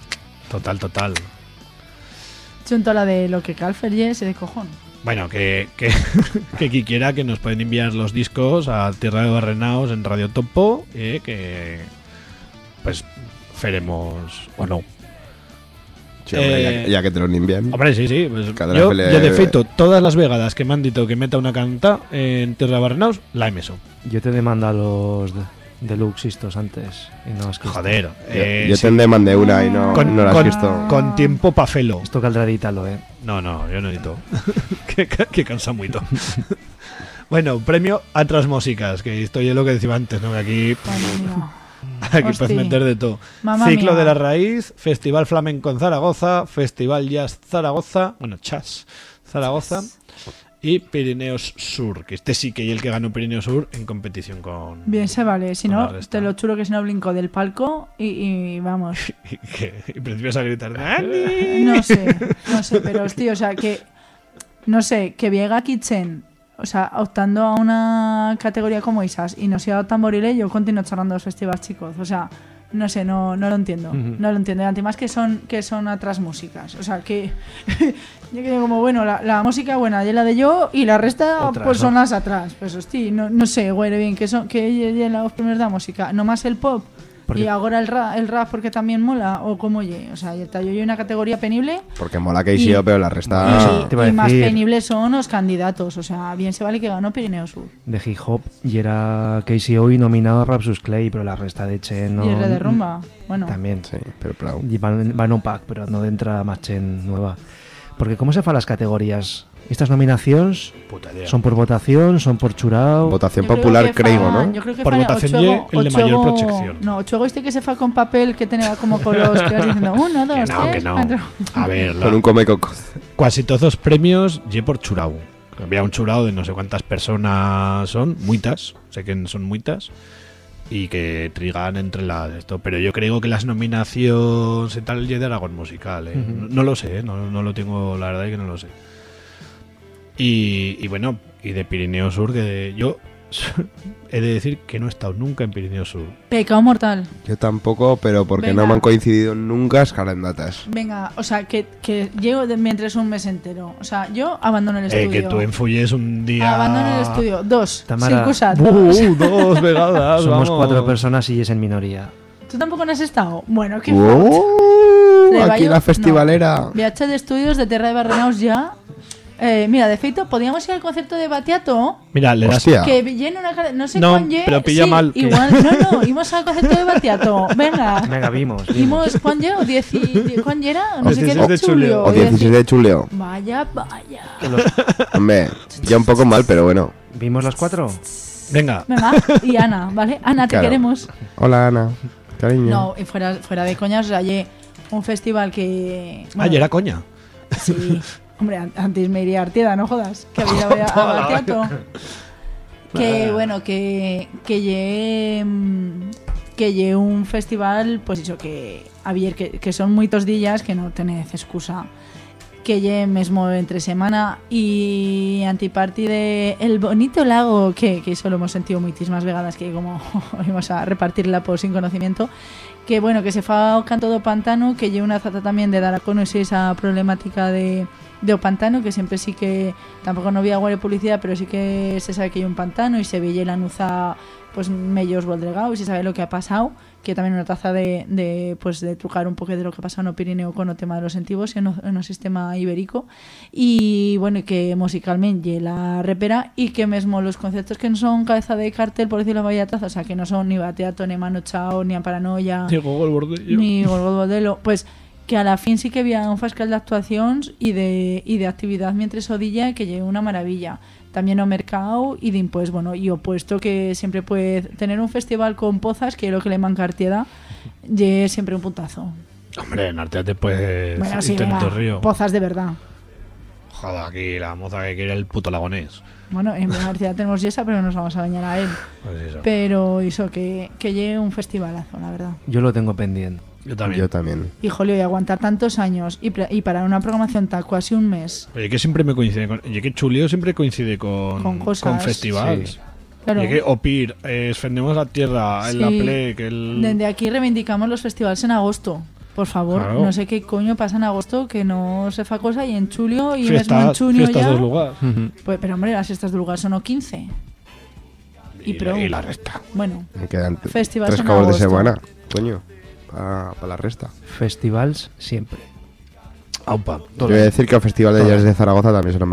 total, total. Junto a la de lo que cal fer ese de cojón. Bueno, que, que, que quien quiera que nos pueden enviar los discos a Tierra de Barrenaos en Radio Topo, eh, que pues feremos o no. Sí, hombre, Eh, ya, ya que te lo limpian. Hombre, sí, sí. Pues yo, yo, de feito, todas las vegadas que me han dicho que meta una canta en Tierra de Barrenaos, la he meso. Yo te demando a los de, deluxe estos antes. Y no has visto. Joder. Yo- eh, yo sí. te mandé una y no, Con- no la has con- visto. Con tiempo pa' felo. Esto caldrá editarlo, eh. No, no, yo no necesito. que, que, cansa mucho. bueno, premio a otras músicas, que esto es lo que decía antes, ¿no? Que aquí, Aquí puedes meter de todo. Mamma Ciclo mía. de la Raíz, Festival Flamenco en Zaragoza, Festival Jazz Zaragoza, bueno, Chas Zaragoza y Pirineos Sur, que este sí que es el que ganó Pirineos Sur en competición con... Bien se vale, si no, te lo chulo que si no brinco del palco y, y vamos. Y, que, y principias a gritar "Dani". No sé, no sé, pero tío, o sea, que. No sé, que Viega Kitchen, o sea, optando a una categoría como esas y no sea tamborile, yo continúo charlando los festivales chicos. O sea, no sé, no, no lo entiendo. No lo entiendo. Y además que son, que son otras músicas. O sea, que. yo que como, bueno, la, la música buena y la de yo y la resta, pues ¿no? son las atrás. Pues hostia, no, no sé, güey, bien, que son, que lle- los primeros de la música, no más el pop. Porque- Y ahora el rap, el rap porque también mola, o como oye, o sea, está, yo hay una categoría penible Porque mola que Y- sido, pero la y, resta. te iba a y más penibles son los candidatos. O sea, bien se vale que ganó Pirineo Sur. De hip hop. Y era Casey Hoy nominado a Rapsus Clay, pero la resta de Chen no. y el de rumba. Bueno, También. Sí, pero claro. Y van, van un pack, pero no entra más Chen nueva. Porque ¿cómo se fan las categorías Estas nominaciones Puta idea. son por votación, son por churao. Votación popular, creo, fa- ¿no? Yo creo que Por votación ye el de mayor proyección. No, ochuego este que se fa con papel que tenía como con los que vas diciendo uno, dos, Que no, tres, que no. cuatro. A ver, la- Con un come cocos. casi todos los premios ye por churao. Había un churao de no sé cuántas personas son, muitas, sé que son muitas, y que trigan entre las esto. Pero yo creo que las nominaciones y tal ye de Aragón Musical, ¿eh? no, no lo sé, ¿eh? no, no lo tengo, la verdad es que no lo sé. Y, y bueno, y de Pirineo Sur, que yo he de decir que no he estado nunca en Pirineo Sur. Pecado mortal. Yo tampoco, pero porque Venga. no me han coincidido nunca las calendatas. Venga, o sea, que, que llego de, mientras un mes entero. O sea, yo abandono el Eh, estudio. que tú enfulles un día. Abandono el estudio. Dos. Tamara. Sin cusat, Uh, dos. dos vegadas. Somos vamos. cuatro personas y es en minoría. ¿Tú tampoco no has estado? Bueno, qué. Le Aquí la festivalera. No. Viaje de estudios de Terra de Barrenaus ya. Eh, mira, de feito, podíamos ir al concepto de Batiato. Mira, le das. Hostia. Que llena una cara- no sé No, cuán lle- pero pilla sí, mal, que- Igual, no, no, íbamos al concepto de Batiato. Venga. Venga, vimos. vimos. Imos, ¿cuán lle? O diez y- ¿Cuán lle era? No sé qué 16 era de Julio. julio. O 16 de chuleo. Vaya, vaya. Hombre, ya un poco mal, pero bueno. ¿Vimos las cuatro? Venga, Venga, y Ana, ¿vale? Ana, te Claro. queremos. Hola, Ana. Cariño. No, y fuera, fuera de coñas, o sea, lle un festival que... bueno, ayer era coña. Sí. Hombre, an- antes me iría a Artieda, no jodas. Que había a, a, teatro. Que bueno, que que lle, mm, que lle un festival, pues eso que había que, que son muchos días que no tenés excusa. Que lle mesmo entre semana y antiparty de El Bonito Lago, que, que eso lo hemos sentido muchísimas vegadas que como íbamos a repartirla por sin conocimiento, que bueno, que se fa o canto do pantano, que lle una zata también de dar a conocer esa problemática de, de o pantano, que siempre sí que, tampoco no había de publicidad, pero sí que se sabe que hay un pantano y se veía la nuza pues medios voldregados y se sabe lo que ha pasado, que también una taza de, de pues de trucar un poco de lo que ha pasado en o Pirineo con el tema de los sentivos en o, en o sistema ibérico y bueno, y que musicalmente la repera y que mesmo los conceptos que no son cabeza de cartel, por decirlo vaya taza, o sea, que no son ni bateato, ni mano chao, ni a paranoia, Llegó el bordello. ni Bodelo, pues que a la fin sí que había un fascal de actuaciones y de, y de actividad mientras odilla que llegó una maravilla. También o mercado y de pues bueno, y opuesto que siempre puede tener un festival con pozas, que es lo que le manca a Artieda, y siempre un puntazo. Hombre, en Arteate pues. Bueno, sí, río. pozas de verdad. Joder, aquí la moza que quiere el puto lagonés. Bueno, en Artieda tenemos Yesa, pero nos vamos a bañar a él. Pues eso. Pero eso, que, que llegue un festivalazo, la verdad. Yo lo tengo pendiente. Yo también. Yo también. Y jolio, y aguantar tantos años y, y para una programación tal casi un mes. Oye, que siempre me coincide con. Oye, que Chulio siempre coincide con. Con cosas. festivales. Sí. Claro. Oye, que Opir, eh, Esfendemos la Tierra, en la Sí. Ple, que el. Desde aquí reivindicamos los festivales en agosto. Por favor, Claro. no sé qué coño pasa en agosto que no se fa cosa y en julio y Fiesta- en junio ya. dos lugares. Pues, pero hombre, las fiestas de lugar son o 15. Y, Y, pro. la, y la resta. Bueno, Me quedan t- Festivals tres cabos de semana. Coño. Para la resta. Festivals siempre. Aupa. Yo voy a decir que el Festival de Jazz de Zaragoza también se lo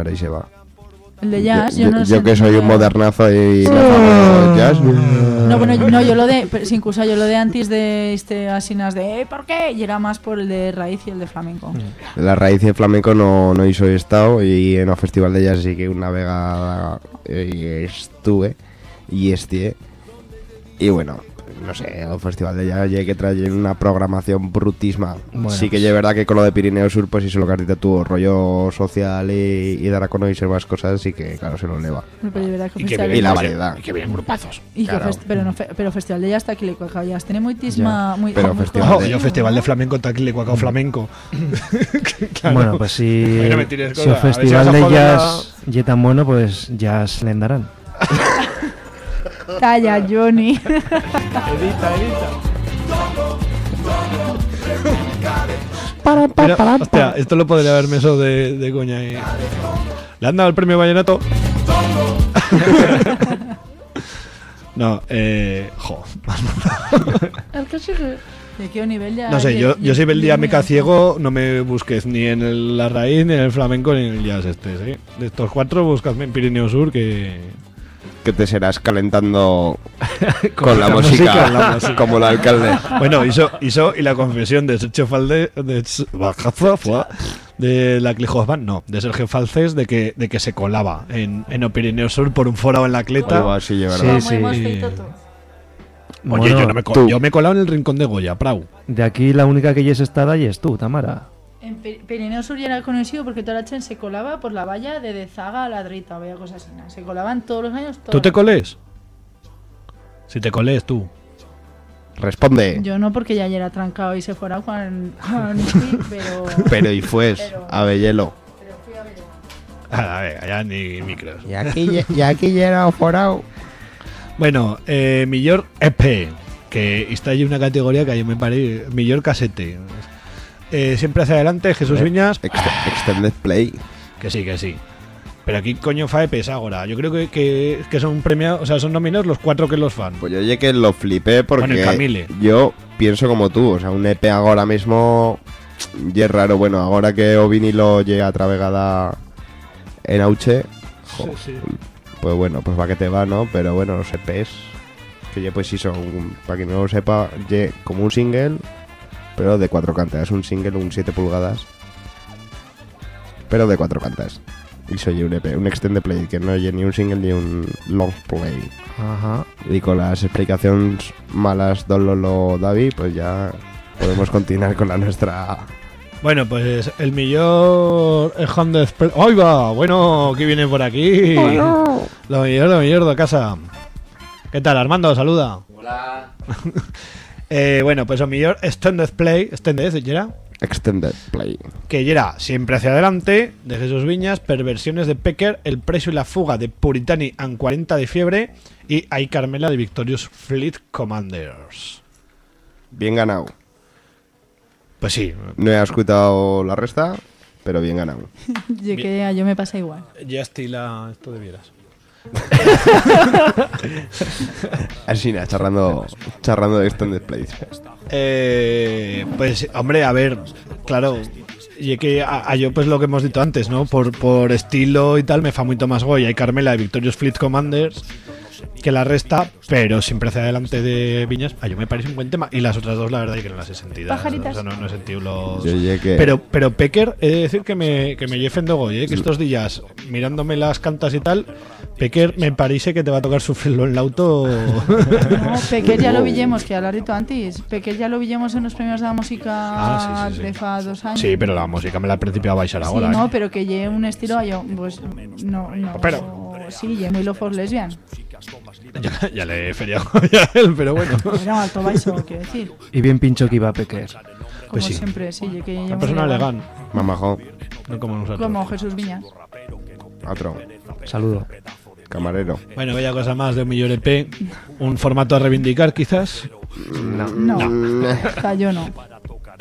el de jazz, yo, no sé. yo que soy un modernazo y no hago jazz. No, bueno, no, yo lo de, pero sin cusa, yo lo de antes de este asinas de, "Eh, ¿por qué? Y era más por el de raíz y el de flamenco. La raíz de flamenco no, no hizo estado y en el Festival de Jazz sí que una vega eh, estuve y esté. Y bueno, no sé, el Festival de Jazz ya que trae una programación brutísima. Bueno, sí que pues- es verdad que con lo de Pirineo Sur, pues hizo lo que has dicho tú, rollo social y, y dar a conocer más cosas, sí que claro, se lo eleva. Pero de verdad que Y que Y la de- variedad. Y que vienen grupazos. y que fest- pero, no, fe- pero festival de jazz está aquí le cuaca jazz. Tiene muitísima... Muy, pero muy festival Oh, de- yo festival de flamenco taquile cuacao flamenco. Claro. Bueno, pues si, no si el si festival de jazz ya tan bueno, pues jazz le darán. Talla, Johnny. Mira, hostia, esto lo podría haberme eso de, de coña. ahí. Le han dado el premio Vallenato. no, eh. Jo. ¿De qué nivel ya? No sé, yo, yo si el da- ciego, no me busques ni en el- la raíz, ni en el flamenco, ni en el jazz este, ¿sí? De estos cuatro, buscadme en Pirineo Sur, que. Que te serás calentando con la, la música, música, la música. como el alcalde. Bueno, hizo, hizo y la confesión de Sergio Falde. De, de la Clijos Band, no, de Sergio Falcés, de que, de que se colaba en, en el Pirineo Sur por un forado en la cleta. Sí, sí. todo. Oye, Bueno, yo, no me yo me he colado en el rincón de Goya, Prau. De aquí la única que ya es estada y es tú, Tamara. En Pi- Pirineo Sur ya era conocido porque toda la gente se colaba por la valla de Dezaga a Ladrita, o cosas así. ¿no? Se colaban todos los años. ¿Tú todos. te colés? Si te colés, tú. Responde. Yo no, porque ya era trancado y se fuera Juan, Juan pero... Pero y fues, Pero- a Bellelo. pero fui a ver. A ver, ya ni micros. Y aquí, y aquí ya era forao. Bueno, eh, Millor EP, que está ahí una categoría que a mí me parece Millor Casete. Eh, siempre hacia adelante, Jesús Eh, Viñas, Ext- Extended Play. que sí, que sí. Pero aquí coño fa EPs ahora. Yo creo que, que, que son premiados, o sea, son nominados los cuatro que los fan. Pues yo oye que lo flipé porque yo pienso como tú, o sea, un EP ahora mismo y es raro, bueno, ahora que o vinilo llega a travegada en Auche, jo, pues bueno, pues va que te va, ¿no? Pero bueno, los EPs, que ya pues sí son, para quien no lo sepa, como un single, pero de cuatro cantas, es un single, un 7 pulgadas, pero de cuatro cantas. Y soy un EP, un extended play, que no oye ni un single ni un long play. Ajá. Y con las explicaciones malas Don Lolo David, pues ya podemos continuar con la nuestra. Bueno, pues el millor es Honda Express. ¡Ay va! Bueno, ¿qué viene por aquí? Lo mejor, lo mejor de casa. ¿Qué tal, Armando? Saluda. Hola. Eh, bueno, pues el millor Extended Play, Extended, ¿ya era? Extended Play. que era Siempre hacia adelante, de Jesús Viñas, Perversiones de Pecker, El preso y la fuga de Puritani and 40 de fiebre y Hay Carmela de Victorious Fleet Commanders. Bien ganado. Pues sí, No he escuchado la resta, pero bien ganado. Yo que a yo me pasa igual. ya estila esto de vieras. Así, nada, charrando, charrando de Extended Play. Eh, pues, hombre, a ver, claro. Y que a, a yo, pues lo que hemos dicho antes, ¿no? Por, por estilo y tal, me fa mucho más Goya y Carmela de Victorious Fleet Commanders que la resta, pero siempre hacia adelante de Viñas, a yo me parece un buen tema. Y las otras dos, la verdad, es que no las he sentido. Pajaritas. O sea, no, no he sentido los. Yo. Pero, pero Pecker, he de decir que me, que me Goya, ¿eh? que estos días, mirándome las cantas y tal, Pecker me parece que te va a tocar sufrirlo en el auto. No, Pequer ya lo villemos, que ya lo he dicho antes. Pequer ya lo villemos en los premios de la música Ah, sí, sí, sí. de fa dos años. sí, pero la música me la he principio a baixar Sí, ahora. no, ¿eh? pero que lleve un estilo a yo, pues no, no. Pero- Sí, lleve muy lo for lesbian. Ya, ya le he feriado a él, pero bueno. Era alto baixo, quiero decir. Y bien pincho que iba a Pequer. Como Pues sí. siempre, sí, yo que Una persona legal, Mamajo, no como nosotros. Como Jesús Viñas. otro, Saludo. camarero. Bueno, bella cosa más de un millón EP. Un formato a reivindicar, quizás. No, o sea, yo no.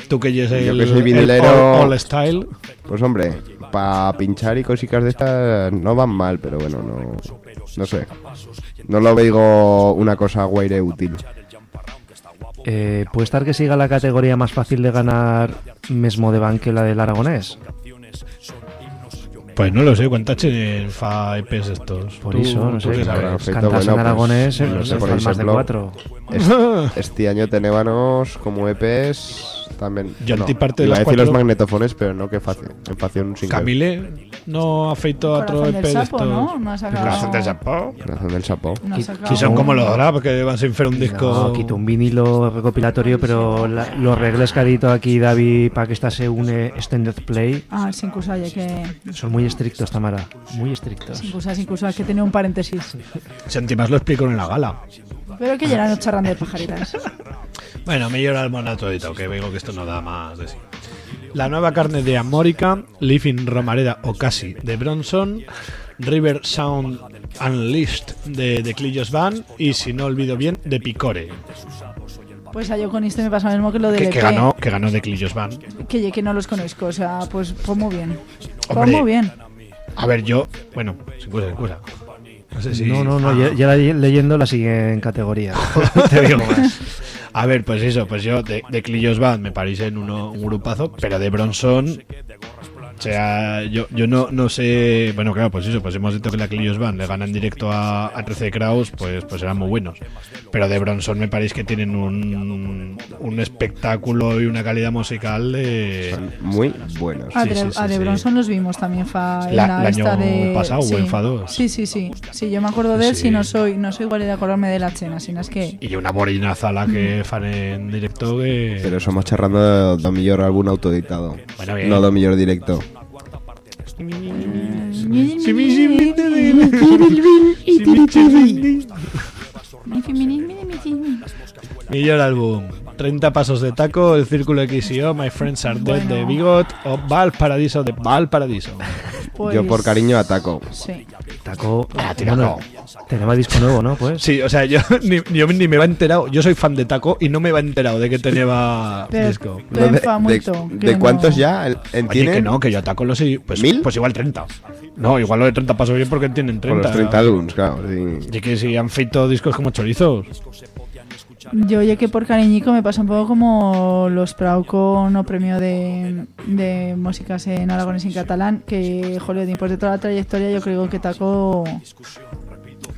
Tú que eres Yo el, que soy el vinilero- all, all style. Pues hombre, para pinchar y cositas de estas no van mal, pero bueno, no. No sé. No lo veo una cosa guaire útil. Eh, ¿Puede estar que siga la categoría más fácil de ganar mismo de ban que la del aragonés? Pues no lo sé, ¿cuántas en fa EPs estos? Por eso, no sé. Perfecto, Cantas bueno, en pues, aragonés, eh, no sé, no por más de cuatro. Est- Este año tenébanos como EPs también. Yo no, antiparte de iba a las decir los cuatro- magnetofones, pero no que fácil. En facción sin Camille no ha feito otro Corazón EP del de sapo, estos. ¿no? No ha sacado- Corazón del sapo. Corazón del sapo. No ha sacado- Si son como los rap que van sin hacer un disco. No, quito un vinilo recopilatorio, pero la- los reglas que ha dicho aquí David para que esta se une extended play Ah, sin cusar, ya que... son muy estrictos, Tamara. Muy estrictos. Sin cusar, sin cusar, que tenía un paréntesis. Si más lo explico en la gala. Pero que ya eran charrando de pajaritas. Bueno, me llora el monato editado, que veo que esto no da más de sí. La nueva carne de Amórica, Living Romareda o casi de Bronson, River Sound Unleashed de, de Clillos Van y, si no olvido bien, de Picore, Pues a yo con esto me pasa lo mismo que lo del que, que ganó, que ganó de Clillos Van. Que, no los conozco, o sea, pues, pues muy bien. Pues Hombre. muy bien. A ver, yo, bueno, sin cuenta, sin cuenta. No sé si. No, no, no, Ah. ya, leyendo la siguiente categoría. te digo más. A ver, pues eso, pues yo de, de Clillos Band me parece en uno, un grupazo, pero de Bronson O sea, yo, yo no, no sé. Bueno, claro, pues eso, pues hemos dicho que la Clios Van le ganan directo a, a 13 Kraus, pues, pues eran muy buenos. Pero de Bronson me parece que tienen un, un espectáculo y una calidad musical de. Son muy buenos. A, Sí, de, sí, sí, a de. Bronson los vimos también fa, en La- la el esta año de, pasado, en Fa dos. Sí, sí, sí. Sí, yo me acuerdo de él, Sí. si no soy, no soy igual de acordarme de la chena, sino es que Y una borinaza la que fan en directo que. Pero somos charrando de do millor álbum autoeditado. Bueno, bien. No do millor directo. Millor álbum. 30 pasos de taco, el círculo XIO, My Friends Are Dead de Bigot o Val Paradiso de Val Paradiso. pues, Yo por cariño ataco. Sí. Taco. Ah, tira, bueno, tenemos disco nuevo, ¿no? Pues. Sí, o sea, yo ni, yo ni me va enterado. Yo soy fan de taco y no me va enterado de que tenía Pero- disco. pero de, fa de- mucho, de que no- cuántos ya en- en Oye, que no, que yo a taco lo sé. Pues, ¿Mil? pues igual 30. No, igual lo de 30 paso bien porque tienen 30. Por los 30 álbums, claro. sí. Y que si han feito discos como chorizos. Yo oye que por cariñico me pasa un poco como los Prau con o premio de, de músicas en aragonés y en catalán, que, joder, después de toda la trayectoria yo creo que Taco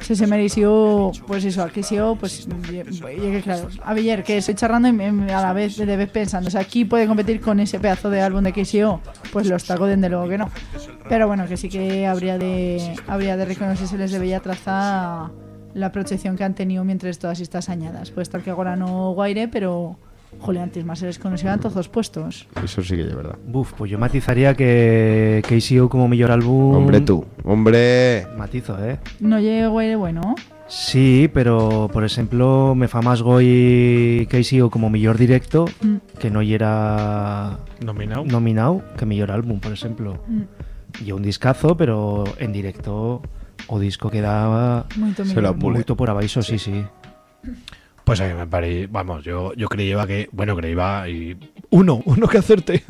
se se mereció, pues eso, aquí sí, pues, que claro, a Villar, que estoy charrando y a la vez, de vez pensando, o sea, aquí puede competir con ese pedazo de álbum de KCO, pues los Taco desde luego que no. Pero bueno, que sí que habría de, habría de reconocerse les debería trazar la proyección que han tenido mientras todas estas añadas. Puede estar que ahora no guaire, pero joder, antes más se les conocía en todos los puestos. Eso sí que es verdad. Buf, pues yo matizaría que KCO como mejor álbum. Hombre, tú. Hombre. Matizo, ¿eh? No llegue guaire bueno. Sí, pero por ejemplo, me fa más Goy KCO como mejor directo Mm, que no era Nominado. nominado que mejor álbum, por ejemplo. mm, Y un discazo, pero en directo o disco que daba. Pule. mucho por abaixo, sí, sí. Pues a mí me parece, vamos, yo, yo creía que, bueno, creía y uno, uno que hacerte.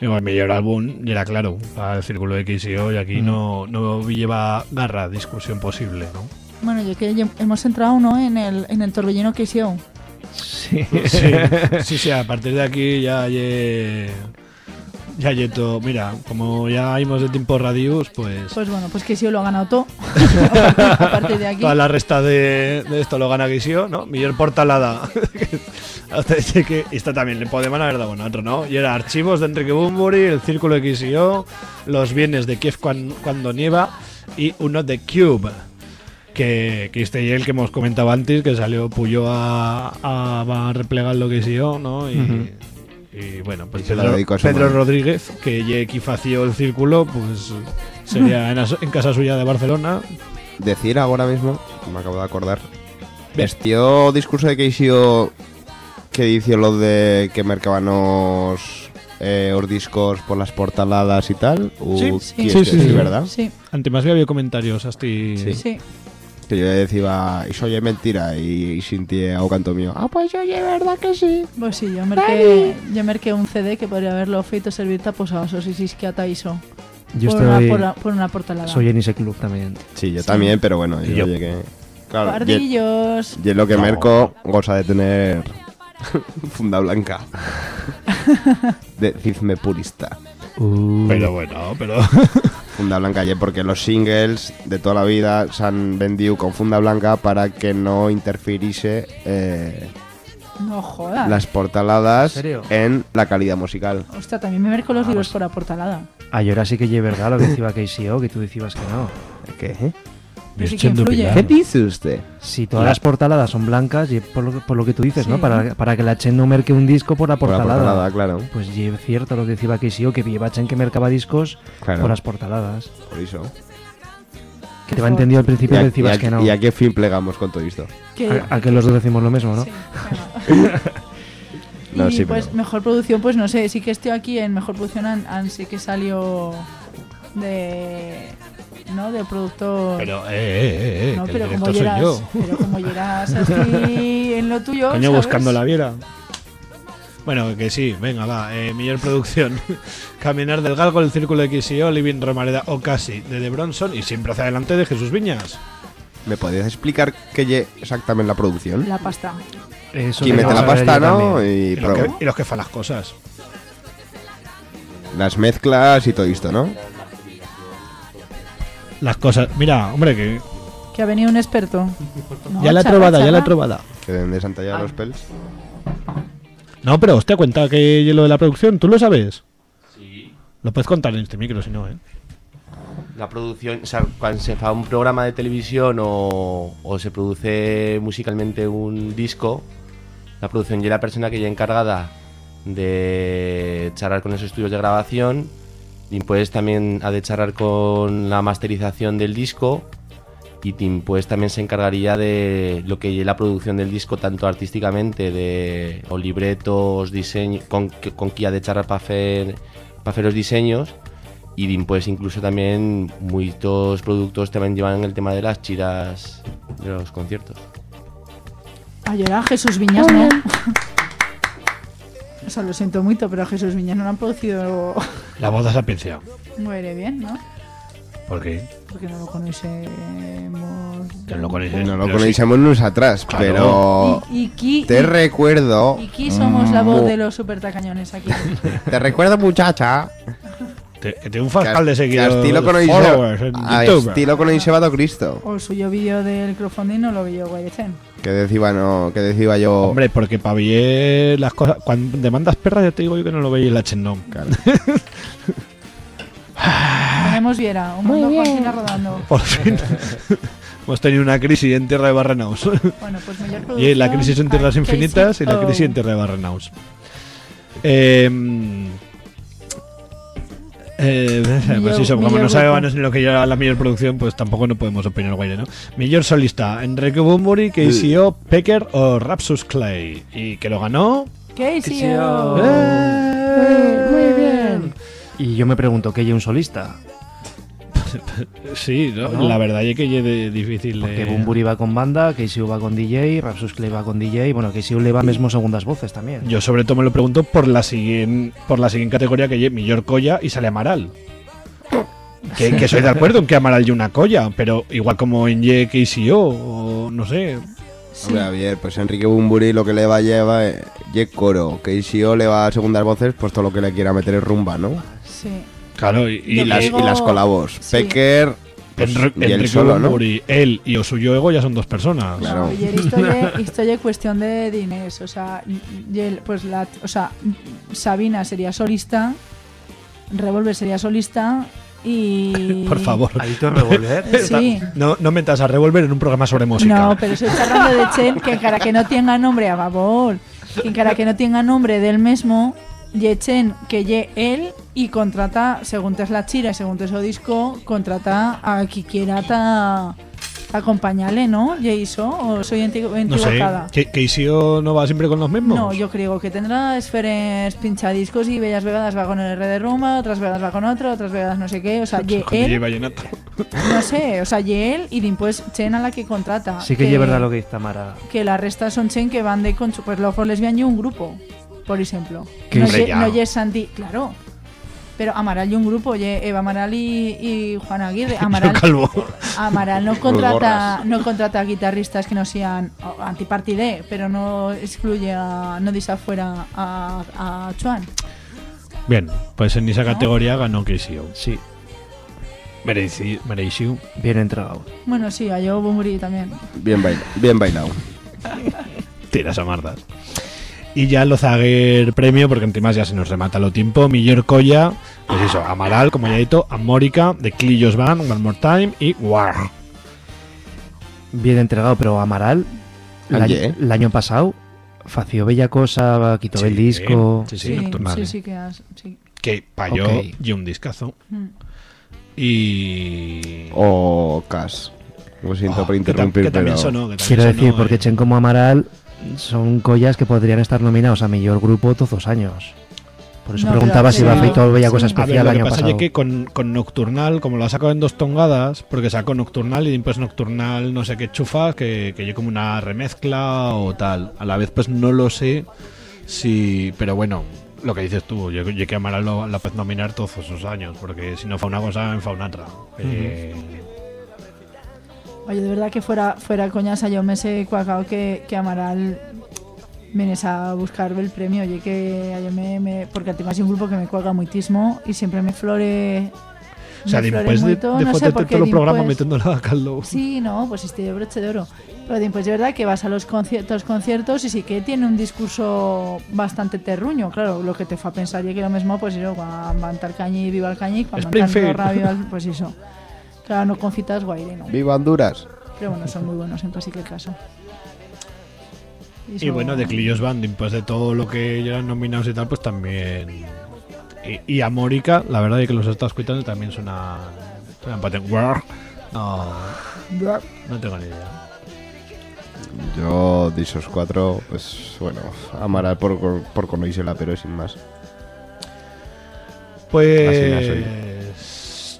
Digo, el mejor álbum, y era claro, para el círculo de XIO, y aquí Mm. no, no lleva garra, discusión posible, ¿no? Bueno, yo que ya hemos entrado ¿no? en el, en el torbellino que hizo. Sí. Sí, sí, sí, a partir de aquí ya lle- ya todo. Mira, como ya hemos de tiempo radius, pues, Pues bueno, pues que sí lo ha ganado todo. a partir de aquí. toda la resta de, de esto lo gana XIO, ¿no? Miller Portalada. Que esta también le podemos haber dado bueno, otro, ¿no? Y era archivos de Enrique Bunbury, el círculo XIO, los bienes de Kiev cuan- cuando nieva y uno de Cube. Que, que este y el que hemos comentado antes, que salió Puyo a, a, a replegar lo que yo, ¿no? Y. y bueno, pues Y Pedro, Pedro. Rodríguez, que ye aquí fació el círculo, pues sería en, as- en casa suya de Barcelona. Decir ahora mismo, me acabo de acordar. Bien. Estió discurso de Keisio que dice lo de que mercabanos eh, os discos por las portaladas y tal. ¿O Sí, sí. Sí, es? sí, sí. ¿verdad? Sí, Ante más había comentarios hasta Sí. sí. Que yo le decía, y soy mentira, y, y sintié a canto mío. Ah, pues oye, ¿verdad que sí? Pues sí, yo merqué, yo merqué un CD que podría haberlo feito servir taposados o si si es que ata iso. Yo por, estoy. una, por, la- por una portalada. Soy en ese club también. Sí, yo también, pero bueno, yo, yo. llegué. Claro, y, Pardillos. y es lo que No. Merco goza de tener funda blanca. Decidme purista. Uh, Pero bueno, pero. Funda blanca, y porque los singles de toda la vida se han vendido con funda blanca para que no interfiriese eh, No jodas. las portaladas ¿En serio? en la calidad musical. Hostia, también me merco los Ah, libros pues- por la portalada. Y ahora sí que es verdad lo que decía KCO, que tú decías que no. ¿Qué? Sí que. ¿Qué dice usted? Si todas las portaladas son blancas, y por lo, que- por lo que tú dices, ¿no? Sí. Para, para que la Chen no merque un disco por la Por la portalada. portalada, claro. Pues es cierto lo que decía KCO, que lleva Chen que mercaba discos Claro. por las portaladas. Por eso. Que te va entendido al ¿Y principio a, que decías y a- que no. y a qué fin plegamos con todo esto? Que, A, a que los dos decimos lo mismo, ¿no? Sí, bueno. No, y sí, pues pero- mejor producción, pues no sé, sí que estoy aquí en mejor producción, han, han- sí que salió de. ¿No? De productor. Pero, eh, eh, eh, no, que pero el como soy llegas, yo. pero como llegas así en lo tuyo. Coño, ¿sabes? buscando la viera. Bueno, que sí, venga, va. Eh, mejor producción. Caminar del Galgo, el Círculo de XIO, Living Romareda o casi de The Bronson y siempre hacia adelante de Jesús Viñas. ¿Me podrías explicar qué exactamente la producción? La pasta. Eso mete la pasta, ¿no? Y, Y los, que, y los que fan las cosas. Las mezclas y todo esto, ¿no? Las cosas. Mira, hombre, que Que ha venido un experto. No, ya la he charla, trobada, ya la he charla. trobada. Que den de Santalla los pels. No, pero hostia, cuenta que lo de la producción, ¿tú lo sabes? Sí. Lo puedes contar en este micro, si no, ¿eh? La producción, o sea, cuando se fa un programa de televisión o, o se produce musicalmente un disco, la producción y la persona que ya encargada de charlar con esos estudios de grabación y pues también ha de charlar con la masterización del disco y tim- pues también se encargaría de lo que es la producción del disco tanto artísticamente de o libretos, diseño, con, con que ha de charlar para hacer para hacer los diseños y din, pues incluso también muchos productos también llevan el tema de las chiras de los conciertos. Ay, era Jesús Viñas, ¿no? o sea, lo siento mucho, pero a Jesús Viñas no lo han producido La voz de sapiencia. muy bien, ¿no? ¿Por qué? Porque no lo conocemos. Que no lo conocéis. No lo pero sí. conocemos nosotros atrás, Claro. pero Y, y qui- te y- recuerdo. y qui somos la voz mu- de los supertacañones aquí. Te recuerdo, muchacha. Te- que tiene un fascal de seguidores. estilo conocéis followers en a YouTube. estilo conocéis a Cristo. O el suyo vídeo del crowdfunding no lo vi yo, Chen. Que decía, no, que decía yo. Hombre, porque para ver las cosas. Cuando demandas perras, ya te digo yo que no lo veis en la Chendom. Claro. Tenemos Viera, un mundo cortina rodando. Por fin. Hemos tenido una crisis en Tierra de Barrenaus. Bueno, pues mejor y la crisis en Tierras Infinitas y la crisis en Tierra de Barrenaus. Eh, eh, pues eso, como no sabemos ni lo que lleva la mejor producción, pues tampoco no podemos opinar guay, ¿no? Mejor solista, Enrique Bunbury, KCO, Pecker o Rapsus Clay. Y que lo ganó. Casey, KCO. oh. ¡Eh! Muy bien. Y yo me pregunto, ¿qué hay un solista? Sí, ¿no? ¿No? la verdad es que es de- difícil. Porque de- Bumburi va con banda, KCU va con DJ, Rapsus Clay va con DJ, bueno, KCU le va mismo segundas voces también. Yo sobre todo me lo pregunto por la siguiente por la siguiente categoría que es Millor Colla y sale Amaral. Que, que soy de acuerdo en que Amaral y una colla, pero igual como en Ye KCO o no sé. Sí. Hombre, Javier, pues Enrique Bumburi lo que le va a llevar es coro. Que le va a segundas voces, pues todo lo que le quiera meter es rumba, ¿no? Sí. Claro, y, las, digo- y las colabos. sí. Pecker pues, y él Enrique solo, ¿no? Él y Osuyo Ego ya son dos personas. Claro. No, y esto es cuestión de diners, o sea, y el- pues la, o sea, Sabina sería solista, Revolver sería solista y Por favor. Revolver. Sí. No, no metas a Revolver en un programa sobre música. No, pero estoy hablando de Chen que cara que no tenga nombre a favor, que cara que no tenga nombre del mismo, y Chen que ye él y contrata, según te es la chira y según te es o disco, contrata a quien quiera ta, acompañarle, ¿no? Y hizo, o soy enti- No sé. equivocada. ¿Que, que KCO no va siempre con los mismos? No, yo creo que tendrá esferes pinchadiscos y bellas vegadas va con el R de Roma, otras vegadas va con otro, otras vegadas no sé qué, o sea, ye él, Vallenato. no sé, o sea, ye él y después Chen a la que contrata. Sí que es verdad lo que dice Tamara. que la resta son Chen que van de con su pues los lesbian y un grupo, por ejemplo. Que no ya. no ye Santi, claro. Pero Amaral y un grupo, ye Eva Amaral y, y Juan Aguirre. Amaral, Calvo. Amaral no contrata, no contrata guitarristas que no sean antipartidé, pero no excluye a, no dice afuera a, a Chuan. Bien, pues en esa categoría ganó KCO. Sí, Mereciu. bien entregado. Bueno, sí, a yo Bumburi también. Bien, baila- bien bailado. Tiras a mardas. Y ya lo Zaguer premio, porque encima ya se nos remata lo tiempo. Millor Colla, pues eso, Amaral, como ya he dicho, Amórica, de Clillos Van, One More Time y War. Bien entregado, pero Amaral, el año, el pasado, fació bella cosa, quitó el disco. Sí, sí, Sí, sí, sí que has- sí. Que Ok. y un discazo. Mm. Y. O Cas. Lo siento Oh, por que tam- interrumpir, que también pero. sonó, que también Quiero sonó, decir, porque eh. Chen como Amaral son collas que podrían estar nominados a mejor grupo todos los años. Por eso No, preguntaba si va a feito bella cosa. A ver, especial lo el que año pasa pasado. es que con, con Nocturnal, como lo ha sacado en dos tongadas, porque sacó Nocturnal y después Nocturnal no sé qué chufas, que, que yo como una remezcla o tal. A la vez pues no lo sé si... Pero bueno, lo que dices tú, yo, yo que Amaral lo, la puedes nominar todos esos años, porque si no fa una cosa, fa una otra. Eh, Oye, de verdad que fuera, fuera coñasa, yo me sé cuacao que, que Amaral vienes a buscar el premio. Oye, que yo me, me- porque además hay un grupo que me cuelga muitísimo y siempre me flore. O sea, después de, de no sé, porque todo el programa dimpués- metiéndola a caldo. Sí, no, pues este de broche de oro. Pero después de verdad que vas a los conciertos, conciertos y sí que tiene un discurso bastante terruño, claro, lo que te fa pensar y que lo mismo, pues eso, cuando van tal cañi, viva el cañi, cuando van Springfield. Andorra, viva el- pues eso. Claro, no confitas guaire, ¿no? ¡Viva Honduras! Pero bueno, son muy buenos en cualquier caso. Y bueno, de Clillos Banding, pues de todo lo que llegan nominados y tal, pues también. Y, y a Mórica, la verdad es que los he estado escuchando también suena. suena. No, no tengo ni idea. Yo, de esos cuatro, pues bueno, Amaral por, por conocerla, pero sin más. Pues.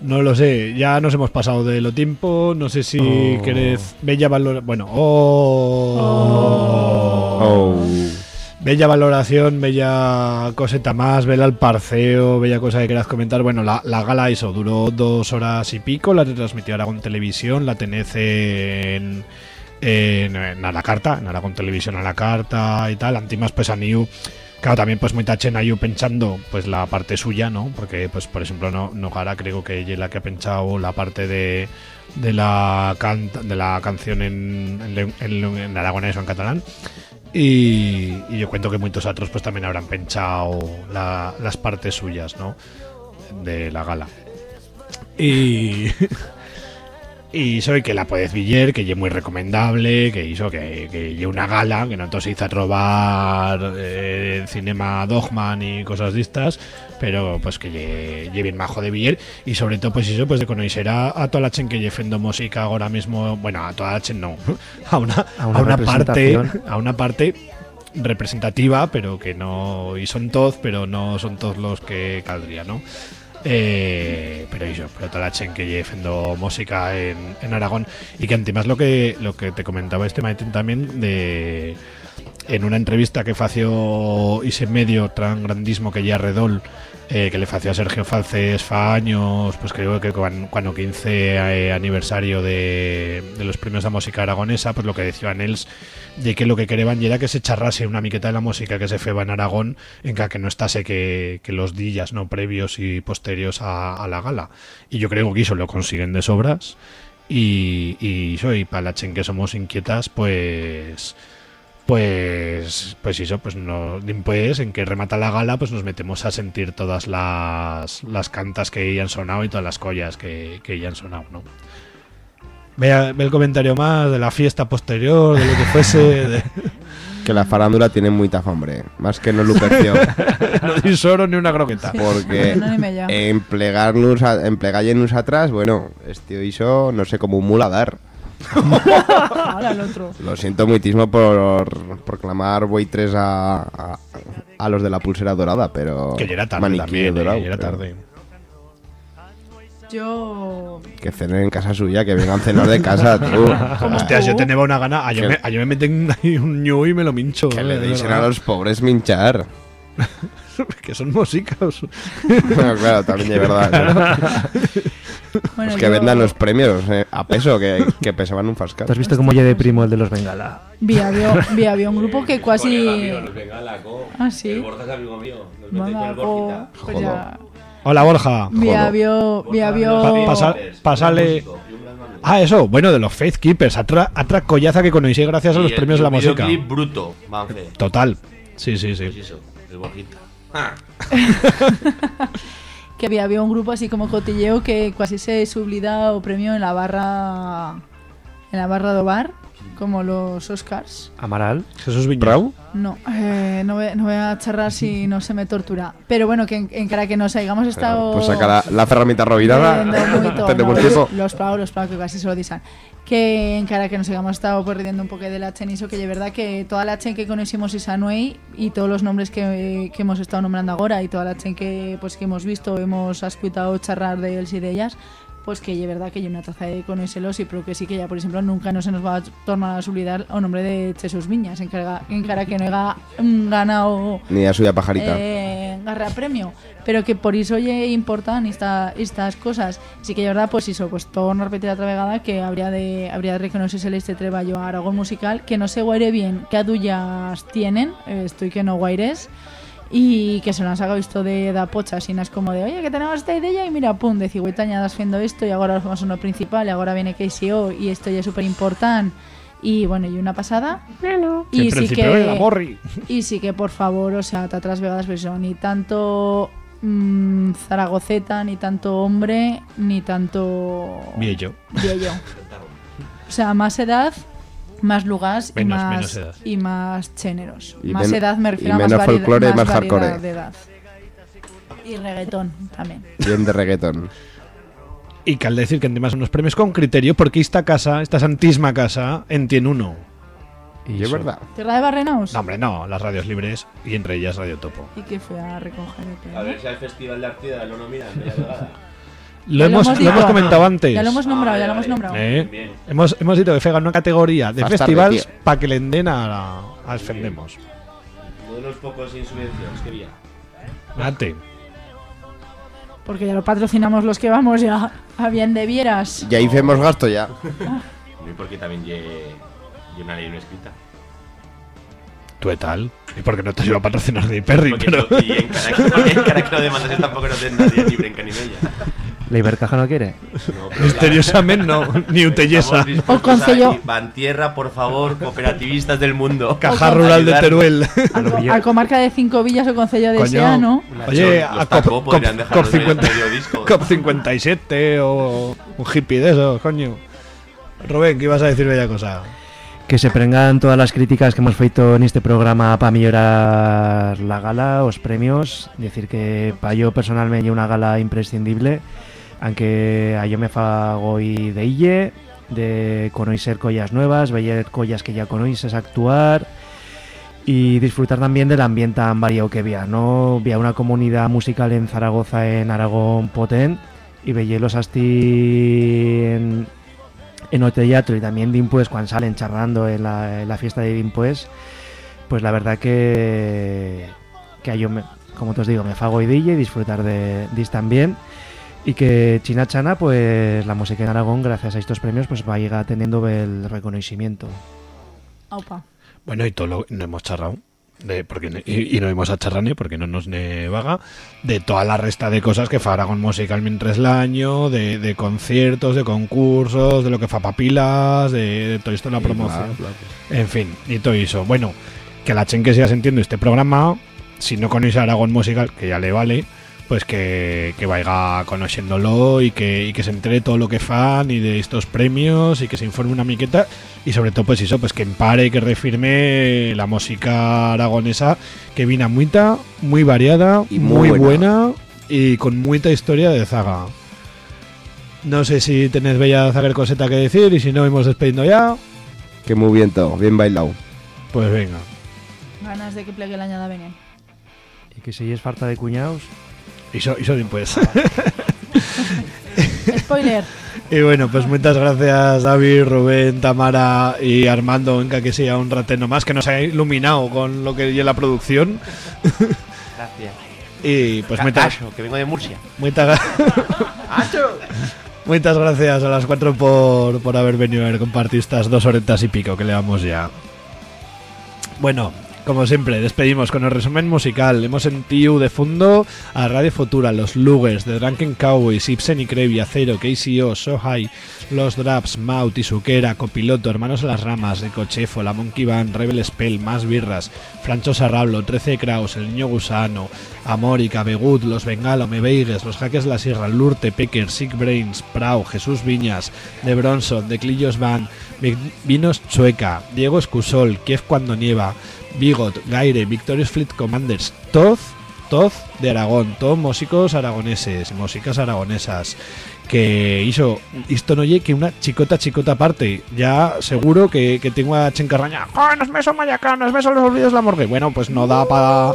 No lo sé, ya nos hemos pasado de lo tiempo. No sé si Oh. querés. Bella valoración. Bueno, oh. Oh. Bella valoración, bella coseta más, bella el parceo, bella cosa que quieras comentar. Bueno, la, la gala eso duró dos horas y pico, la retransmitió Aragón Televisión, la tenés en, en, en a la carta, en Aragón Televisión a la carta y tal. Antimas pues a Niu, claro, también pues muy tachen a Niu pensando pues la parte suya, ¿no? Porque pues por ejemplo no, Nogara creo que ella es la que ha pensado la parte de, de la canta, de la canción en, en, en- en aragonés o en catalán. Y, yo cuento que muchos otros pues también habrán pensado la- las partes suyas, ¿no? De la gala. Y. Y soy que la podéis viller, que es muy recomendable, que hizo que, que una gala, que no entonces hizo a robar eh, cinema Dogman y cosas de estas, pero pues que lle, bien majo de viller y sobre todo pues eso, pues de conocer a, toda la chen que lle fendo música ahora mismo, bueno, a toda la chen no, a una, A una a una parte, a una parte representativa, pero que no, y son todos, pero no son todos los que caldría, ¿no? Eh, pero eso, pero toda la chen que lle fendo música en, Aragón. Y que además lo que lo que te comentaba este Maiten también de en una entrevista que fació ese medio tan grandísimo que ya Redol eh, que le fació a Sergio Falces fa años, pues creo que cuando, cuando 15 eh, aniversario de, los premios de música aragonesa, pues lo que decían ellos de que lo que querían era que se charrase una miqueta de la música que se feba en Aragón en que, que no estase que, los días no previos y posteriores a, a la gala. Y yo creo que eso lo consiguen de sobras. Y, y soy para la chen que somos inquietas, pues pues pues eso, pues no pues en que remata la gala, pues nos metemos a sentir todas las, las cantas que ya han sonado y todas las collas que, que ya han sonado, ¿no? Ve, ve el comentario más de la fiesta posterior, de lo que fuese, de, Que la farándula tiene mucha hambre, más que no lupercio. no di soro ni una croqueta. Porque No, ni me llamo. en plegarnos, a, atrás, bueno, este hizo, no sé, como un muladar. Ahora el otro. Lo siento muchísimo por proclamar Voy 3 a, a, a los de la pulsera dorada, pero. Que ya era tarde maniquí también, eh, dorado, ya era tarde. Yo. Que cenen en casa suya, que vengan a cenar de casa, tú. Hostias, yo tenía una gana, a yo, Que- me, a yo me meten ahí un ñu y me lo mincho. Que le de dicen a los pobres minchar. que son músicos. bueno, claro, también es verdad. eso. Bueno, Pues que yo vendan los premios eh, a peso, que, que pesaban un fascal. ¿Te has visto cómo de primo el de los Bengala? Vi había, vi había un grupo que casi. Ah, sí. Borja es amigo mío. Nos el jo, Borjita. pues ya. Hola, Borja. Vi había. Vi había. Pa- pasa- pásale. Ah, eso, bueno, de los Faith Keepers. Otra, otra collaza que conocí gracias a los el- premios de la música. bruto, Manfe. Total. Sí, sí, Pues sí. eso, el Borjita. Ah. que había, había un grupo así como cotilleo que casi se sublida o premio en la barra en la barra do bar como los Oscars Amaral. Jesús Viñas. ¿Brau? no eh, no, voy, no voy a charrar si no se me tortura pero bueno que en, en cara que nos hayamos estado Pues saca la, la ferramenta moito, Tenemos no, tiempo. los, plau, los plau que casi se lo dicen que en cara que nos hayamos estado pues riendo un poco de la chen iso que de verdad que toda la chen que conocimos esa Nuey y todos los nombres que, que hemos estado nombrando ahora y toda la chen que pues que hemos visto hemos escuchado charrar de ellos y de ellas pues que de verdad que hay una taza de conocerlos y pero que sí que ya por ejemplo nunca no se nos va a tornar a olvidar o nombre de Jesús Viñas en cara, en cara que no haya ganado Ni a suya pajarita. eh, garra premio, pero que por eso ya importan esta, estas cosas. Sí que es verdad, pues eso, pues todo no repetir otra vegada que habría de, habría de reconocerse este treballo a Aragón musical, que no se guaire bien qué adullas tienen, eh, estoy que no guaires, y que se nos haga visto de da pocha, así no es como de, oye, que tenemos esta idea y mira, pum, de cigüetaña das haciendo esto y ahora vamos a uno principal y ahora viene KCO y esto ya es súper importante. Y bueno, y una pasada. Y Siempre sí que morri. y sí que por favor, o sea, te atrás vegadas pues eso, ni tanto mm, zaragoceta, ni tanto hombre, ni tanto Viejo. viejo. O sea, más edad, más lugar y más menos edad. y más géneros. Y más edad me y refiero a más, menos folclore y más variedad hardcore. de edad. Y reggaetón también. Bien de reggaetón. Y cal decir que además unos premios con criterio porque esta casa, esta santísima casa, entiende uno. Y es verdad. ¿Tierra de Barrenaus? No, hombre, no, las radios libres y entre ellas Radio Topo. Y que fue a recoger el. A ver si al Festival de Artida lo nominan. Lo, hemos, lo hemos comentado antes. Ya lo hemos nombrado, ya lo hemos nombrado. Eh, Bien. Hemos, hemos dicho que Fega una categoría de Más festivals para que le den a, a Ascendemos. Uno de los pocos sin subvenciones que había. Ate. Porque ya lo patrocinamos los que vamos ya a bien de vieras. Ya hicimos gasto ya. No, y porque también lle una ley no escrita. Tú y tal. Y porque no te iba a patrocinar ni Perry, Porque pero. no- y en cara que, porque en cara que lo demandas tampoco no tiene nadie ni brinca ni bella. ¿La Ibercaja no quiere? No, pero Misteriosamente no, ni Utellesa. O concello- Bantierra, por favor, cooperativistas del mundo. Caja Rural de. Teruel. A, co- a comarca de cinco villas o concello de Coño. Sea, ¿no? Oye, Los a COP, COP- COP los medios 50 medio disco. COP 57 o un hippie de eso, coño. Rubén, ¿qué ibas a decir bella cosa? Que se prengan todas las críticas que hemos feito en este programa para mejorar la gala, os premios. Decir que para yo personalmente una gala imprescindible, aunque a yo me fago y de ille, de conocer collas nuevas, ver collas que ya conoces, actuar y disfrutar también del ambiente tan variado que había, ¿no? Había una comunidad musical en Zaragoza, en Aragón, potente, y veíelos así en, en el teatro y también Dimpues cuando salen charlando en la, en la fiesta de Dimpues, pues la verdad que, que yo, me- como te os digo, me fago y DJ, disfrutar de dis también. Y que China Chana, pues la música en Aragón, gracias a estos premios, pues va a llegar teniendo el reconocimiento. Aupa. Bueno, y todo lo no hemos charrado. De, porque, y, y no hemos a charrar ni porque no nos ne vaga de toda la resta de cosas que fa Aragón Musical mientras el año, de, de conciertos, de concursos, de lo que fa papilas, de, de todo esto en la promoción. En fin, y todo eso. Bueno, que la chen que siga sintiendo este programa, si no conoce Aragón Musical, que ya le vale, pues que, que vaya conociéndolo y que, y que se entere todo lo que fan y de estos premios y que se informe una miqueta y sobre todo pues eso, pues que empare, que refirme la música aragonesa que vina muita, muy variada, Y muy, muy buena. buena. y con mucha historia de zaga. No sé si tenés bella zaguer coseta que decir y si no, hemos despedido ya. Que muy bien todo, bien bailado. Pues venga. Ganas de que plegue la añada vengan. Y que si es falta de cuñados, Y so, y so pues. Spoiler. y bueno, pues muchas gracias David, Rubén, Tamara y Armando, venga que sea un rateno más que nos ha iluminado con lo que es la producción. Gracias. Y pues muchas, que vengo de Murcia. muchas, muchas gracias a las cuatro por, por haber venido a ver compartir estas dos horetas y pico que le damos ya. Bueno, como siempre, despedimos con el resumen musical. Hemos sentido de fondo a Radio Futura, Los Lugers, The Drunken Cowboys, Ibsen y Crevi, Acero, KCO, So High, Los Draps, Maut, Isuquera, Copiloto, Hermanos a las Ramas, Ricochefo, La Monkey Band, Rebel Spell, Más Birras, Francho Sarrablo, 13 Kraus, El Niño Gusano, Amórica, Begut, Los Bengalo, Mebeigues, Los Jaques de la Sierra, Lurte, Pecker, Sick Brains, Prau, Jesús Viñas, De Bronson, De Clillos Van, Vi- Vinos Chueca, Diego Escusol, Kiev Cuando Nieva, Bigot, Gaire, Victorious Fleet Commanders, Toz, Toz de Aragón, todos músicos aragoneses, músicas aragonesas, que hizo, esto no oye que una chicota chicota aparte, ya seguro que, que tengo a Chencarraña, ¡Oh, nos meso Mayacá, nos meso los olvidos la morgue! Bueno, pues no da para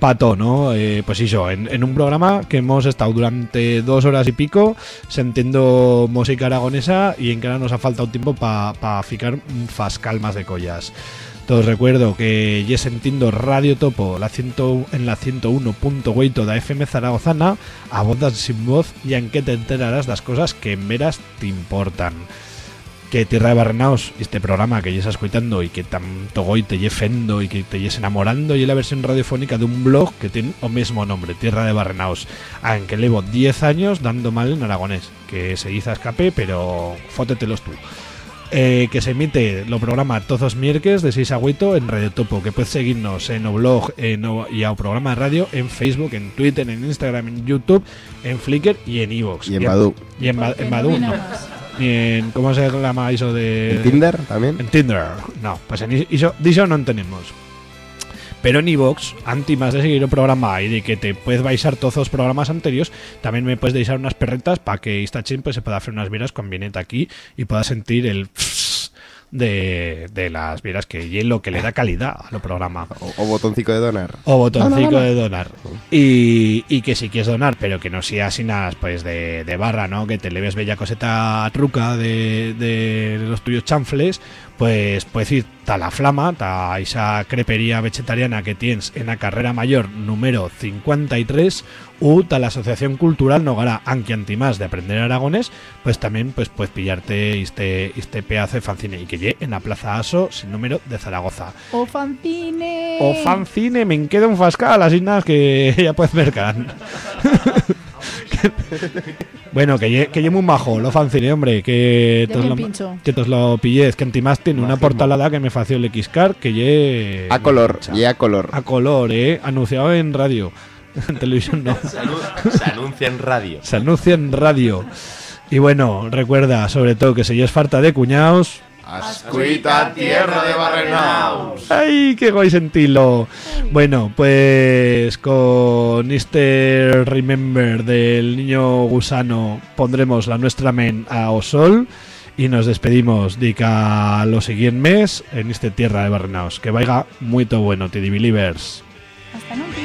pa todo, ¿no? Eh, pues eso, en, en un programa que hemos estado durante dos horas y pico sintiendo música aragonesa y en que ahora nos ha faltado tiempo para ficar un fascal más de collas. Os recuerdo que ya sentindo Radio Topo la 100 en la 101.8 da FM Zaragozana a voz dan sin voz y en que te enterarás las cosas que en veras te importan que Tierra de Barrenaos, este programa que llevas escuchando y que tanto hoy te llefendo y que te lleves enamorando, y la versión radiofónica de un blog que tiene o mismo nombre, Tierra de Barrenaos, aunque llevo 10 años dando mal en aragonés, que se dice escape, pero fótetelos tú. Eh, que se emite lo programa todos los miércoles de 6 a 8 en Radio Topo, que puedes seguirnos en o blog en o- y a programa de radio en Facebook, en Twitter, en Instagram, en YouTube, en Flickr y en Evox. Y en Badoo. Y en, Ba- Porque en no. Y en, ¿Cómo se llama eso de...? ¿En Tinder también? En Tinder. No, pues en de iso no tenemos. Pero en iVox, anti más de seguir el programa y de que te puedes baixar todos los programas anteriores, también me puedes deixar unas perretas para que esta chin pues, se pueda hacer unas vieras con vineta aquí y pueda sentir el de, de las vieras que y es lo que le da calidad al programa. O, o botoncito de donar. O botoncito de donar. Y, y que si quieres donar, pero que no sea nada pues de, de barra, ¿no? Que te le ves bella coseta truca de, de los tuyos chanfles, pues puedes ir a la flama, a esa crepería vegetariana que tienes en la carrera mayor número 53, u a la Asociación Cultural Nogara, aunque antimás de aprender aragonés, pues también pues puedes pillarte este, este pedazo de fanzine y que llegue en la Plaza Aso, sin número de Zaragoza. ¡O fanzine! O fanzine, me quedo un fascal, las islas que ya puedes mercar. bueno, que lle, que lle muy majo, lo fanzine, hombre, que tos lo, que tos lo que antimás tiene una portalada que me fació el Xcar, que lle... A color, y a color. A color, eh, anunciado en radio. En televisión no. Se, anu- se anuncia en radio. Se anuncia en radio. Y bueno, recuerda, sobre todo, que si ya es falta de cuñados, Ascuita tierra de Barrenaus. ¡Ay, qué guay sentirlo! Bueno, pues con este Remember del niño gusano pondremos la nuestra men a Osol y nos despedimos de a lo siguiente mes en este tierra de Barrenaos. Que vaya muy to bueno, Teddy Believers. Hasta nunca.